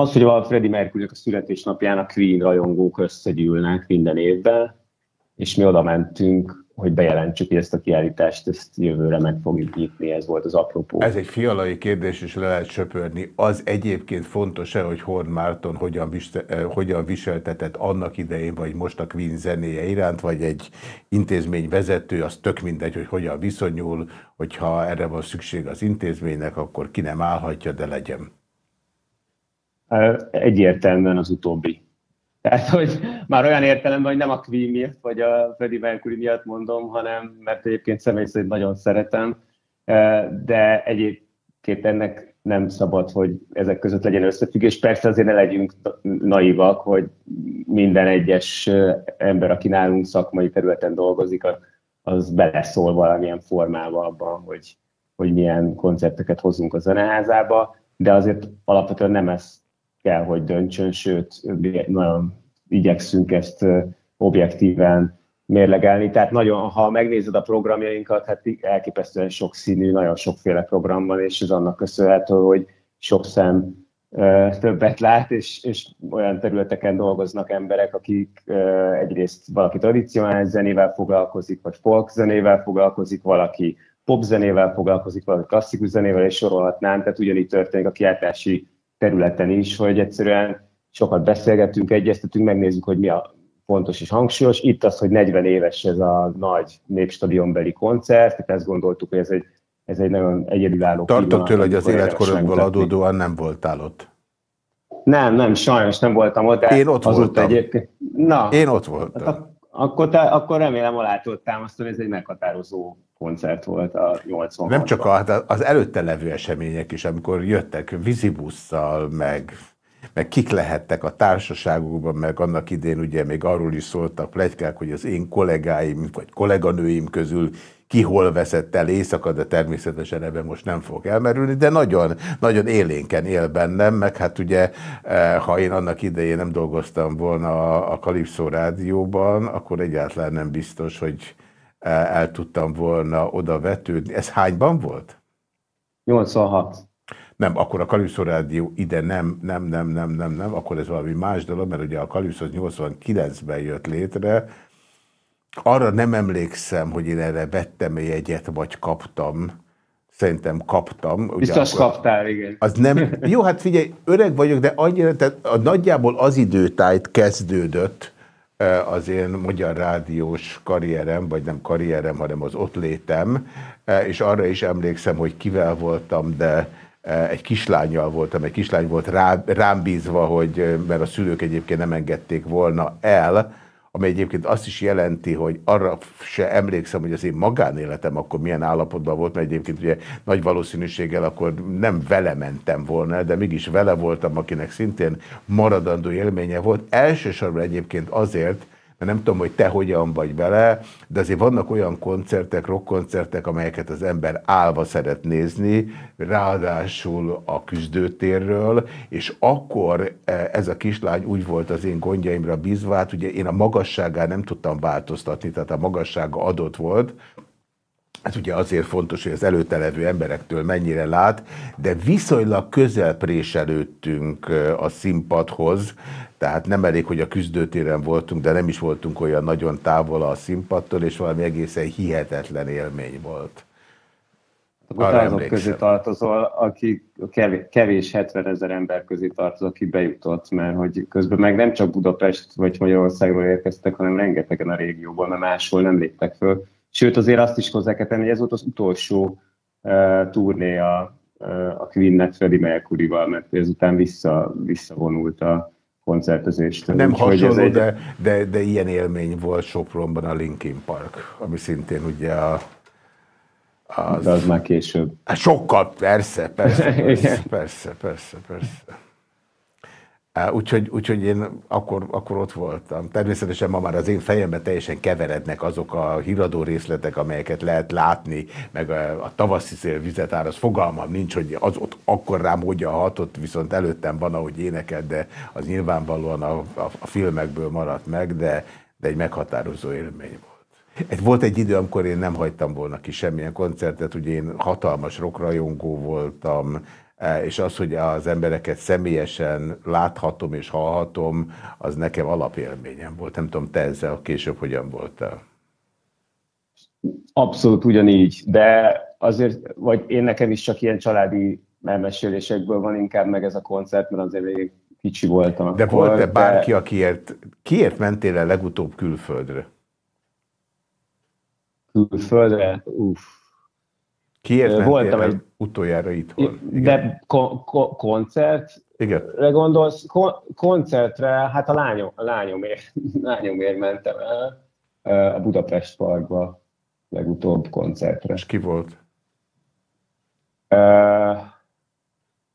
Az, hogy a Freddie mercury a születésnapján a Queen rajongók összegyűlnek minden évben, és mi oda mentünk, hogy bejelentsük, ezt a kiállítást ezt jövőre meg fogjuk nyitni, ez volt az apropó. Ez egy fialai kérdés, és le lehet söpörni. Az egyébként fontos-e, hogy Horn Márton hogyan, eh, hogyan viseltetett annak idején, vagy most a Queen zenéje iránt, vagy egy intézmény vezető, az tök mindegy, hogy hogyan viszonyul, hogyha erre van szükség az intézménynek, akkor ki nem állhatja, de legyen. Egyértelműen az utóbbi. Tehát, hogy már olyan értelemben, hogy nem a Queen miatt, vagy a Freddie Mercury miatt mondom, hanem mert egyébként személy szerint nagyon szeretem, de egyébként ennek nem szabad, hogy ezek között legyen összefüggés. Persze azért ne legyünk naivak, hogy minden egyes ember, aki nálunk szakmai területen dolgozik, az beleszól valamilyen formában abban, hogy, hogy milyen koncerteket hozunk a zeneházába, de azért alapvetően nem ez kell, hogy döntsön, sőt, nagyon igyekszünk ezt objektíven mérlegelni. Tehát nagyon, ha megnézed a programjainkat, hát elképesztően sok színű, nagyon sokféle program van, és ez annak köszönhető, hogy sok szem többet lát, és, és olyan területeken dolgoznak emberek, akik egyrészt valaki tradicionális zenével foglalkozik, vagy folk zenével foglalkozik, valaki popzenével foglalkozik, valaki klasszikus zenével, és sorolhatnám, tehát ugyanígy történik a kiáltási területen is, hogy egyszerűen sokat beszélgetünk, egyeztetünk, megnézzük, hogy mi a fontos és hangsúlyos. Itt az, hogy 40 éves ez a nagy népstadionbeli koncert, tehát ezt gondoltuk, hogy ez egy, ez egy nagyon egyedülálló Tartott tőle, hogy az életkorodból adódóan nem voltál ott. Nem, nem, sajnos nem voltam ott. De Én ott voltam. Egyébként... Na, Én ott voltam. Hát akkor, te, akkor remélem alá tudod támasztani, ez egy meghatározó koncert volt a 80 Nem csak a, hát az előtte levő események is, amikor jöttek vízibusszal, meg, meg kik lehettek a társaságokban, meg annak idén ugye még arról is szóltak plegykák, hogy az én kollégáim, vagy kolléganőim közül ki hol veszett el éjszaka, de természetesen ebben most nem fog elmerülni, de nagyon, nagyon élénken él bennem, meg hát ugye, eh, ha én annak idején nem dolgoztam volna a, Kalipszó rádióban, akkor egyáltalán nem biztos, hogy el tudtam volna oda vetődni. Ez hányban volt? 86. Nem, akkor a Kalipszó Rádió ide nem, nem, nem, nem, nem, nem, akkor ez valami más dolog, mert ugye a Kalipszó 89-ben jött létre, arra nem emlékszem, hogy én erre vettem -e jegyet, vagy kaptam. Szerintem kaptam. Ugye Biztos akkor, kaptál, igen. Az nem, jó, hát figyelj, öreg vagyok, de annyira, tehát a, nagyjából az időtájt kezdődött az én magyar rádiós karrierem, vagy nem karrierem, hanem az ott létem, és arra is emlékszem, hogy kivel voltam, de egy kislányjal voltam, egy kislány volt rá, rám bízva, hogy, mert a szülők egyébként nem engedték volna el, ami egyébként azt is jelenti, hogy arra se emlékszem, hogy az én magánéletem akkor milyen állapotban volt, mert egyébként ugye nagy valószínűséggel akkor nem vele mentem volna, de mégis vele voltam, akinek szintén maradandó élménye volt. Elsősorban egyébként azért, mert nem tudom, hogy te hogyan vagy vele, de azért vannak olyan koncertek, rockkoncertek, amelyeket az ember állva szeret nézni, ráadásul a küzdőtérről, és akkor e, ez a kislány úgy volt az én gondjaimra bízva, hát ugye én a magasságán nem tudtam változtatni, tehát a magassága adott volt, ez ugye azért fontos, hogy az előtte levő emberektől mennyire lát, de viszonylag közel préselődtünk a színpadhoz, tehát nem elég, hogy a küzdőtéren voltunk, de nem is voltunk olyan nagyon távol a színpadtól, és valami egészen hihetetlen élmény volt. Akkor azok közé tartozol, aki kevés, kevés 70 ezer ember közé tartozol, aki bejutott, mert hogy közben meg nem csak Budapest vagy Magyarországról érkeztek, hanem rengetegen a régióból, mert máshol nem léptek föl Sőt, azért azt is hozzá kell tenni, hogy ez volt az utolsó uh, turné a, uh, a Queen-nek Freddie Mercury-val, mert ezután vissza, visszavonult a koncertezést. Nem Úgy, hasonló, egy... de, de, de ilyen élmény volt Sopronban a Linkin Park, ami szintén ugye a az... De az már később. Hát sokkal, persze, persze, persze, persze, persze, persze. Úgyhogy, úgyhogy én akkor, akkor ott voltam. Természetesen ma már az én fejemben teljesen keverednek azok a híradó részletek, amelyeket lehet látni, meg a, a tavaszi szél vizet áraz fogalmam nincs, hogy az ott akkor rám hogyan hatott, viszont előttem van, ahogy énekel, de az nyilvánvalóan a, a, a filmekből maradt meg, de, de egy meghatározó élmény volt. Volt egy idő, amikor én nem hagytam volna ki semmilyen koncertet, ugye én hatalmas rockrajongó voltam, és az, hogy az embereket személyesen láthatom és hallhatom, az nekem alapélményem volt. Nem tudom, te ezzel később hogyan voltál? Abszolút ugyanígy, de azért, vagy én nekem is csak ilyen családi elmesélésekből van inkább meg ez a koncert, mert azért még kicsi voltam. De volt-e bárki, de... akiért, kiért mentél el legutóbb külföldre? Külföldre? Uff, Kiért Voltam egy utoljára itthon? Igen. De ko- ko- koncert? Igen. gondolsz? Ko- koncertre, hát a lányom, a lányomért, lányomért mentem el a Budapest Parkba legutóbb koncertre. És ki volt? Uh,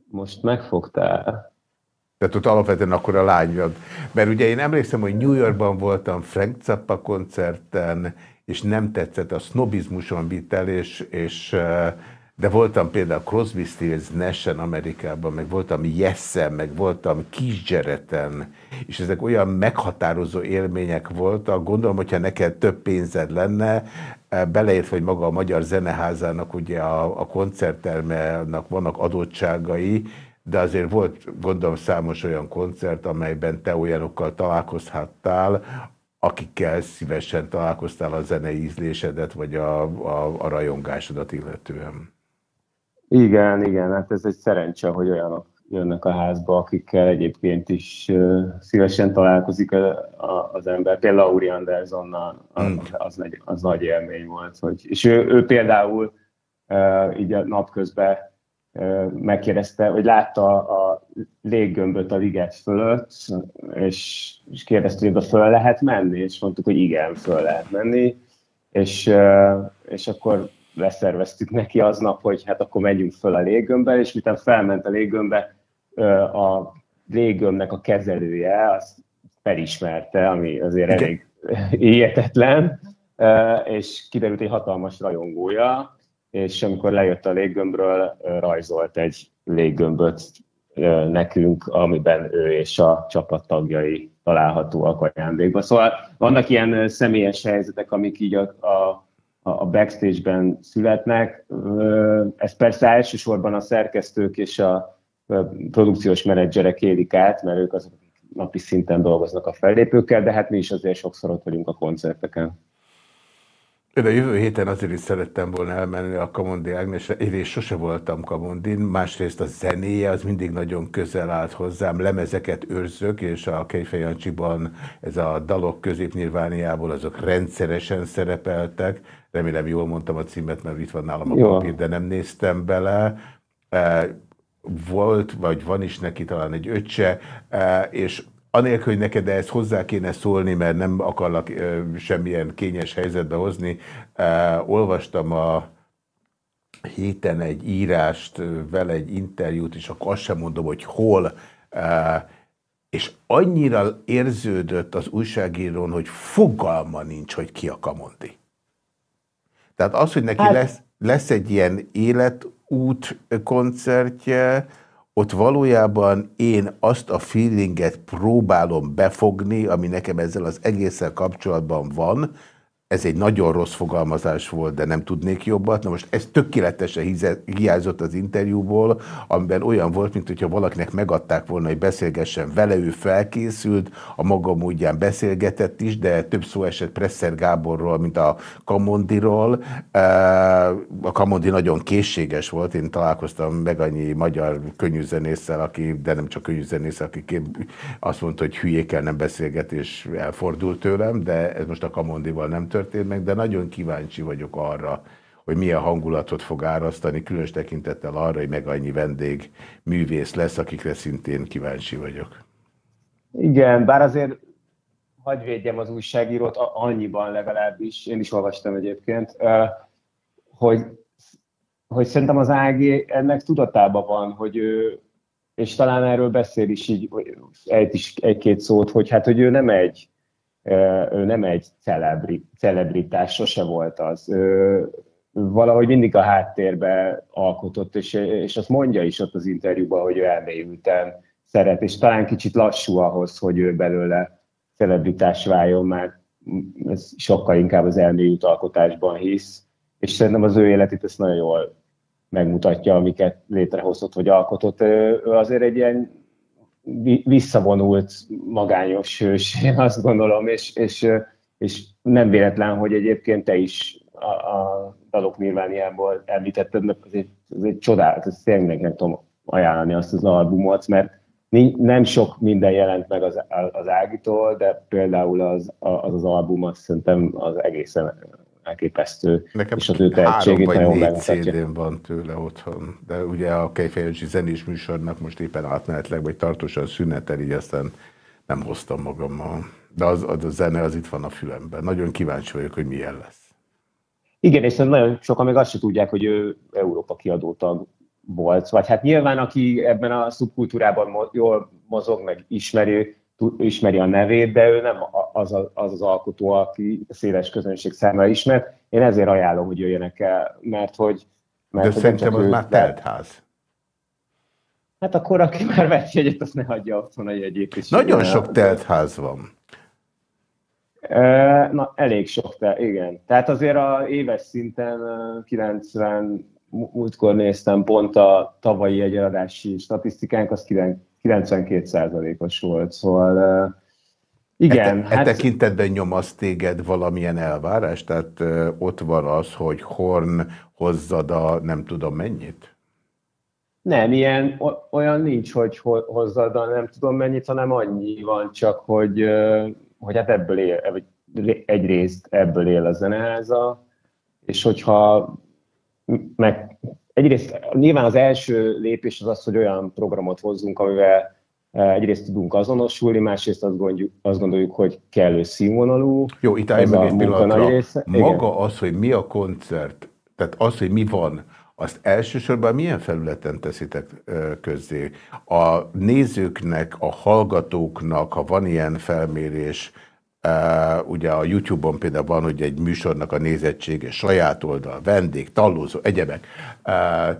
most megfogtál. Tehát ott alapvetően akkor a lány volt. Mert ugye én emlékszem, hogy New Yorkban voltam Frank Zappa koncerten, és nem tetszett, a sznobizmuson vitt és, de voltam például Crosby, Stills, nash Amerikában, meg voltam Yessen, meg voltam Kisgyereten, és ezek olyan meghatározó élmények voltak. Gondolom, hogyha neked több pénzed lenne, beleért, hogy maga a Magyar Zeneházának ugye a, a koncerttermelnek vannak adottságai, de azért volt, gondolom, számos olyan koncert, amelyben te olyanokkal találkozhattál, akikkel szívesen találkoztál a zenei ízlésedet, vagy a, a, a rajongásodat illetően. Igen, igen, hát ez egy szerencse, hogy olyanok jönnek a házba, akikkel egyébként is uh, szívesen találkozik a, a, az ember. Például Lauri Andersonnal, az, mm. az, az, az nagy élmény volt. Hogy, és ő, ő például uh, így a napközben megkérdezte, hogy látta a léggömböt a liget fölött, és, és kérdezte, hogy oda föl lehet menni, és mondtuk, hogy igen, föl lehet menni, és, és akkor leszerveztük neki aznap, hogy hát akkor megyünk föl a léggömbbe, és miután felment a léggömbbe, a léggömbnek a kezelője, azt felismerte, ami azért elég hihetetlen, és kiderült egy hatalmas rajongója, és amikor lejött a léggömbről, rajzolt egy léggömböt nekünk, amiben ő és a csapat tagjai találhatóak ajándékban. Szóval vannak ilyen személyes helyzetek, amik így a, a, a backstage-ben születnek. Ez persze elsősorban a szerkesztők és a produkciós menedzserek élik át, mert ők azok, napi szinten dolgoznak a fellépőkkel, de hát mi is azért sokszor ott vagyunk a koncerteken. A jövő héten azért is szerettem volna elmenni a Kamondi Ágnesre. Egyrészt sose voltam Kamondin, másrészt a zenéje az mindig nagyon közel állt hozzám. Lemezeket őrzök, és a Kejfejancsiban ez a dalok középnyilvániából azok rendszeresen szerepeltek. Remélem jól mondtam a címet, mert itt van nálam a Jó. papír, de nem néztem bele. E, volt, vagy van is neki talán egy öccse, e, és anélkül, hogy neked ezt hozzá kéne szólni, mert nem akarlak semmilyen kényes helyzetbe hozni, olvastam a héten egy írást, vele egy interjút, és akkor azt sem mondom, hogy hol, és annyira érződött az újságírón, hogy fogalma nincs, hogy ki a Kamondi. Tehát az, hogy neki hát... lesz, lesz egy ilyen életút koncertje, ott valójában én azt a feelinget próbálom befogni, ami nekem ezzel az egésszel kapcsolatban van, ez egy nagyon rossz fogalmazás volt, de nem tudnék jobbat. Na most ez tökéletesen hiányzott az interjúból, amiben olyan volt, mint hogyha valakinek megadták volna, hogy beszélgessen vele, ő felkészült, a maga módján beszélgetett is, de több szó esett Presser Gáborról, mint a Kamondiról. A Kamondi nagyon készséges volt, én találkoztam meg annyi magyar könnyűzenésszel, aki, de nem csak könnyűzenésszel, aki azt mondta, hogy hülyékkel nem beszélget, és elfordult tőlem, de ez most a Kamondival nem történt meg, de nagyon kíváncsi vagyok arra, hogy milyen hangulatot fog árasztani, különös tekintettel arra, hogy meg annyi vendég művész lesz, akikre szintén kíváncsi vagyok. Igen, bár azért hagyj védjem az újságírót annyiban legalábbis, én is olvastam egyébként, hogy, hogy szerintem az AG ennek tudatában van, hogy ő, és talán erről beszél is így egy-két szót, hogy hát, hogy ő nem egy, ő nem egy celebri, celebritás, sose volt az. Ő, valahogy mindig a háttérbe alkotott, és, és azt mondja is ott az interjúban, hogy ő elmélyülten szeret, és talán kicsit lassú ahhoz, hogy ő belőle celebritás váljon, mert ez sokkal inkább az elmélyült alkotásban hisz, és szerintem az ő életét ezt nagyon jól megmutatja, amiket létrehozott vagy alkotott. Ő azért egy ilyen visszavonult, magányos hős, én azt gondolom, és, és, és nem véletlen, hogy egyébként te is a, a dalok Nirvániából említetted, mert ez egy, ez egy csodálat, ez tényleg nem tudom ajánlani azt az albumot, mert nem sok minden jelent meg az, az Ágitól, de például az az, az album azt szerintem az egészen elképesztő. Nekem és az ő három vagy négy cd van tőle otthon, de ugye a Kejfejancsi zenés műsornak most éppen átmenetleg, vagy tartósan szünetel, így aztán nem hoztam magammal. De az, az a zene az itt van a fülemben. Nagyon kíváncsi vagyok, hogy milyen lesz. Igen, és nagyon sokan még azt se tudják, hogy ő Európa kiadótag volt. Vagy hát nyilván, aki ebben a szubkultúrában jól mozog, meg ismeri, ismeri a nevét, de ő nem az, a, az az alkotó, aki széles közönség számára ismert. Én ezért ajánlom, hogy jöjjenek el, mert hogy... Mert de hogy szerintem az már teltház. Hát akkor, aki már vett jegyet, azt ne hagyja otthon a jegyét is. Nagyon sok teltház van. Na, elég sok, te, igen. Tehát azért a éves szinten 90, múltkor néztem pont a tavalyi egyeladási statisztikánk, az 92%-os volt, szóval igen. E, hát... e tekintetben nyomasz téged valamilyen elvárás? Tehát ott van az, hogy Horn hozzad a nem tudom mennyit? Nem, ilyen olyan nincs, hogy hozzad a nem tudom mennyit, hanem annyi van csak, hogy hogy hát ebből él, egyrészt ebből él a zeneháza, és hogyha meg egyrészt nyilván az első lépés az az, hogy olyan programot hozzunk, amivel e, egyrészt tudunk azonosulni, másrészt azt gondoljuk, azt gondoljuk hogy kellő színvonalú. Jó, itt állj meg egy pillanatra. Része. Maga Igen. az, hogy mi a koncert, tehát az, hogy mi van, azt elsősorban milyen felületen teszitek közzé? A nézőknek, a hallgatóknak, ha van ilyen felmérés, ugye a YouTube-on például van, hogy egy műsornak a nézettsége, saját oldal, vendég, tallózó, egyebek.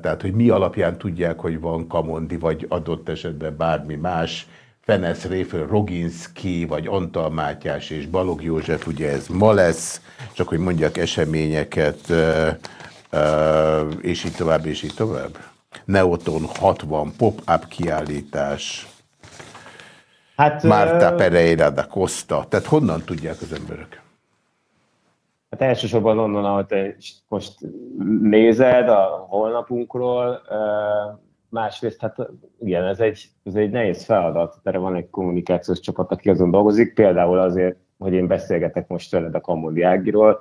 Tehát, hogy mi alapján tudják, hogy van Kamondi, vagy adott esetben bármi más, Fenesz Réfő, Roginski, vagy Antal Mátyás és Balog József, ugye ez ma lesz, csak hogy mondjak eseményeket, és így tovább, és így tovább. Neoton 60, pop-up kiállítás, hát, Marta uh, Pereira da Costa. Tehát honnan tudják az emberek? Hát elsősorban onnan, ahogy te most nézed a holnapunkról, másrészt, hát igen, ez egy, ez egy nehéz feladat. Erre van egy kommunikációs csapat, aki azon dolgozik, például azért, hogy én beszélgetek most veled a Kamodi Ágiról,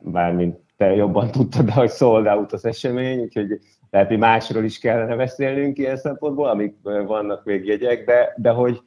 bármint te jobban tudtad, hogy sold out az esemény, úgyhogy lehet, hogy másról is kellene beszélnünk ilyen szempontból, amik vannak még jegyek, de, de hogy,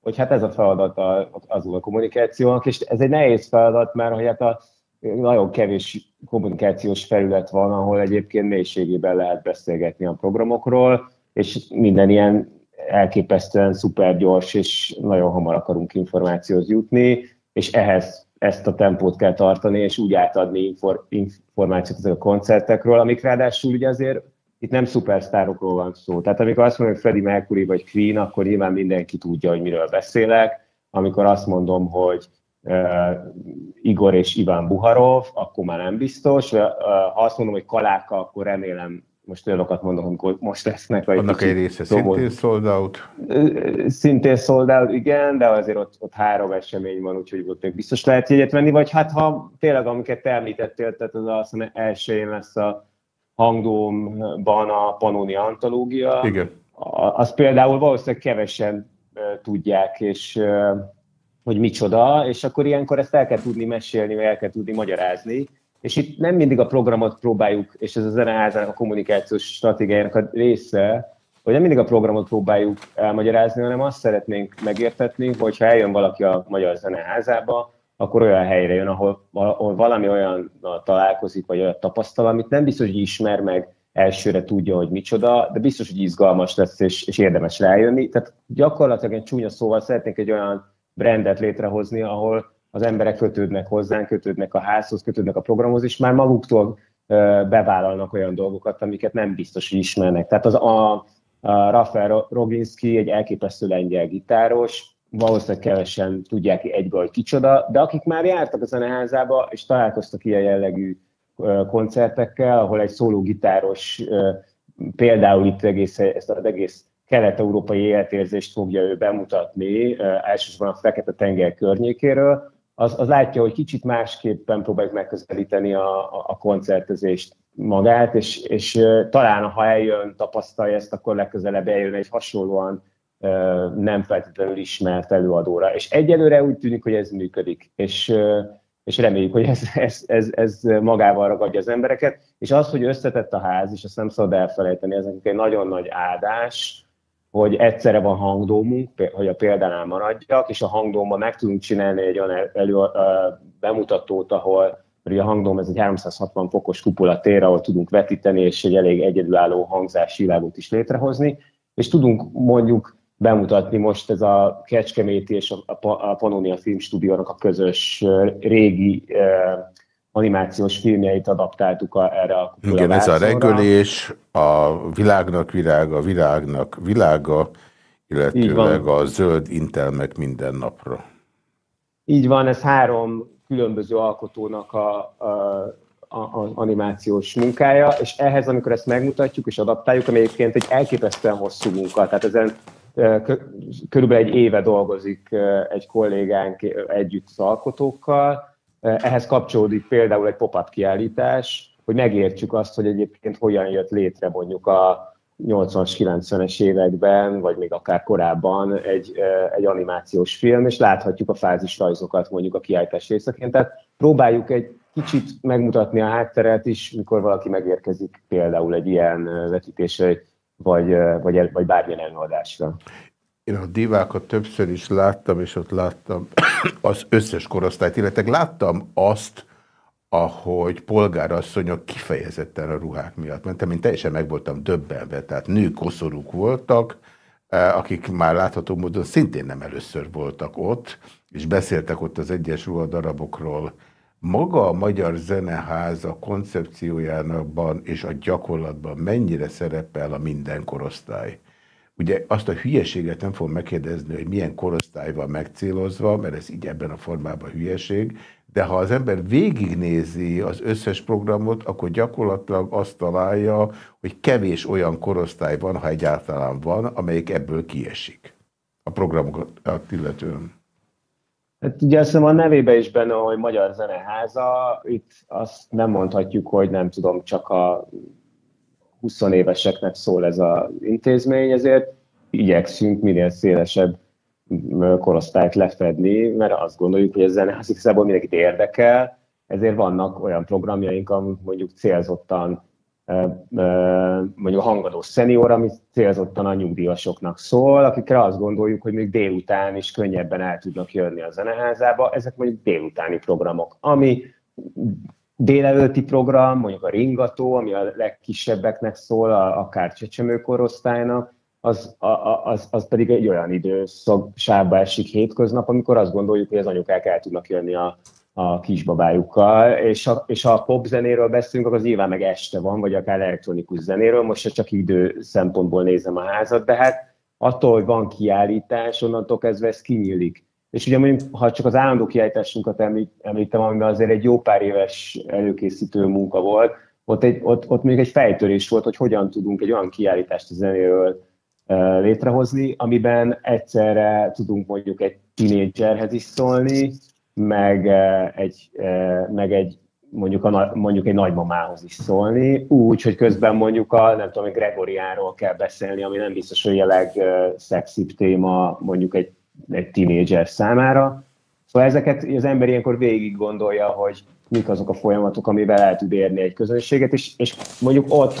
hogy hát ez a feladat azon a kommunikációnak, és ez egy nehéz feladat, mert hogy hát a, nagyon kevés kommunikációs felület van, ahol egyébként mélységében lehet beszélgetni a programokról, és minden ilyen elképesztően szuper gyors, és nagyon hamar akarunk információhoz jutni, és ehhez ezt a tempót kell tartani, és úgy átadni infor, információt ezek a koncertekről, amik ráadásul ugye azért itt nem szupersztárokról van szó. Tehát amikor azt mondom, hogy Freddie Mercury vagy Queen, akkor nyilván mindenki tudja, hogy miről beszélek. Amikor azt mondom, hogy uh, Igor és Iván Buharov, akkor már nem biztos. Uh, ha azt mondom, hogy Kaláka, akkor remélem most olyanokat mondom, amikor most lesznek. Vagy Annak egy része szintén szintén sold out? Szintén sold out, igen, de azért ott, ott három esemény van, úgyhogy ott még biztos lehet jegyet venni, vagy hát ha tényleg, amiket említettél, tehát az azt hiszem elsőjén lesz a hangdómban a Panoni antológia. Igen. Az például valószínűleg kevesen tudják, és hogy micsoda, és akkor ilyenkor ezt el kell tudni mesélni, vagy el kell tudni magyarázni. És itt nem mindig a programot próbáljuk, és ez a zeneházának a kommunikációs stratégiájának a része, hogy nem mindig a programot próbáljuk elmagyarázni, hanem azt szeretnénk megértetni, hogyha eljön valaki a Magyar Zeneházába, akkor olyan helyre jön, ahol, ahol valami olyan találkozik, vagy olyan tapasztal, amit nem biztos, hogy ismer meg elsőre tudja, hogy micsoda, de biztos, hogy izgalmas lesz, és, és érdemes rájönni. Tehát gyakorlatilag egy csúnya szóval szeretnénk egy olyan brandet létrehozni, ahol az emberek kötődnek hozzánk, kötődnek a házhoz, kötődnek a programhoz, és már maguktól bevállalnak olyan dolgokat, amiket nem biztos, hogy ismernek. Tehát az a, a Rafael Roginski egy elképesztő lengyel gitáros, valószínűleg kevesen tudják egyből, hogy kicsoda, de akik már jártak a zeneházába, és találkoztak ilyen jellegű koncertekkel, ahol egy szólógitáros például itt egész, ezt az egész kelet-európai életérzést fogja ő bemutatni, elsősorban a Fekete-tenger környékéről, az, az látja, hogy kicsit másképpen próbáljuk megközelíteni a, a, a koncertezést magát, és, és talán ha eljön, tapasztalja ezt, akkor legközelebb eljön egy hasonlóan nem feltétlenül ismert előadóra. És egyelőre úgy tűnik, hogy ez működik, és, és reméljük, hogy ez, ez, ez, ez magával ragadja az embereket. És az, hogy összetett a ház, és ezt nem szabad elfelejteni, ez egy nagyon nagy áldás, hogy egyszerre van hangdómunk, hogy a példánál maradjak, és a hangdómban meg tudunk csinálni egy olyan elő, bemutatót, ahol a hangdóm ez egy 360 fokos kupola tér, ahol tudunk vetíteni, és egy elég egyedülálló hangzási világot is létrehozni, és tudunk mondjuk bemutatni most ez a Kecskeméti és a, Pannonia Filmstúdiónak a közös régi animációs filmjeit adaptáltuk a, erre a Igen, ez a regölés, a világnak virága, a világnak világa, illetőleg a zöld intelmek minden napra. Így van, ez három különböző alkotónak a, a, a, a animációs munkája, és ehhez, amikor ezt megmutatjuk és adaptáljuk, ami egyébként egy elképesztően hosszú munka, tehát ezen körülbelül egy éve dolgozik egy kollégánk együtt az alkotókkal, ehhez kapcsolódik például egy pop-up kiállítás, hogy megértsük azt, hogy egyébként hogyan jött létre mondjuk a 80-as, 90-es években, vagy még akár korábban egy, egy animációs film, és láthatjuk a fázisrajzokat mondjuk a kiállítás részeként. Tehát próbáljuk egy kicsit megmutatni a hátteret is, mikor valaki megérkezik például egy ilyen vetítésre, vagy, vagy, vagy bármilyen előadásra. Én a divákat többször is láttam, és ott láttam az összes korosztályt, illetve láttam azt, ahogy polgárasszonyok kifejezetten a ruhák miatt mentem. Én teljesen meg voltam döbbenve, tehát nők koszorúk voltak, eh, akik már látható módon szintén nem először voltak ott, és beszéltek ott az egyes ruhadarabokról. Maga a Magyar Zeneháza koncepciójánakban és a gyakorlatban mennyire szerepel a minden korosztály? Ugye azt a hülyeséget nem fogom megkérdezni, hogy milyen korosztály van megcélozva, mert ez így ebben a formában hülyeség, de ha az ember végignézi az összes programot, akkor gyakorlatilag azt találja, hogy kevés olyan korosztály van, ha egyáltalán van, amelyik ebből kiesik a programokat illetően. Hát ugye azt hiszem a nevébe is benne, hogy Magyar Zeneháza, itt azt nem mondhatjuk, hogy nem tudom, csak a 20 éveseknek szól ez az intézmény, ezért igyekszünk minél szélesebb korosztályt lefedni, mert azt gondoljuk, hogy ez zene az igazából mindenkit érdekel, ezért vannak olyan programjaink, amik mondjuk célzottan mondjuk a hangadó szenior, ami célzottan a nyugdíjasoknak szól, akikre azt gondoljuk, hogy még délután is könnyebben el tudnak jönni a zeneházába. Ezek mondjuk délutáni programok, ami délelőtti program, mondjuk a ringató, ami a legkisebbeknek szól, akár csecsemőkorosztálynak, az, az, az pedig egy olyan időszakába esik hétköznap, amikor azt gondoljuk, hogy az anyukák el tudnak jönni a, a kisbabájukkal, és, a, és ha a pop zenéről beszélünk, akkor az nyilván meg este van, vagy akár elektronikus zenéről, most csak idő szempontból nézem a házat, de hát attól, hogy van kiállítás, onnantól kezdve ez kinyílik. És ugye mondjuk, ha csak az állandó kiállításunkat említ, említem, amiben azért egy jó pár éves előkészítő munka volt, ott, egy, ott, ott még egy fejtörés volt, hogy hogyan tudunk egy olyan kiállítást a zenéről uh, létrehozni, amiben egyszerre tudunk mondjuk egy tínédzserhez is szólni, meg uh, egy, uh, meg egy mondjuk, a, mondjuk egy nagymamához is szólni, úgy, hogy közben mondjuk a, nem tudom, Gregoriáról kell beszélni, ami nem biztos, hogy a legszexibb téma mondjuk egy egy tínédzser számára. Szóval ezeket az ember ilyenkor végig gondolja, hogy mik azok a folyamatok, amivel el tud érni egy közönséget, és, és mondjuk ott,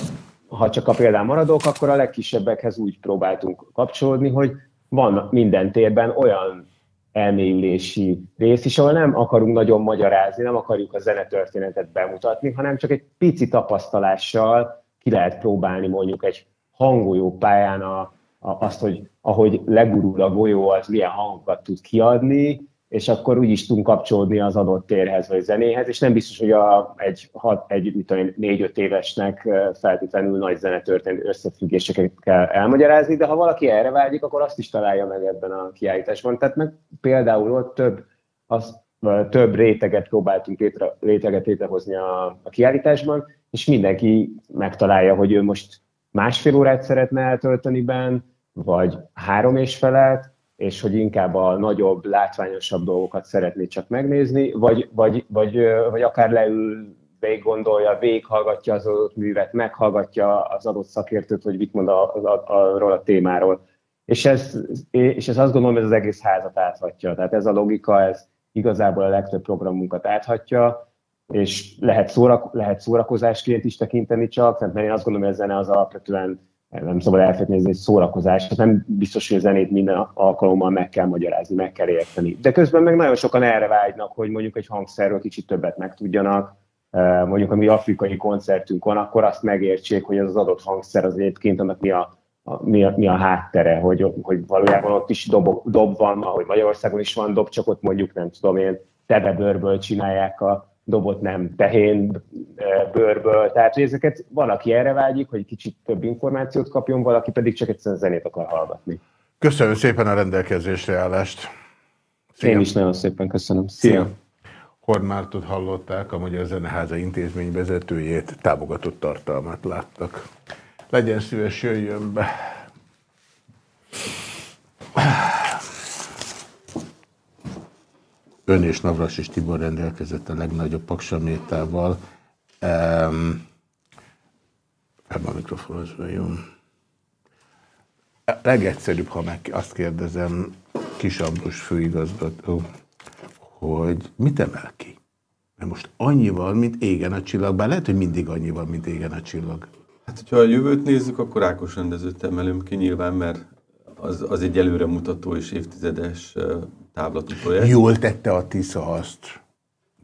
ha csak a példán maradok, akkor a legkisebbekhez úgy próbáltunk kapcsolódni, hogy van minden térben olyan elmélyülési rész is, ahol nem akarunk nagyon magyarázni, nem akarjuk a zenetörténetet bemutatni, hanem csak egy pici tapasztalással ki lehet próbálni mondjuk egy hangoló pályán a, azt, hogy ahogy legurul a golyó, az milyen hangokat tud kiadni, és akkor úgy is tudunk kapcsolódni az adott térhez vagy zenéhez, és nem biztos, hogy a, egy, hat, egy mit tudom, négy-öt évesnek feltétlenül nagy zenetörténeti összefüggéseket kell elmagyarázni, de ha valaki erre vágyik, akkor azt is találja meg ebben a kiállításban. Tehát meg például ott több, az, több réteget próbáltunk létre, réteget létrehozni a, a kiállításban, és mindenki megtalálja, hogy ő most másfél órát szeretne eltölteni benn, vagy három és felet, és hogy inkább a nagyobb, látványosabb dolgokat szeretné csak megnézni, vagy, vagy, vagy, vagy akár leül, végig gondolja, végighallgatja az adott művet, meghallgatja az adott szakértőt, hogy mit mond a, a, arról a témáról. És ez, és ez azt gondolom, ez az egész házat áthatja. Tehát ez a logika, ez igazából a legtöbb programunkat áthatja, és lehet, szórak, lehet szórakozásként is tekinteni csak, mert én azt gondolom, hogy a zene az alapvetően nem szabad elfelejteni, ez egy szórakozás, tehát nem biztos, hogy a zenét minden alkalommal meg kell magyarázni, meg kell érteni. De közben meg nagyon sokan erre vágynak, hogy mondjuk egy hangszerről kicsit többet megtudjanak, mondjuk a mi afrikai koncertünk van, akkor azt megértsék, hogy ez az adott hangszer az egyébként annak mi a, a, mi, a, mi a háttere, hogy, hogy valójában ott is dob, dob van, ahogy Magyarországon is van dob, csak ott mondjuk nem tudom én, tebebőrből csinálják a, dobott nem tehén bőrből. Tehát, hogy ezeket valaki erre vágyik, hogy kicsit több információt kapjon, valaki pedig csak egyszerűen zenét akar hallgatni. Köszönöm szépen a rendelkezésre állást. Szia. Én is nagyon szépen köszönöm. Szia! Szia. Horn Mártot hallották, a Magyar Zeneháza intézmény vezetőjét, támogatott tartalmat láttak. Legyen szíves, jöjjön be! Ön és Navras és Tibor rendelkezett a legnagyobb paksamétával. Um, ebben a mikrofonhoz. A legegyszerűbb, ha meg azt kérdezem, Kis főigazgató, hogy mit emel ki? Mert most annyi van, mint égen a csillag, bár lehet, hogy mindig annyi van, mint égen a csillag. Hát, hogyha a jövőt nézzük, akkor Ákos rendezőt emelünk ki nyilván, mert az, az egy előremutató és évtizedes távlatú projekt. Jól tette a TISZA azt,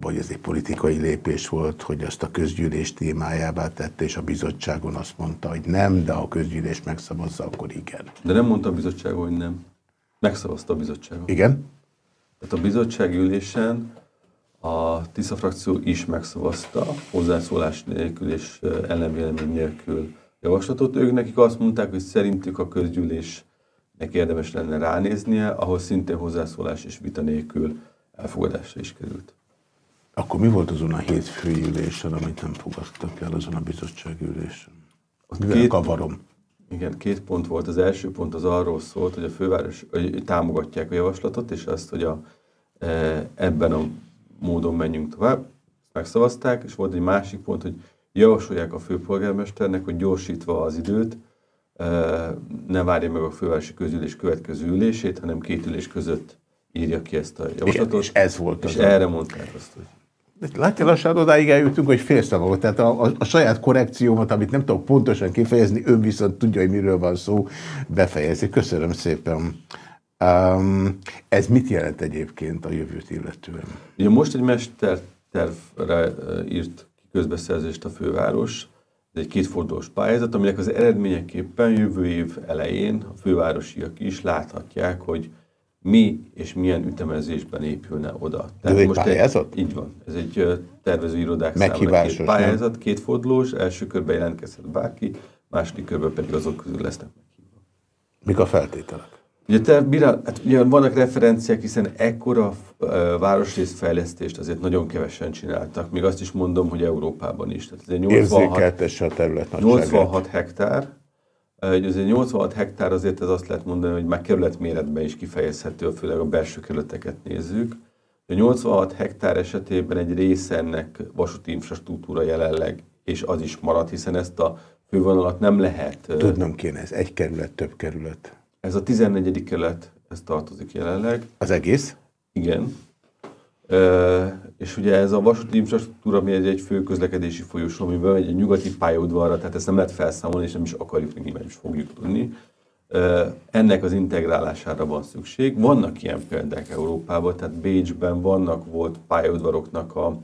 vagy ez egy politikai lépés volt, hogy azt a közgyűlés témájává tette, és a bizottságon azt mondta, hogy nem, de ha a közgyűlés megszavazza, akkor igen. De nem mondta a bizottságon, hogy nem. Megszavazta a bizottságon. Igen? Tehát a bizottság ülésen a TISZA frakció is megszavazta hozzászólás nélkül és ellenvélemény nélkül javaslatot. Ők nekik azt mondták, hogy szerintük a közgyűlés neki érdemes lenne ránéznie, ahol szintén hozzászólás és vita nélkül elfogadásra is került. Akkor mi volt azon a hétfői ülésen, amit nem fogadtak el azon a bizottsági ülésen? Mivel két, kavarom? Igen, két pont volt. Az első pont az arról szólt, hogy a főváros hogy támogatják a javaslatot, és azt, hogy a, e, ebben a módon menjünk tovább. Megszavazták, és volt egy másik pont, hogy javasolják a főpolgármesternek, hogy gyorsítva az időt, ne várja meg a fővárosi közülés következő ülését, hanem két ülés között írja ki ezt a javaslatot. Igen, és ez volt És az erre a... mondták azt, hogy... Látja, lassan odáig eljutunk, hogy félszavak. Tehát a, a, a saját korrekciómat, amit nem tudok pontosan kifejezni, ön viszont tudja, hogy miről van szó, befejezi. Köszönöm szépen. Um, ez mit jelent egyébként a jövőt illetően? Ugye most egy mestertervre írt közbeszerzést a főváros, ez egy kétfordulós pályázat, aminek az eredményeképpen jövő év elején a fővárosiak is láthatják, hogy mi és milyen ütemezésben épülne oda. Tehát ez most egy pályázat? Egy, így van. Ez egy tervezőirodák számára két pályázat, nem? kétfordulós, első körben jelentkezhet bárki, második körben pedig azok közül lesznek meghívva. Mik a feltételek? Ugye, te, hát ugye vannak referenciák, hiszen ekkora uh, városrészfejlesztést azért nagyon kevesen csináltak. Még azt is mondom, hogy Európában is. Tehát ez 86, a terület 86 hektár. Azért 86 hektár azért ez azt lehet mondani, hogy már kerületméretben is kifejezhető, főleg a belső kerületeket nézzük. A 86 hektár esetében egy része ennek vasúti infrastruktúra jelenleg, és az is marad, hiszen ezt a fővonalat nem lehet... Tudnom kéne, ez egy kerület, több kerület. Ez a 14. kelet, ez tartozik jelenleg. Az egész? Igen. E, és ugye ez a vasúti infrastruktúra, ami egy, egy fő közlekedési folyosó, amiben megy egy nyugati pályaudvarra, tehát ezt nem lehet felszámolni, és nem is akarjuk, nem is fogjuk tudni. E, ennek az integrálására van szükség. Vannak ilyen példák Európában, tehát Bécsben vannak volt pályaudvaroknak a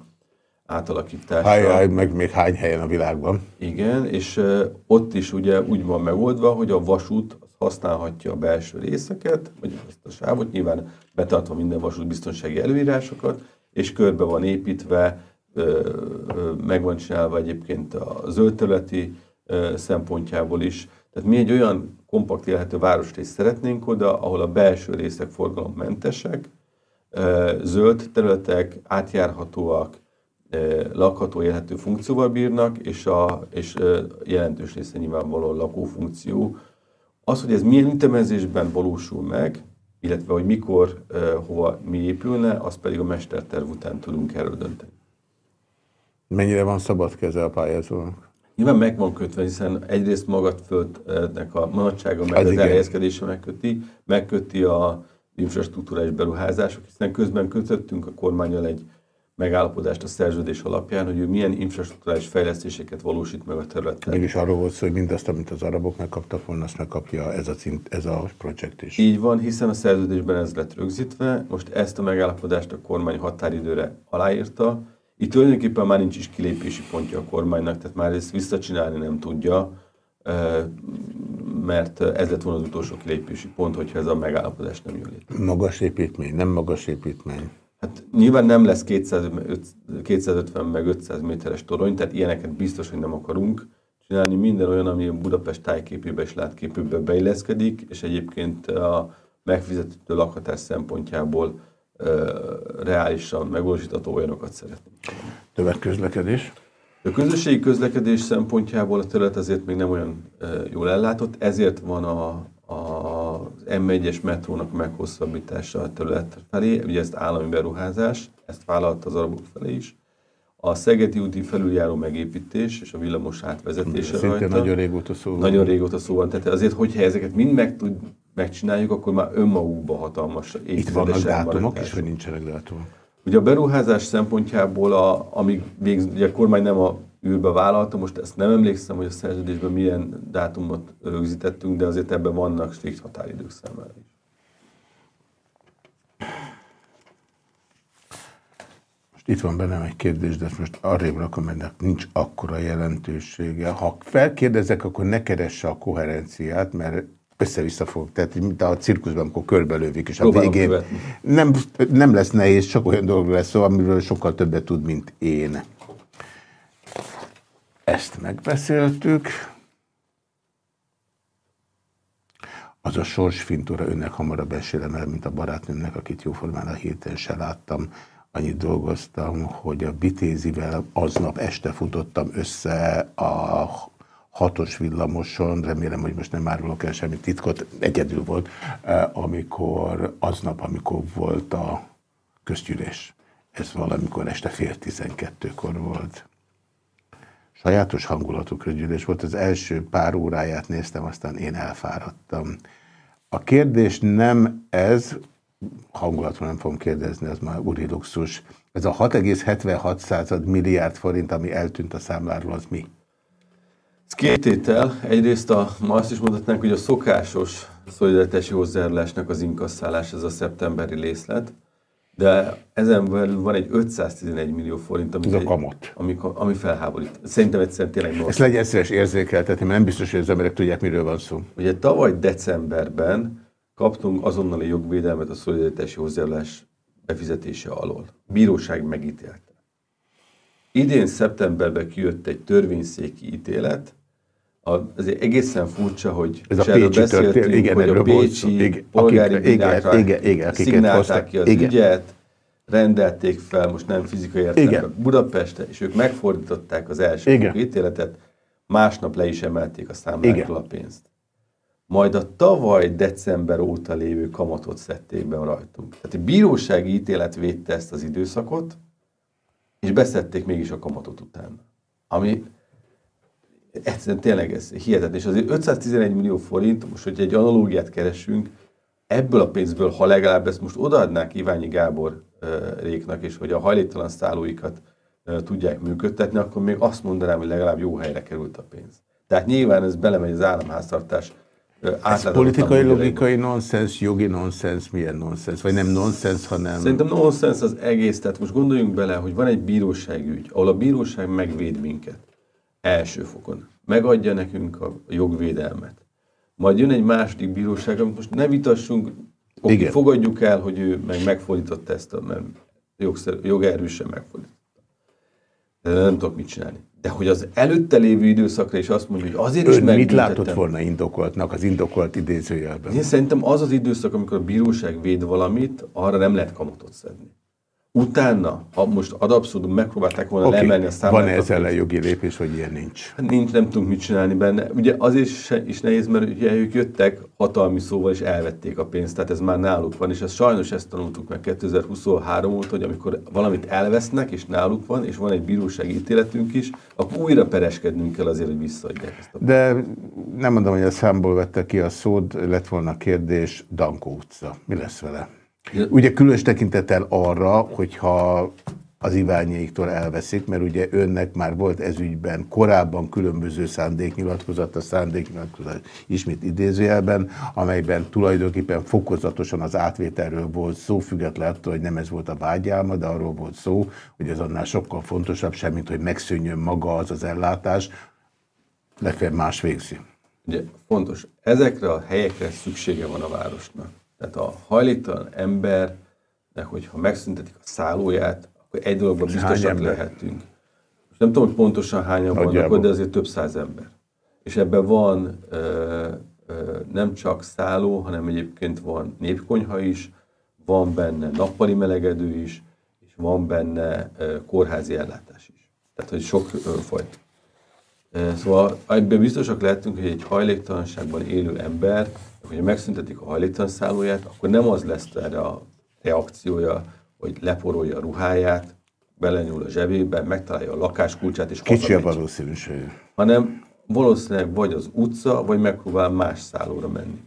átalakítása. Háj, meg még hány helyen a világban. Igen, és ott is ugye úgy van megoldva, hogy a vasút használhatja a belső részeket, vagy ezt a sávot, nyilván betartva minden vasút biztonsági előírásokat, és körbe van építve, meg van csinálva egyébként a zöld területi szempontjából is. Tehát mi egy olyan kompakt élhető városrészt szeretnénk oda, ahol a belső részek forgalommentesek, zöld területek, átjárhatóak, lakható, élhető funkcióval bírnak, és, a, és jelentős része nyilvánvalóan lakófunkció. Az, hogy ez milyen ütemezésben valósul meg, illetve hogy mikor, hova mi épülne, az pedig a mesterterv után tudunk erről dönteni. Mennyire van szabad keze a pályázónak? Nyilván meg van kötve, hiszen egyrészt magadföldnek a manatsága, meg az, az elhelyezkedése megköti, megköti a infrastruktúrális beruházások, hiszen közben kötöttünk a kormányal egy megállapodást a szerződés alapján, hogy ő milyen infrastruktúrális fejlesztéseket valósít meg a területen. Mégis arról volt szó, hogy mindazt, amit az arabok megkaptak volna, azt megkapja ez a, cint, ez a projekt is. Így van, hiszen a szerződésben ez lett rögzítve. Most ezt a megállapodást a kormány határidőre aláírta. Itt tulajdonképpen már nincs is kilépési pontja a kormánynak, tehát már ezt visszacsinálni nem tudja, mert ez lett volna az utolsó kilépési pont, hogyha ez a megállapodás nem jön létre. Magas építmény, nem magas építmény. Hát nyilván nem lesz 200, 250 meg 500 méteres torony, tehát ilyeneket biztos, hogy nem akarunk csinálni. Minden olyan, ami a Budapest tájképébe és látképébe beilleszkedik, és egyébként a megfizető lakhatás szempontjából reálisan megvalósítható olyanokat szeretnénk. Tömegközlekedés? A közösségi közlekedés szempontjából a terület azért még nem olyan jól ellátott, ezért van a, az M1-es metrónak meghosszabbítása a terület felé, ugye ezt állami beruházás, ezt vállalta az arabok felé is. A Szegedi úti felüljáró megépítés és a villamos átvezetése Szintén rajta. nagyon régóta szó van. Nagyon régóta szó van. Tehát azért, hogyha ezeket mind meg tud, megcsináljuk, akkor már önmagukban hatalmas Itt vannak dátumok is, vagy nincsenek dátumok? Ugye a beruházás szempontjából, a, amíg végz, ugye a kormány nem a űrbe vállalta. Most ezt nem emlékszem, hogy a szerződésben milyen dátumot rögzítettünk, de azért ebben vannak strikt határidők számára is. Most itt van bennem egy kérdés, de most arrébb rakom, ennek nincs akkora jelentősége. Ha felkérdezek, akkor ne keresse a koherenciát, mert össze-vissza fog. Tehát, mint a cirkuszban, amikor körbelővik, és a végén nem, nem lesz nehéz, csak olyan dolgok lesz szó, amiről sokkal többet tud, mint én. Ezt megbeszéltük. Az a sorsfintóra önnek hamarabb esélem el, mint a barátnőmnek, akit jóformán a héten se láttam. Annyit dolgoztam, hogy a Bitézivel aznap este futottam össze a hatos villamoson, remélem, hogy most nem árulok el semmi titkot, egyedül volt, eh, amikor aznap, amikor volt a közgyűlés. Ez valamikor este fél tizenkettőkor volt sajátos hangulatú közgyűlés volt. Az első pár óráját néztem, aztán én elfáradtam. A kérdés nem ez, hangulatban nem fogom kérdezni, az már úri luxus. Ez a 6,76 milliárd forint, ami eltűnt a számláról, az mi? Ez két étel. Egyrészt a, ma azt is mondhatnánk, hogy a szokásos szolidaritási hozzájárulásnak az inkasszálás, ez a szeptemberi részlet de ezen belül van egy 511 millió forint, ami, Ez a kamot. Ami, ami felháborít. Szerintem egyszerűen tényleg most. Ezt legyen szíves érzékeltetni, mert nem biztos, hogy az emberek tudják, miről van szó. Ugye tavaly decemberben kaptunk azonnali jogvédelmet a szolidaritási hozzájárulás befizetése alól. Bíróság megítélte. Idén szeptemberben kijött egy törvényszéki ítélet, az egészen furcsa, hogy ez a Pécsi történet, igen, hogy a Pécsi igen, polgári akik, igen, igen, igen, szignálták ki az igen. ügyet, rendelték fel, most nem fizikai értelemben Budapestre, és ők megfordították az első igen. ítéletet, másnap le is emelték a számlákról a pénzt. Majd a tavaly december óta lévő kamatot szedték be rajtunk. Tehát egy bírósági ítélet védte ezt az időszakot, és beszedték mégis a kamatot utána. Ami egyszerűen tényleg ez hihetetlen. És azért 511 millió forint, most, hogy egy analógiát keresünk, ebből a pénzből, ha legalább ezt most odaadnák Iványi Gábor réknak, és hogy a hajléktalan szállóikat tudják működtetni, akkor még azt mondanám, hogy legalább jó helyre került a pénz. Tehát nyilván ez belemegy az államháztartás Ez politikai, logikai nonsens, jogi nonsens, milyen nonsens? Vagy nem nonsens, hanem... Szerintem nonsens az egész. Tehát most gondoljunk bele, hogy van egy bíróságügy, ahol a bíróság megvéd minket. Első fokon. Megadja nekünk a jogvédelmet. Majd jön egy második bíróság, amit most ne vitassunk, oké, fogadjuk el, hogy ő meg megfordította ezt, a, mert jogerősen megfordította. De nem tudok mit csinálni de hogy az előtte lévő időszakra is azt mondja, hogy azért Ön is mit látott volna indokoltnak, az indokolt idézőjelben? Én szerintem az az időszak, amikor a bíróság véd valamit, arra nem lehet kamatot szedni. Utána, ha most ad abszolút megpróbálták volna okay. lemenni a számlákat. Van ezzel a jogi lépés, hogy ilyen nincs? Hát nincs, nem tudunk mit csinálni benne. Ugye azért is, is nehéz, mert ugye ők jöttek hatalmi szóval, és elvették a pénzt, tehát ez már náluk van, és ez sajnos ezt tanultuk meg 2023 óta, hogy amikor valamit elvesznek, és náluk van, és van egy bírósági ítéletünk is, akkor újra pereskednünk kell azért, hogy visszaadják ezt a pénzt. De nem mondom, hogy a számból vette ki a szót, lett volna kérdés, Dankó utca. Mi lesz vele? Ugye különös tekintettel arra, hogyha az Iványéktól elveszik, mert ugye önnek már volt ezügyben korábban különböző szándéknyilatkozat, a szándéknyilatkozat ismét idézőjelben, amelyben tulajdonképpen fokozatosan az átvételről volt szó, függetlenül attól, hogy nem ez volt a vágyálma, de arról volt szó, hogy ez annál sokkal fontosabb, semmint, hogy megszűnjön maga az az ellátás, legfeljebb más végzi. Ugye fontos, ezekre a helyekre szüksége van a városnak. Tehát a hajléktalan embernek, hogyha megszüntetik a szállóját, akkor egy dologban biztosak lehetünk. Most nem tudom, hogy pontosan hányan Nagyjából. vannak, de azért több száz ember. És ebben van ö, ö, nem csak szálló, hanem egyébként van népkonyha is, van benne nappali melegedő is, és van benne ö, kórházi ellátás is. Tehát, hogy sok ö, fajta. Szóval ebben biztosak lehetünk, hogy egy hajléktalanságban élő ember hogyha megszüntetik a hajléktalanszállóját, akkor nem az lesz erre a reakciója, hogy leporolja a ruháját, belenyúl a zsebébe, megtalálja a lakáskulcsát és Kicsi a valószínűség. Hanem valószínűleg vagy az utca, vagy megpróbál más szállóra menni.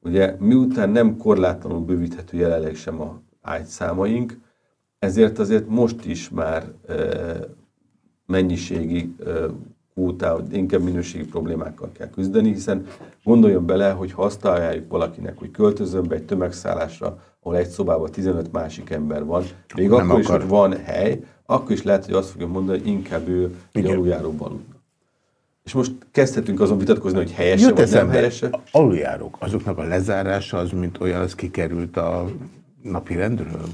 Ugye miután nem korlátlanul bővíthető jelenleg sem a ágyszámaink, ezért azért most is már e, mennyiségi e, kvótá, inkább minőségi problémákkal kell küzdeni, hiszen gondoljon bele, hogy ha azt találjuk valakinek, hogy költözön be egy tömegszállásra, ahol egy szobában 15 másik ember van, még Nem akkor akar. is, hogy van hely, akkor is lehet, hogy azt fogja mondani, hogy inkább ő aluljáróban aludna. És most kezdhetünk azon vitatkozni, hogy helyese vagy nem helyese. Aluljárók, azoknak a lezárása az, mint olyan, az kikerült a napi rendről?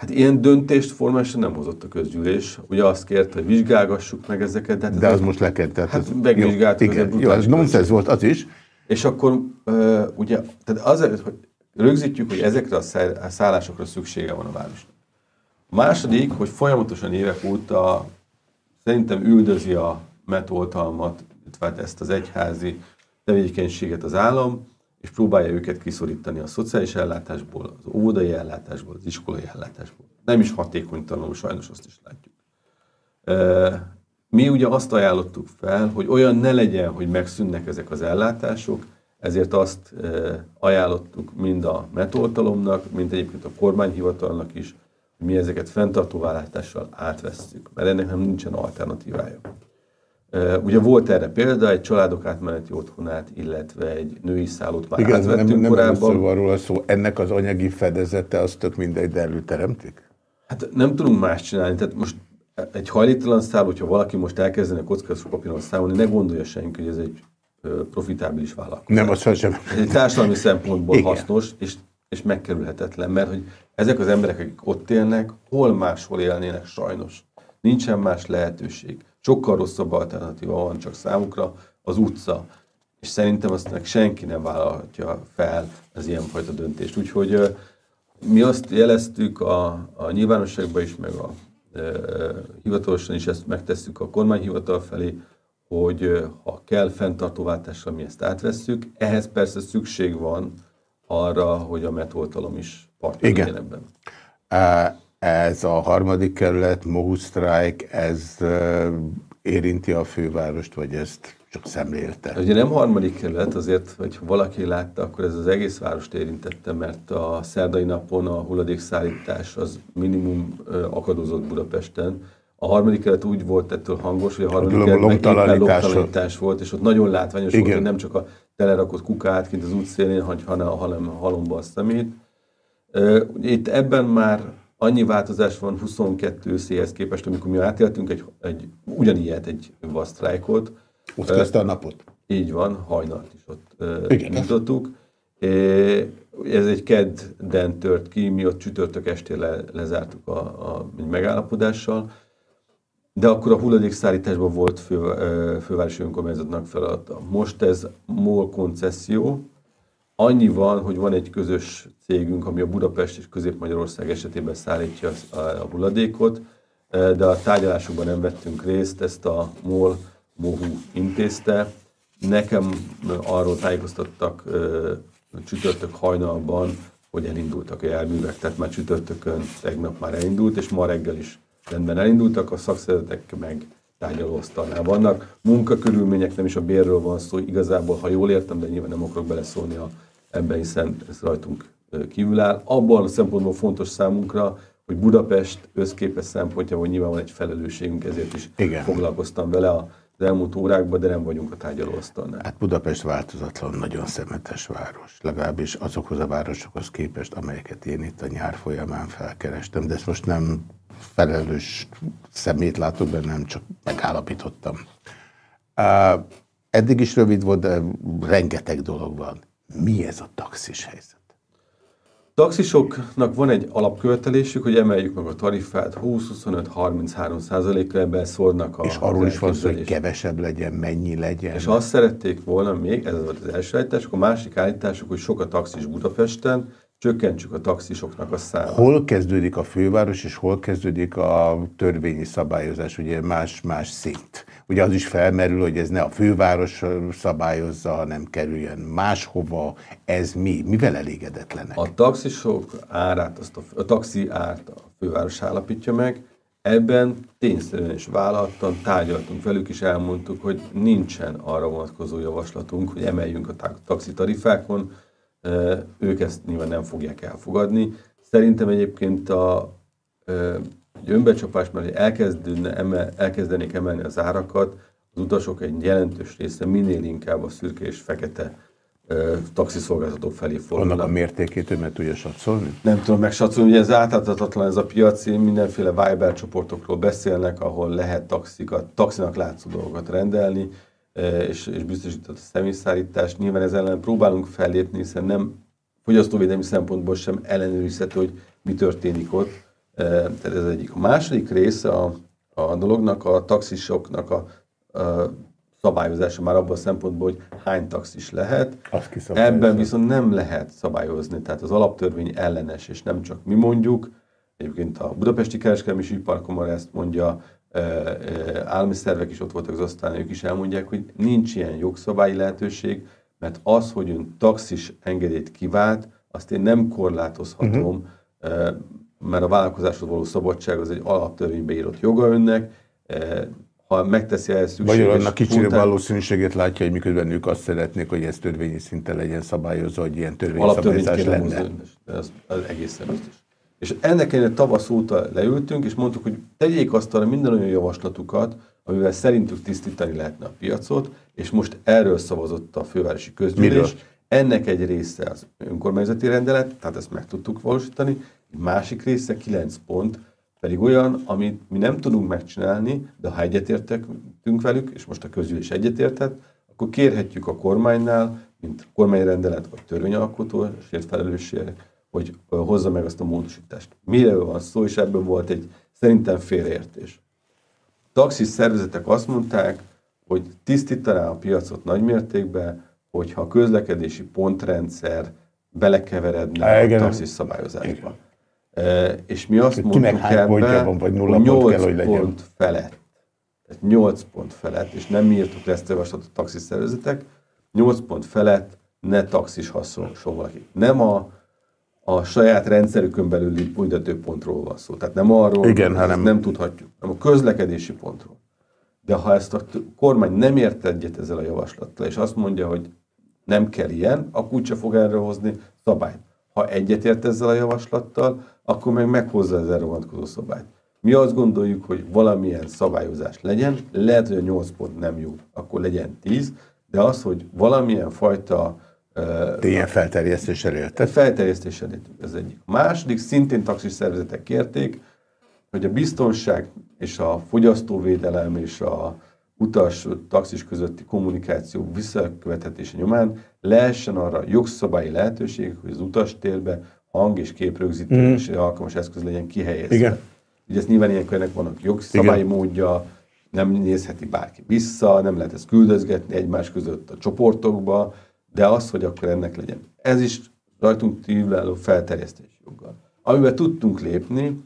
Hát ilyen döntést formálisan nem hozott a közgyűlés. Ugye azt kérte, hogy vizsgálgassuk meg ezeket. De, hát de az most le kell. Tehát hát megvizsgált. Jó, jó, ez nonsens volt az is. És akkor uh, ugye, tehát azért, hogy rögzítjük, hogy ezekre a szállásokra szüksége van a városnak. A második, hogy folyamatosan évek óta szerintem üldözi a metoltalmat, illetve ezt az egyházi tevékenységet az állam, és próbálja őket kiszorítani a szociális ellátásból, az óvodai ellátásból, az iskolai ellátásból. Nem is hatékonytalanul, sajnos azt is látjuk. Mi ugye azt ajánlottuk fel, hogy olyan ne legyen, hogy megszűnnek ezek az ellátások, ezért azt ajánlottuk mind a metoltalomnak, mind egyébként a kormányhivatalnak is, hogy mi ezeket fenntartóvállátással átvesszük, mert ennek nem nincsen alternatívája. Ugye volt erre példa, egy családok átmeneti otthonát, illetve egy női szállót már Igen, átvettünk nem, nem korábban. Nem róla szó, ennek az anyagi fedezete az tök mindegy, de előteremtik? Hát nem tudunk más csinálni, tehát most egy hajléktalan szálló, hogyha valaki most elkezdene kockázatos papíron számolni, ne gondolja senki, hogy ez egy profitábilis vállalkozás. Nem, az sem. Ez egy társadalmi szempontból Igen. hasznos, és, és megkerülhetetlen, mert hogy ezek az emberek, akik ott élnek, hol máshol élnének sajnos. Nincsen más lehetőség sokkal rosszabb alternatíva van csak számukra, az utca. És szerintem azt meg senki nem vállalhatja fel az ilyenfajta döntést. Úgyhogy mi azt jeleztük a, a nyilvánosságban is, meg a e, hivatalosan is ezt megtesszük a kormányhivatal felé, hogy ha kell fenntartóváltásra, mi ezt átvesszük. Ehhez persze szükség van arra, hogy a metoltalom is partner ebben. Ez a harmadik kerület, Mohu Strike, ez érinti a fővárost, vagy ezt csak szemlélte? Ugye nem harmadik kerület, azért, hogy valaki látta, akkor ez az egész várost érintette, mert a szerdai napon a hulladékszállítás az minimum akadozott Budapesten. A harmadik kerület úgy volt ettől hangos, hogy a harmadik kerület éppen lomtalanítás volt, és ott nagyon látványos Igen. volt, hogy nem csak a telerakott kukát kint az útszélén, hanem, hanem halomba a szemét. Itt ebben már annyi változás van 22 széhez képest, amikor mi átéltünk egy, egy ugyanilyet, egy vasztrájkot. Ott kezdte a napot. Így van, hajnalt is ott Igen, nyitottuk. Ez egy kedden tört ki, mi ott csütörtök estén le, lezártuk a, a, egy megállapodással, de akkor a hulladékszállításban volt fő, fővárosi önkormányzatnak feladata. Most ez MOL koncesszió, annyi van, hogy van egy közös cégünk, ami a Budapest és Közép-Magyarország esetében szállítja a hulladékot, de a tárgyalásokban nem vettünk részt, ezt a MOL MOHU intézte. Nekem arról tájékoztattak csütörtök hajnalban, hogy elindultak a járművek, tehát már csütörtökön tegnap már elindult, és ma reggel is rendben elindultak, a szakszervezetek meg tárgyalóasztalnál vannak. Munkakörülmények, nem is a bérről van szó, igazából, ha jól értem, de nyilván nem akarok beleszólni a, ebben, hiszen ez rajtunk kívül áll. Abban a szempontból fontos számunkra, hogy Budapest összképes szempontja, hogy nyilván van egy felelősségünk, ezért is Igen. foglalkoztam vele a az elmúlt órákban, de nem vagyunk a tárgyalóasztalnál. Hát Budapest változatlan, nagyon szemetes város. Legalábbis azokhoz a városokhoz képest, amelyeket én itt a nyár folyamán felkerestem, de ezt most nem felelős szemét látok benne, nem csak megállapítottam. Uh, eddig is rövid volt, de rengeteg dolog van. Mi ez a taxis helyzet? taxisoknak van egy alapkövetelésük, hogy emeljük meg a tarifát 20-25-33 százalékra, ebben szórnak a És arról is van szó, hogy kevesebb legyen, mennyi legyen. És azt szerették volna még, ez volt az első állításuk, a másik állításuk, hogy sok a taxis Budapesten, csökkentsük a taxisoknak a számát. Hol kezdődik a főváros, és hol kezdődik a törvényi szabályozás, ugye más-más szint. Ugye az is felmerül, hogy ez ne a főváros szabályozza, hanem kerüljön máshova. Ez mi? Mivel elégedetlenek? A taxisok árát, azt a, a taxi árt a főváros állapítja meg, Ebben tényszerűen és vállaltan tárgyaltunk velük, és elmondtuk, hogy nincsen arra vonatkozó javaslatunk, hogy emeljünk a taxi tarifákon, ők ezt nyilván nem fogják elfogadni. Szerintem egyébként a önbecsapás, mert elkezdene, emel, elkezdenék emelni az árakat, az utasok egy jelentős része minél inkább a szürke és fekete taxiszolgáltatók felé fordul. Annak a mértékét ő meg tudja satszolni? Nem tudom megsatszolni, ugye ez átláthatatlan ez a piac, mindenféle Viber csoportokról beszélnek, ahol lehet taxikat, taxinak látszó dolgokat rendelni, és, és biztosított a személyszállítást. Nyilván ez ellen próbálunk fellépni, hiszen nem fogyasztóvédelmi szempontból sem ellenőrizhető, hogy mi történik ott. Tehát ez egyik. A második része a, a dolognak, a taxisoknak a, a szabályozása már abban a szempontból, hogy hány taxis lehet. Ebben viszont nem lehet szabályozni, tehát az alaptörvény ellenes, és nem csak mi mondjuk, egyébként a Budapesti Kereskedelmi Iparkamara ezt mondja, állami szervek is ott voltak az asztalán, ők is elmondják, hogy nincs ilyen jogszabályi lehetőség, mert az, hogy ön taxis engedélyt kivált, azt én nem korlátozhatom, uh-huh. mert a vállalkozáshoz való szabadság az egy alaptörvénybe írott joga önnek, ha megteszi ezt szükséges... Vagy annak kicsi valószínűségét látja, hogy miközben ők azt szeretnék, hogy ez törvényi szinten legyen szabályozva, hogy ilyen törvényi szabályozás lenne. Ez, ez egészen biztos. És ennek egy tavasz óta leültünk, és mondtuk, hogy tegyék asztalra minden olyan javaslatukat, amivel szerintük tisztítani lehetne a piacot, és most erről szavazott a fővárosi közgyűlés. Miről? Ennek egy része az önkormányzati rendelet, tehát ezt meg tudtuk valósítani, egy másik része 9 pont, pedig olyan, amit mi nem tudunk megcsinálni, de ha egyetértünk velük, és most a közgyűlés egyetértett, akkor kérhetjük a kormánynál, mint kormányrendelet vagy törvényalkotó, és felelősségek, hogy hozza meg azt a módosítást. Miről van szó, és ebből volt egy szerintem félreértés. Taxis szervezetek azt mondták, hogy tisztítaná a piacot nagymértékben, hogyha a közlekedési pontrendszer belekeveredne a taxis szabályozásba. E, és mi azt mondtuk ebben, van, vagy nulla hogy 8 pont, kell, hogy legyen. pont felett. Tehát 8 pont felett, és nem írtuk le ezt a javaslatot a taxis szervezetek, 8 pont felett ne taxis valaki. Nem a a saját rendszerükön belüli büntetőpontról van szó. Tehát nem arról, Igen, hanem... nem tudhatjuk, hanem a közlekedési pontról. De ha ezt a kormány nem ért egyet ezzel a javaslattal, és azt mondja, hogy nem kell ilyen, akkor úgyse fog erről hozni szabályt. Ha egyetért ezzel a javaslattal, akkor meg meghozza az erre vonatkozó szabályt. Mi azt gondoljuk, hogy valamilyen szabályozás legyen, lehet, hogy a 8 pont nem jó, akkor legyen 10, De az, hogy valamilyen fajta ilyen felterjesztéssel éltek? Felterjesztéssel éltek, ez egyik. A második, szintén taxis szervezetek kérték, hogy a biztonság és a fogyasztóvédelem és a utas taxis közötti kommunikáció visszakövethetése nyomán lehessen arra jogszabályi lehetőség, hogy az utastérbe hang- és képrögzítés mm. alkalmas eszköz legyen kihelyezve. Igen. Ugye ezt nyilván ilyenkor ennek vannak jogszabályi Igen. módja, nem nézheti bárki vissza, nem lehet ezt küldözgetni egymás között a csoportokba, de az, hogy akkor ennek legyen. Ez is rajtunk kívülálló felterjesztési joggal. Amiben tudtunk lépni,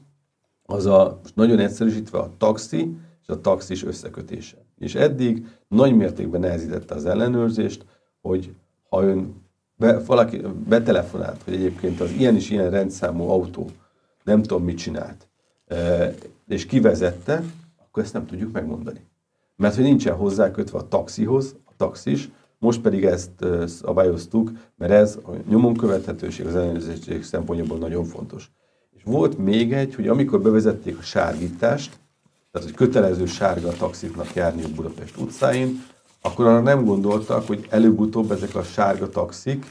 az a, most nagyon egyszerűsítve a taxi és a taxis összekötése. És eddig nagy mértékben nehezítette az ellenőrzést, hogy ha ön be, valaki betelefonált, hogy egyébként az ilyen is ilyen rendszámú autó nem tudom mit csinált, e, és kivezette, akkor ezt nem tudjuk megmondani. Mert hogy nincsen hozzá kötve a taxihoz, a taxis, most pedig ezt szabályoztuk, mert ez a nyomon követhetőség, az ellenőrzéség szempontjából nagyon fontos. És volt még egy, hogy amikor bevezették a sárgítást, tehát hogy kötelező sárga taxiknak járniuk Budapest utcáin, akkor arra nem gondoltak, hogy előbb-utóbb ezek a sárga taxik,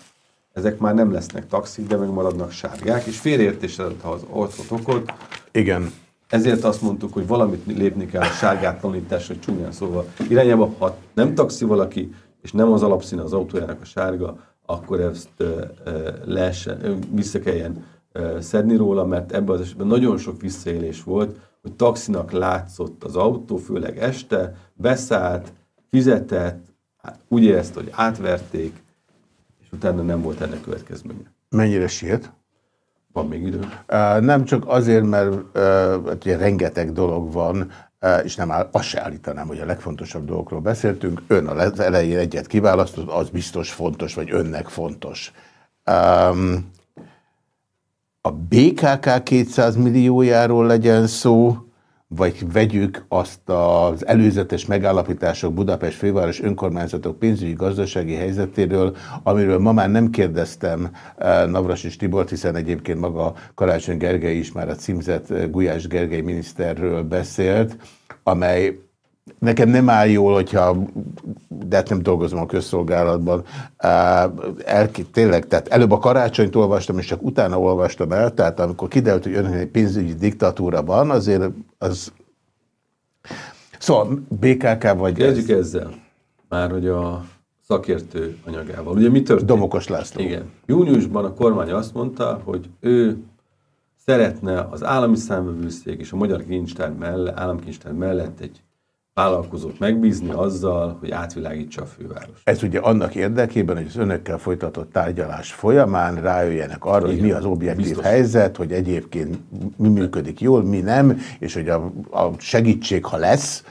ezek már nem lesznek taxik, de megmaradnak sárgák, és félreértés ha az orcot okot. Igen. Ezért azt mondtuk, hogy valamit lépni kell a sárgátlanítás, hogy csúnyán szóval irányába, ha nem taxi valaki, és nem az alapszín az autójának a sárga, akkor ezt lehessen, vissza kelljen szedni róla, mert ebben az esetben nagyon sok visszaélés volt, hogy taxinak látszott az autó, főleg este, beszállt, fizetett, úgy érezte, hogy átverték, és utána nem volt ennek következménye. Mennyire siet? Van még idő? Nem csak azért, mert hát ugye rengeteg dolog van, és nem áll, azt se állítanám, hogy a legfontosabb dolgokról beszéltünk. Ön az elején egyet kiválasztott, az biztos fontos, vagy önnek fontos. A BKK 200 milliójáról legyen szó, vagy vegyük azt az előzetes megállapítások Budapest főváros önkormányzatok pénzügyi gazdasági helyzetéről, amiről ma már nem kérdeztem eh, Navras és Tibort, hiszen egyébként maga Karácsony Gergely is már a címzett Gulyás Gergely miniszterről beszélt, amely Nekem nem áll jól, hogyha, de hát nem dolgozom a közszolgálatban, el, tényleg, tehát előbb a karácsonyt olvastam, és csak utána olvastam el, tehát amikor kiderült, hogy önnek egy pénzügyi diktatúra van, azért az... Szóval BKK vagy... Kezdjük ez? ezzel, már hogy a szakértő anyagával. Ugye mi történt? Domokos László. Igen. Júniusban a kormány azt mondta, hogy ő szeretne az állami számvevőszék és a Magyar Kincstár mellett, államkincstár mellett egy vállalkozót megbízni azzal, hogy átvilágítsa a főváros. Ez ugye annak érdekében, hogy az önökkel folytatott tárgyalás folyamán rájöjjenek arra, Igen, hogy mi az objektív biztos. helyzet, hogy egyébként mi működik jól, mi nem, és hogy a, a segítség, ha lesz,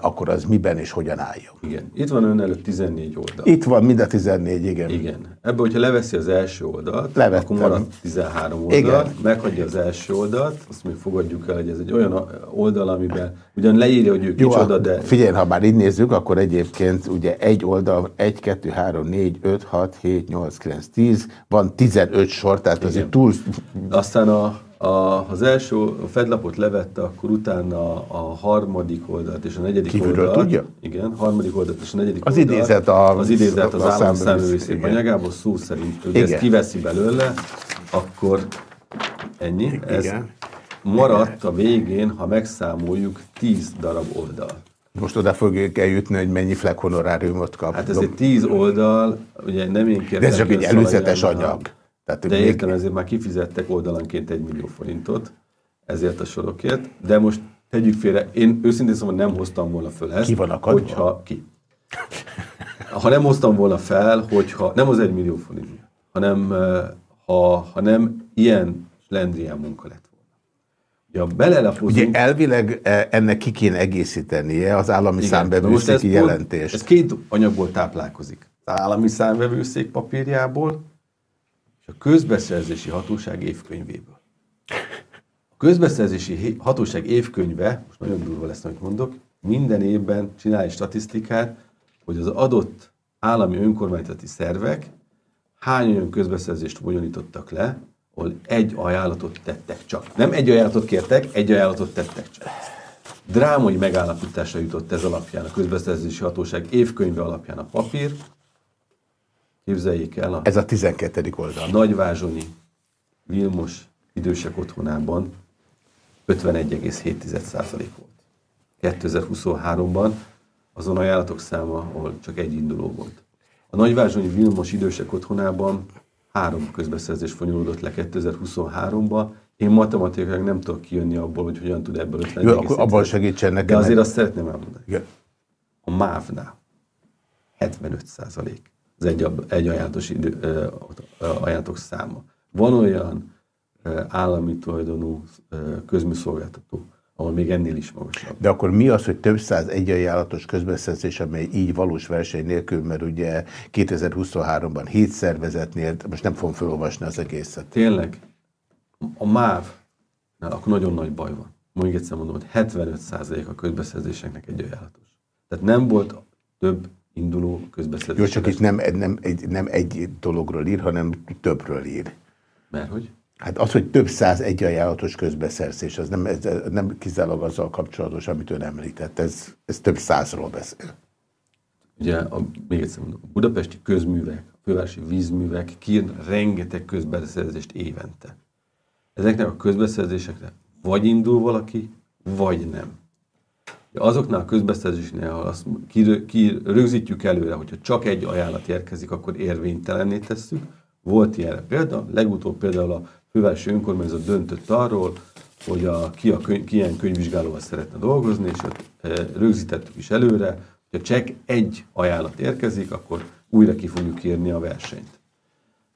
akkor az miben és hogyan álljon. Igen. Itt van ön előtt 14 oldal. Itt van mind a 14, igen. Igen. Ebből, hogyha leveszi az első oldalt, Levettem. akkor marad 13 oldal, igen. meghagyja az első oldalt, azt még fogadjuk el, hogy ez egy olyan oldal, amiben ugyan leírja, hogy ő Jó, kicsoda, de... Figyelj, ha már így nézzük, akkor egyébként ugye egy oldal, 1, 2, 3, 4, 5, 6, 7, 8, 9, 10, van 15 sor, tehát igen. azért túl... Aztán a a, az első a fedlapot levette, akkor utána a harmadik oldalt és a negyedik Kívülről oldalt. tudja? Igen, harmadik oldalt és a negyedik az oldalt. Idézet a, az idézet az állami száművészék anyagából szó szerint, hogy ezt kiveszi belőle, akkor ennyi. Igen. Ez maradt a végén, ha megszámoljuk, 10 darab oldal. Most oda fogjuk eljutni, hogy mennyi flag honoráriumot kap. Hát ez egy 10 oldal, ugye nem én kértem. De ez csak egy előzetes anyag. Tehát de még... értem, ezért már kifizettek oldalanként egy millió forintot ezért a sorokért, de most tegyük félre, én őszintén szóval nem hoztam volna föl ezt. Ki van akadva? Hogyha, ki? Ha nem hoztam volna fel, hogyha nem az egy millió forint, hanem eh, ha, ha nem ilyen lendrián munka lett volna. Ja, belelapozunk... Ugye elvileg eh, ennek ki kéne egészítenie az állami számvevőszéki jelentést. Ez két anyagból táplálkozik. Az állami számvevőszék papírjából, a közbeszerzési hatóság évkönyvéből. A közbeszerzési hatóság évkönyve, most nagyon durva lesz, amit mondok, minden évben csinál egy statisztikát, hogy az adott állami önkormányzati szervek hány olyan közbeszerzést bonyolítottak le, ahol egy ajánlatot tettek csak. Nem egy ajánlatot kértek, egy ajánlatot tettek csak. Drámai megállapításra jutott ez alapján, a közbeszerzési hatóság évkönyve alapján a papír. Képzeljék el. A ez a 12. oldal. Nagyvázsonyi Vilmos idősek otthonában 51,7% volt. 2023-ban azon ajánlatok száma, ahol csak egy induló volt. A Nagyvázsonyi Vilmos idősek otthonában három közbeszerzés fonyolódott le 2023-ba. Én matematikailag nem tudok kijönni abból, hogy hogyan tud ebből 50 Jó, akkor abban segítsen nekem. De azért azt szeretném elmondani. Igen. A MÁV-nál 75 százalék az egy, egy ajánlatos idő, ajánlatok száma. Van olyan állami tulajdonú közműszolgáltató, ahol még ennél is magasabb. De akkor mi az, hogy több száz egyajánlatos közbeszerzés, amely így valós verseny nélkül, mert ugye 2023-ban hét szervezetnél, most nem fogom felolvasni az egészet. Tényleg? A MÁV, akkor nagyon nagy baj van. Mondjuk egyszer mondom, hogy 75% a közbeszerzéseknek egy ajánlatos. Tehát nem volt több induló közbeszerzés. Jó, csak itt nem, nem, egy, nem egy dologról ír, hanem többről ír. Mert hogy? Hát az, hogy több száz egyajánlatos közbeszerzés, az nem, ez nem kizárólag azzal kapcsolatos, amit ön említett, ez, ez több százról beszél. Ugye, a, még egyszer mondom, a budapesti közművek, a fővárosi vízművek kír rengeteg közbeszerzést évente. Ezeknek a közbeszerzésekre vagy indul valaki, vagy nem. Azoknál a közbeszerzésnél, ahol azt rögzítjük előre, hogyha csak egy ajánlat érkezik, akkor érvénytelenné tesszük. Volt ilyenre példa, legutóbb például a fővárosi önkormányzat döntött arról, hogy a, ki, a könyv, ki ilyen könyvvizsgálóval szeretne dolgozni, és ott e, rögzítettük is előre, hogy csak egy ajánlat érkezik, akkor újra ki fogjuk írni a versenyt.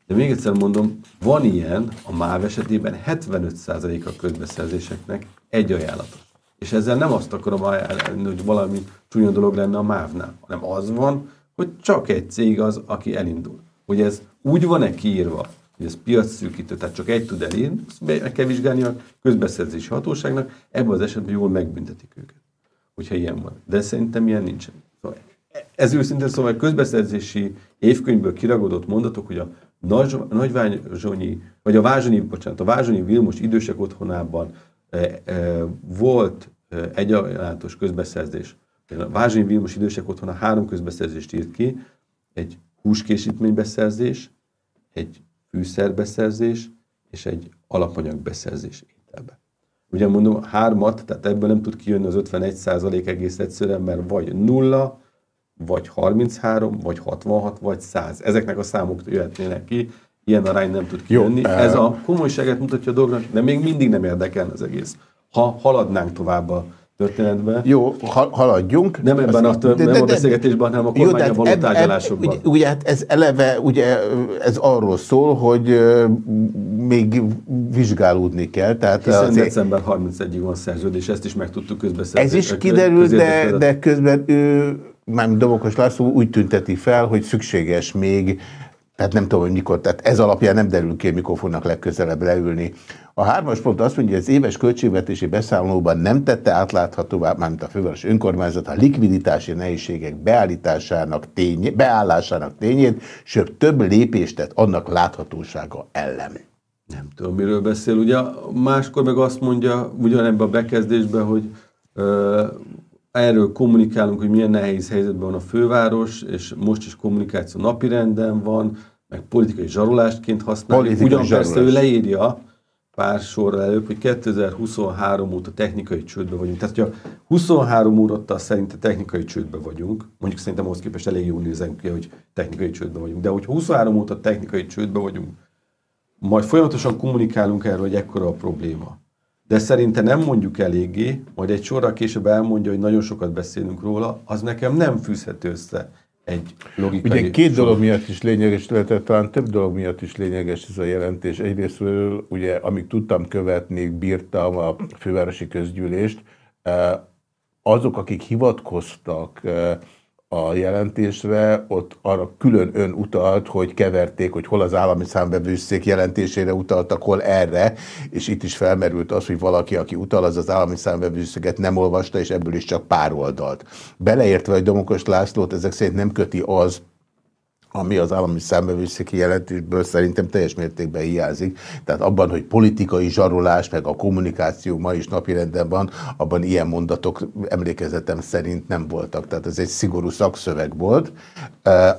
De még egyszer mondom, van ilyen, a MÁV esetében 75% a közbeszerzéseknek egy ajánlatos. És ezzel nem azt akarom ajánlani, hogy valami csúnya dolog lenne a MÁV-nál, hanem az van, hogy csak egy cég az, aki elindul. Hogy ez úgy van-e kiírva, hogy ez piacszűkítő, tehát csak egy tud elérni, azt meg kell vizsgálni a közbeszerzési hatóságnak, ebben az esetben jól megbüntetik őket, hogyha ilyen van. De szerintem ilyen nincsen. Szóval ez őszintén szóval közbeszerzési évkönyvből kiragadott mondatok, hogy a nagy, nagyvázsonyi, vagy a vázsonyi, bocsánat, a vázsonyi Vilmos idősek otthonában volt egy ajánlatos közbeszerzés. A Vázsonyi Vilmos idősek otthona három közbeszerzést írt ki, egy húskészítménybeszerzés, egy fűszerbeszerzés és egy alapanyagbeszerzés ételbe. Ugye mondom, hármat, tehát ebből nem tud kijönni az 51 százalék egész egyszerűen, mert vagy nulla, vagy 33, vagy 66, vagy 100. Ezeknek a számok jöhetnének ki, ilyen arány nem tud kijönni. Jó, Ez a komolyságát mutatja a dolognak, de még mindig nem érdekel az egész. Ha haladnánk tovább a történetbe. Jó, ha, haladjunk. Nem ebben a, tör, de, de, nem a beszélgetésben, hanem a kormányra való eb, tárgyalásokban. Eb, ugye hát ez eleve, ugye ez arról szól, hogy még vizsgálódni kell. Tehát Hiszen azért, december 31-ig van szerződés, ezt is meg tudtuk közbeszerzni. Ez is kiderült, de, de közben ő, mármint Dobokos László úgy tünteti fel, hogy szükséges még tehát nem tudom, hogy mikor, tehát ez alapján nem derül ki, mikor fognak legközelebb leülni. A hármas pont azt mondja, hogy az éves költségvetési beszámolóban nem tette átláthatóvá, mármint a főváros önkormányzat, a likviditási nehézségek beállításának tény, beállásának tényét, sőt több lépést tett annak láthatósága ellen. Nem tudom, miről beszél. Ugye máskor meg azt mondja ugyanebben a bekezdésben, hogy erről kommunikálunk, hogy milyen nehéz helyzetben van a főváros, és most is kommunikáció napirenden van, meg politikai zsarolásként használja. Politikai Ugyan zsarolás. persze ő leírja pár sorra előbb, hogy 2023 óta technikai csődbe vagyunk. Tehát, hogyha 23 óta szerint technikai csődbe vagyunk, mondjuk szerintem ahhoz képest elég jól nézem ki, hogy technikai csődbe vagyunk, de hogy 23 óta technikai csődbe vagyunk, majd folyamatosan kommunikálunk erről, hogy ekkora a probléma de szerinte nem mondjuk eléggé, majd egy sorra később elmondja, hogy nagyon sokat beszélünk róla, az nekem nem fűzhető össze egy logikai... Ugye két sor. dolog miatt is lényeges, illetve talán több dolog miatt is lényeges ez a jelentés. Egyrésztről, ugye, amíg tudtam követni, bírtam a fővárosi közgyűlést, eh, azok, akik hivatkoztak eh, a jelentésre, ott arra külön ön utalt, hogy keverték, hogy hol az állami számbevőszék jelentésére utaltak, hol erre, és itt is felmerült az, hogy valaki, aki utal, az az állami számbevőszéget nem olvasta, és ebből is csak pár oldalt. Beleértve, hogy Domokos Lászlót ezek szerint nem köti az, ami az állami számbevőszéki jelentésből szerintem teljes mértékben hiányzik. Tehát abban, hogy politikai zsarolás, meg a kommunikáció ma is napirenden van, abban ilyen mondatok emlékezetem szerint nem voltak. Tehát ez egy szigorú szakszöveg volt.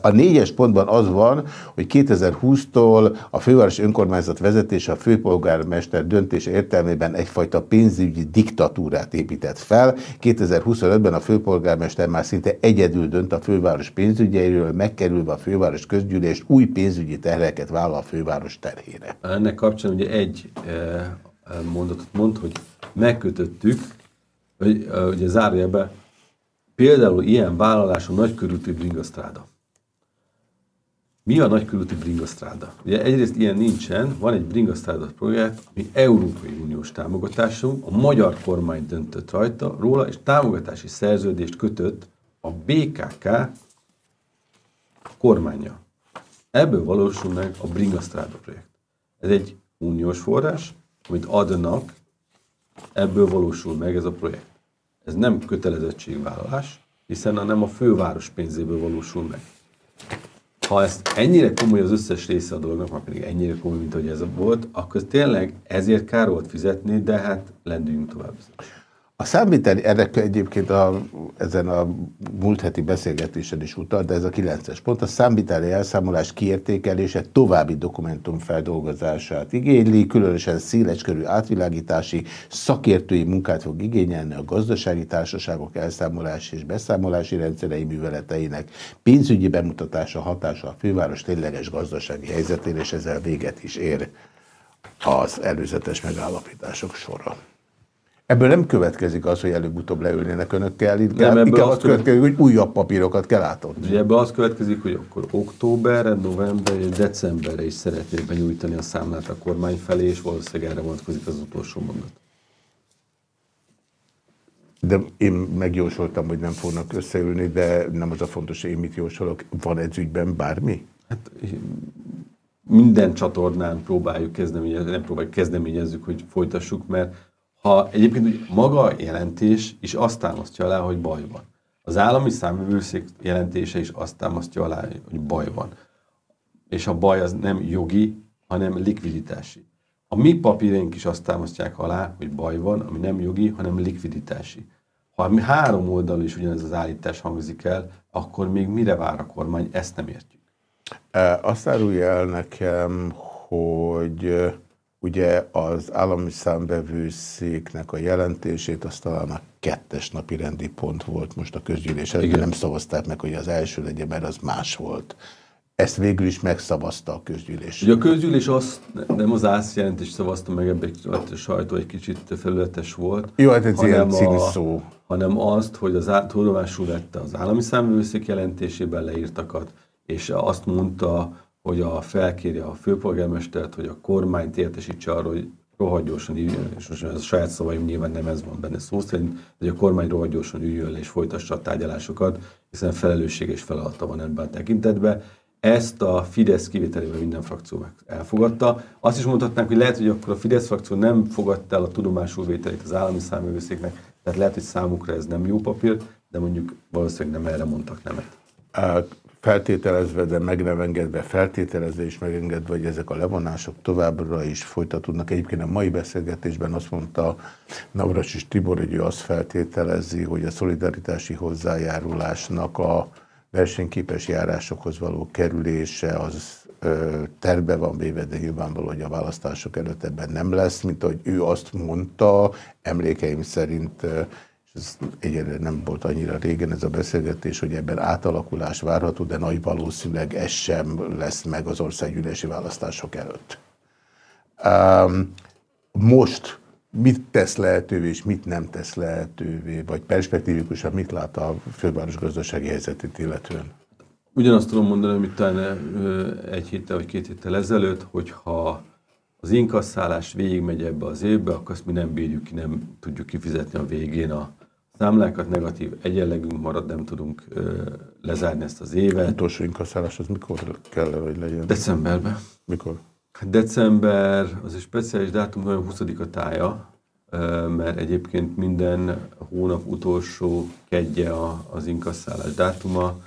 A négyes pontban az van, hogy 2020-tól a főváros önkormányzat vezetése a főpolgármester döntése értelmében egyfajta pénzügyi diktatúrát épített fel. 2025-ben a főpolgármester már szinte egyedül dönt a főváros pénzügyeiről, megkerülve a főváros főváros közgyűlést új pénzügyi terheket vállal a főváros terhére. Ennek kapcsán ugye egy eh, mondatot mond, hogy megkötöttük, hogy eh, ugye zárja például ilyen vállalás a nagykörültű bringasztráda. Mi a nagykörültű bringasztráda? Ugye egyrészt ilyen nincsen, van egy bringasztráda projekt, ami Európai Uniós támogatású, a magyar kormány döntött rajta róla, és támogatási szerződést kötött a BKK kormánya. Ebből valósul meg a Bringastráda projekt. Ez egy uniós forrás, amit adnak, ebből valósul meg ez a projekt. Ez nem kötelezettségvállalás, hiszen nem a főváros pénzéből valósul meg. Ha ez ennyire komoly az összes része a dolognak, már pedig ennyire komoly, mint hogy ez volt, akkor tényleg ezért kár volt fizetni, de hát lendüljünk tovább. A számviteli, ennek egyébként a, ezen a múlt heti beszélgetésen is utalt, de ez a 9-es pont, a számviteli elszámolás kiértékelése további dokumentum feldolgozását igényli, különösen széleskörű átvilágítási, szakértői munkát fog igényelni a gazdasági társaságok elszámolási és beszámolási rendszerei műveleteinek, pénzügyi bemutatása hatása a főváros tényleges gazdasági helyzetére, és ezzel véget is ér az előzetes megállapítások sora. Ebből nem következik az, hogy előbb-utóbb leülnének önökkel, inkább, nem, inkább az következik, hogy újabb papírokat kell átadni. Ugye ebből az következik, hogy akkor októberre, novemberre és decemberre is szeretnék benyújtani a számlát a kormány felé, és valószínűleg erre vonatkozik az utolsó mondat. De én megjósoltam, hogy nem fognak összeülni, de nem az a fontos, hogy én mit jósolok. Van ez ügyben bármi? Hát minden csatornán próbáljuk kezdeményezni, nem próbáljuk kezdeményezzük, hogy folytassuk, mert ha egyébként maga a jelentés is azt támasztja alá, hogy baj van. Az állami számvevőszék jelentése is azt támasztja alá, hogy baj van. És a baj az nem jogi, hanem likviditási. A mi papírjaink is azt támasztják alá, hogy baj van, ami nem jogi, hanem likviditási. Ha három oldalú is ugyanez az állítás hangzik el, akkor még mire vár a kormány, ezt nem értjük. Azt árulja el nekem, hogy Ugye az állami számbevőszéknek a jelentését, az talán a kettes napi rendi pont volt most a közgyűlés. Igen. Nem szavazták meg, hogy az első legyen, mert az más volt. Ezt végül is megszavazta a közgyűlés. Ugye a közgyűlés azt, nem az ász jelentést szavazta meg, ebben a sajtó egy kicsit felületes volt. Jó, hát ez ilyen a, szó. Hanem azt, hogy az tudomásul vette az állami számvevőszék jelentésében leírtakat, és azt mondta, hogy a felkérje a főpolgármestert, hogy a kormányt értesítse arról, hogy rohadgyorsan üljön, és most ez a saját szavaim nyilván nem ez van benne szó szerint, hogy a kormány rohadgyorsan üljön le és folytassa a tárgyalásokat, hiszen felelősség és feladata van ebben a tekintetben. Ezt a Fidesz kivételével minden frakció elfogadta. Azt is mondhatnánk, hogy lehet, hogy akkor a Fidesz frakció nem fogadta el a tudomásul vételét az állami számövőszéknek, tehát lehet, hogy számukra ez nem jó papír, de mondjuk valószínűleg nem erre mondtak nemet feltételezve, de meg nem engedve, feltételezve és megengedve, hogy ezek a levonások továbbra is folytatódnak. Egyébként a mai beszélgetésben azt mondta és Tibor, hogy ő azt feltételezi, hogy a szolidaritási hozzájárulásnak a versenyképes járásokhoz való kerülése az ö, terve van véve, de nyilvánvaló, hogy a választások előtt ebben nem lesz, mint ahogy ő azt mondta, emlékeim szerint ez egyre nem volt annyira régen ez a beszélgetés, hogy ebben átalakulás várható, de nagy valószínűleg ez sem lesz meg az országgyűlési választások előtt. Um, most mit tesz lehetővé, és mit nem tesz lehetővé, vagy perspektívikusan mit lát a főváros gazdasági helyzetét illetően? Ugyanazt tudom mondani, amit talán egy héttel vagy két héttel ezelőtt, hogyha az inkasszálás végigmegy ebbe az évbe, akkor azt mi nem bírjuk ki, nem tudjuk kifizetni a végén a számlákat, negatív egyenlegünk marad, nem tudunk ö, lezárni ezt az évet. Utolsó inkasszálás az mikor kell, hogy legyen? Decemberben. Mikor? Hát december, az egy speciális dátum, nagyon 20 a tája, mert egyébként minden hónap utolsó kedje az inkasszálás dátuma,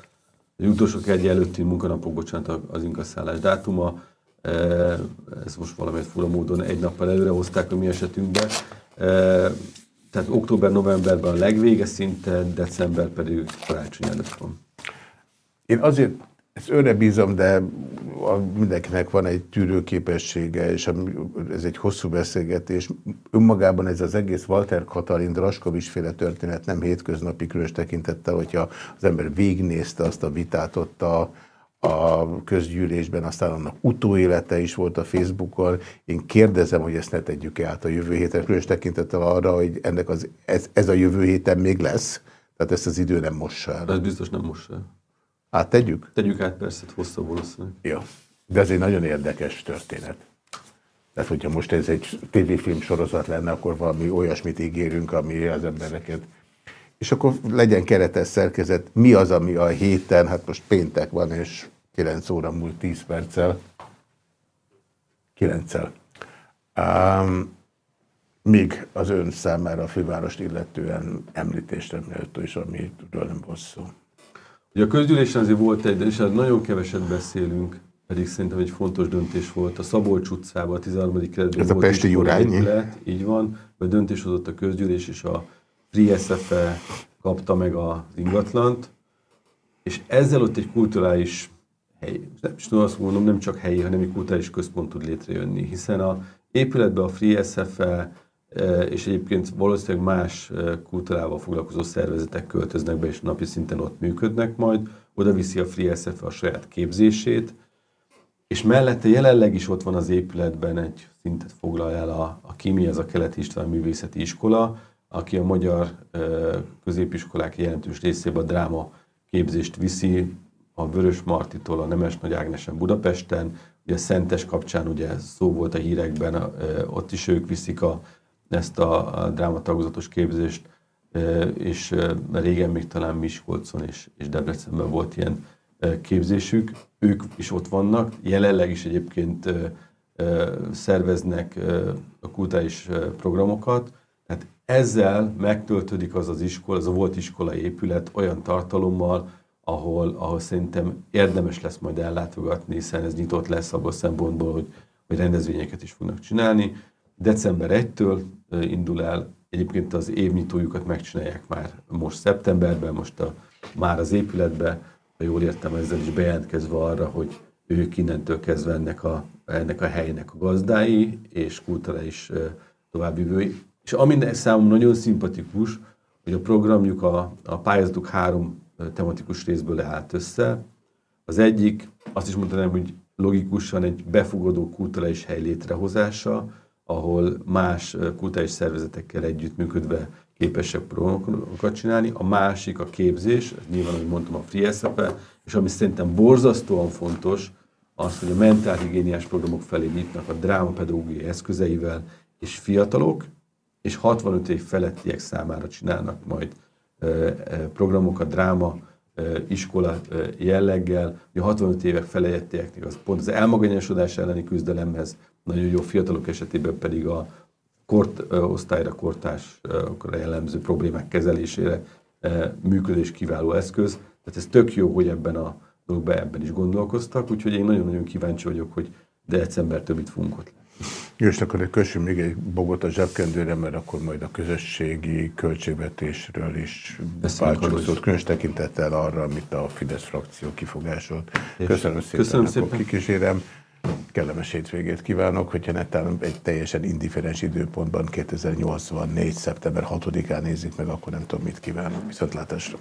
az utolsó egy előtti munkanapok, bocsánat, az inkasszálás dátuma, ez most valamelyet fura módon egy nappal előre hozták a mi esetünkben. Tehát október-novemberben a legvége szinte, december pedig karácsony előtt van. Én azért ezt önre bízom, de mindenkinek van egy tűrőképessége, és ez egy hosszú beszélgetés. Önmagában ez az egész Walter Katalin Draskovics féle történet nem hétköznapi különös tekintettel, hogyha az ember végignézte azt a vitát ott a, a közgyűlésben, aztán annak utóélete is volt a Facebookon. Én kérdezem, hogy ezt ne tegyük át a jövő héten, különös tekintettel arra, hogy ennek az, ez, ez a jövő héten még lesz, tehát ezt az idő nem mossa el. Ez biztos nem mossa el. Hát tegyük? Tegyük át persze, hosszabb valószínűleg. Ja, de ez egy nagyon érdekes történet. Tehát, hogyha most ez egy tévéfilm sorozat lenne, akkor valami olyasmit ígérünk, ami az embereket. És akkor legyen keretes szerkezet. Mi az, ami a héten, hát most péntek van, és 9 óra múlt 10 perccel. 9 -el. Um, még az ön számára a fővárost illetően említésre méltó is, amiről nem volt szó. Ugye a közgyűlésen azért volt egy, és hát nagyon keveset beszélünk, pedig szerintem egy fontos döntés volt. A Szabolcs utcában, a 13. keretben Ez a Pesti Jurányi? Így van, vagy döntés hozott a közgyűlés, és a Free SFE kapta meg az ingatlant, és ezzel ott egy kulturális hely, nem tudom azt mondom, nem csak helyi, hanem egy kulturális központ tud létrejönni, hiszen a épületben a Free SFE és egyébként valószínűleg más kultúrával foglalkozó szervezetek költöznek be, és napi szinten ott működnek majd, oda viszi a Free SF a saját képzését, és mellette jelenleg is ott van az épületben egy szintet foglal el a, a KIMI, az a Keleti István Művészeti Iskola, aki a magyar középiskolák jelentős részében a dráma képzést viszi, a Vörös Martitól a Nemes Nagy Ágnesen Budapesten, ugye Szentes kapcsán ugye szó volt a hírekben, ott is ők viszik a ezt a, a drámatagozatos képzést, és régen még talán Miskolcon és, és Debrecenben volt ilyen képzésük. Ők is ott vannak, jelenleg is egyébként szerveznek a kulturális programokat, tehát ezzel megtöltődik az az iskola, az a volt iskolai épület olyan tartalommal, ahol, ahol szerintem érdemes lesz majd ellátogatni, hiszen ez nyitott lesz abban a szempontból, hogy, hogy rendezvényeket is fognak csinálni. December 1-től indul el. Egyébként az évnyitójukat megcsinálják már most szeptemberben, most a, már az épületbe, ha jól értem ezzel is bejelentkezve arra, hogy ők innentől kezdve ennek a, ennek a helynek a gazdái és kulturális továbbjövői. És ami számomra nagyon szimpatikus, hogy a programjuk, a, a pályázatuk három tematikus részből állt össze. Az egyik, azt is mondanám, hogy logikusan egy befogadó kulturális hely létrehozása, ahol más kultúrális szervezetekkel együttműködve képesek programokat csinálni. A másik a képzés, nyilván, ahogy mondtam, a Free SFE, és ami szerintem borzasztóan fontos, az, hogy a mentálhigiéniás programok felé nyitnak a drámapedagógiai eszközeivel, és fiatalok, és 65 év felettiek számára csinálnak majd programokat, dráma, iskola jelleggel, a 65 évek felettieknek az pont az elmagányosodás elleni küzdelemhez nagyon jó fiatalok esetében pedig a kort, osztályra, kortásokra jellemző problémák kezelésére működés kiváló eszköz. Tehát ez tök jó, hogy ebben a dologban ebben is gondolkoztak, úgyhogy én nagyon-nagyon kíváncsi vagyok, hogy decembertől mit fogunk ott jó, és akkor kössünk még egy bogot a zsebkendőre, mert akkor majd a közösségi költségvetésről is bácsolózott, különös tekintettel arra, amit a Fidesz frakció kifogásolt. Köszönöm szépen, Köszönöm szépen. kikísérem. Kellemes hétvégét kívánok, hogyha netán egy teljesen indiferens időpontban 2084. szeptember 6-án nézik meg, akkor nem tudom, mit kívánok. Viszontlátásra!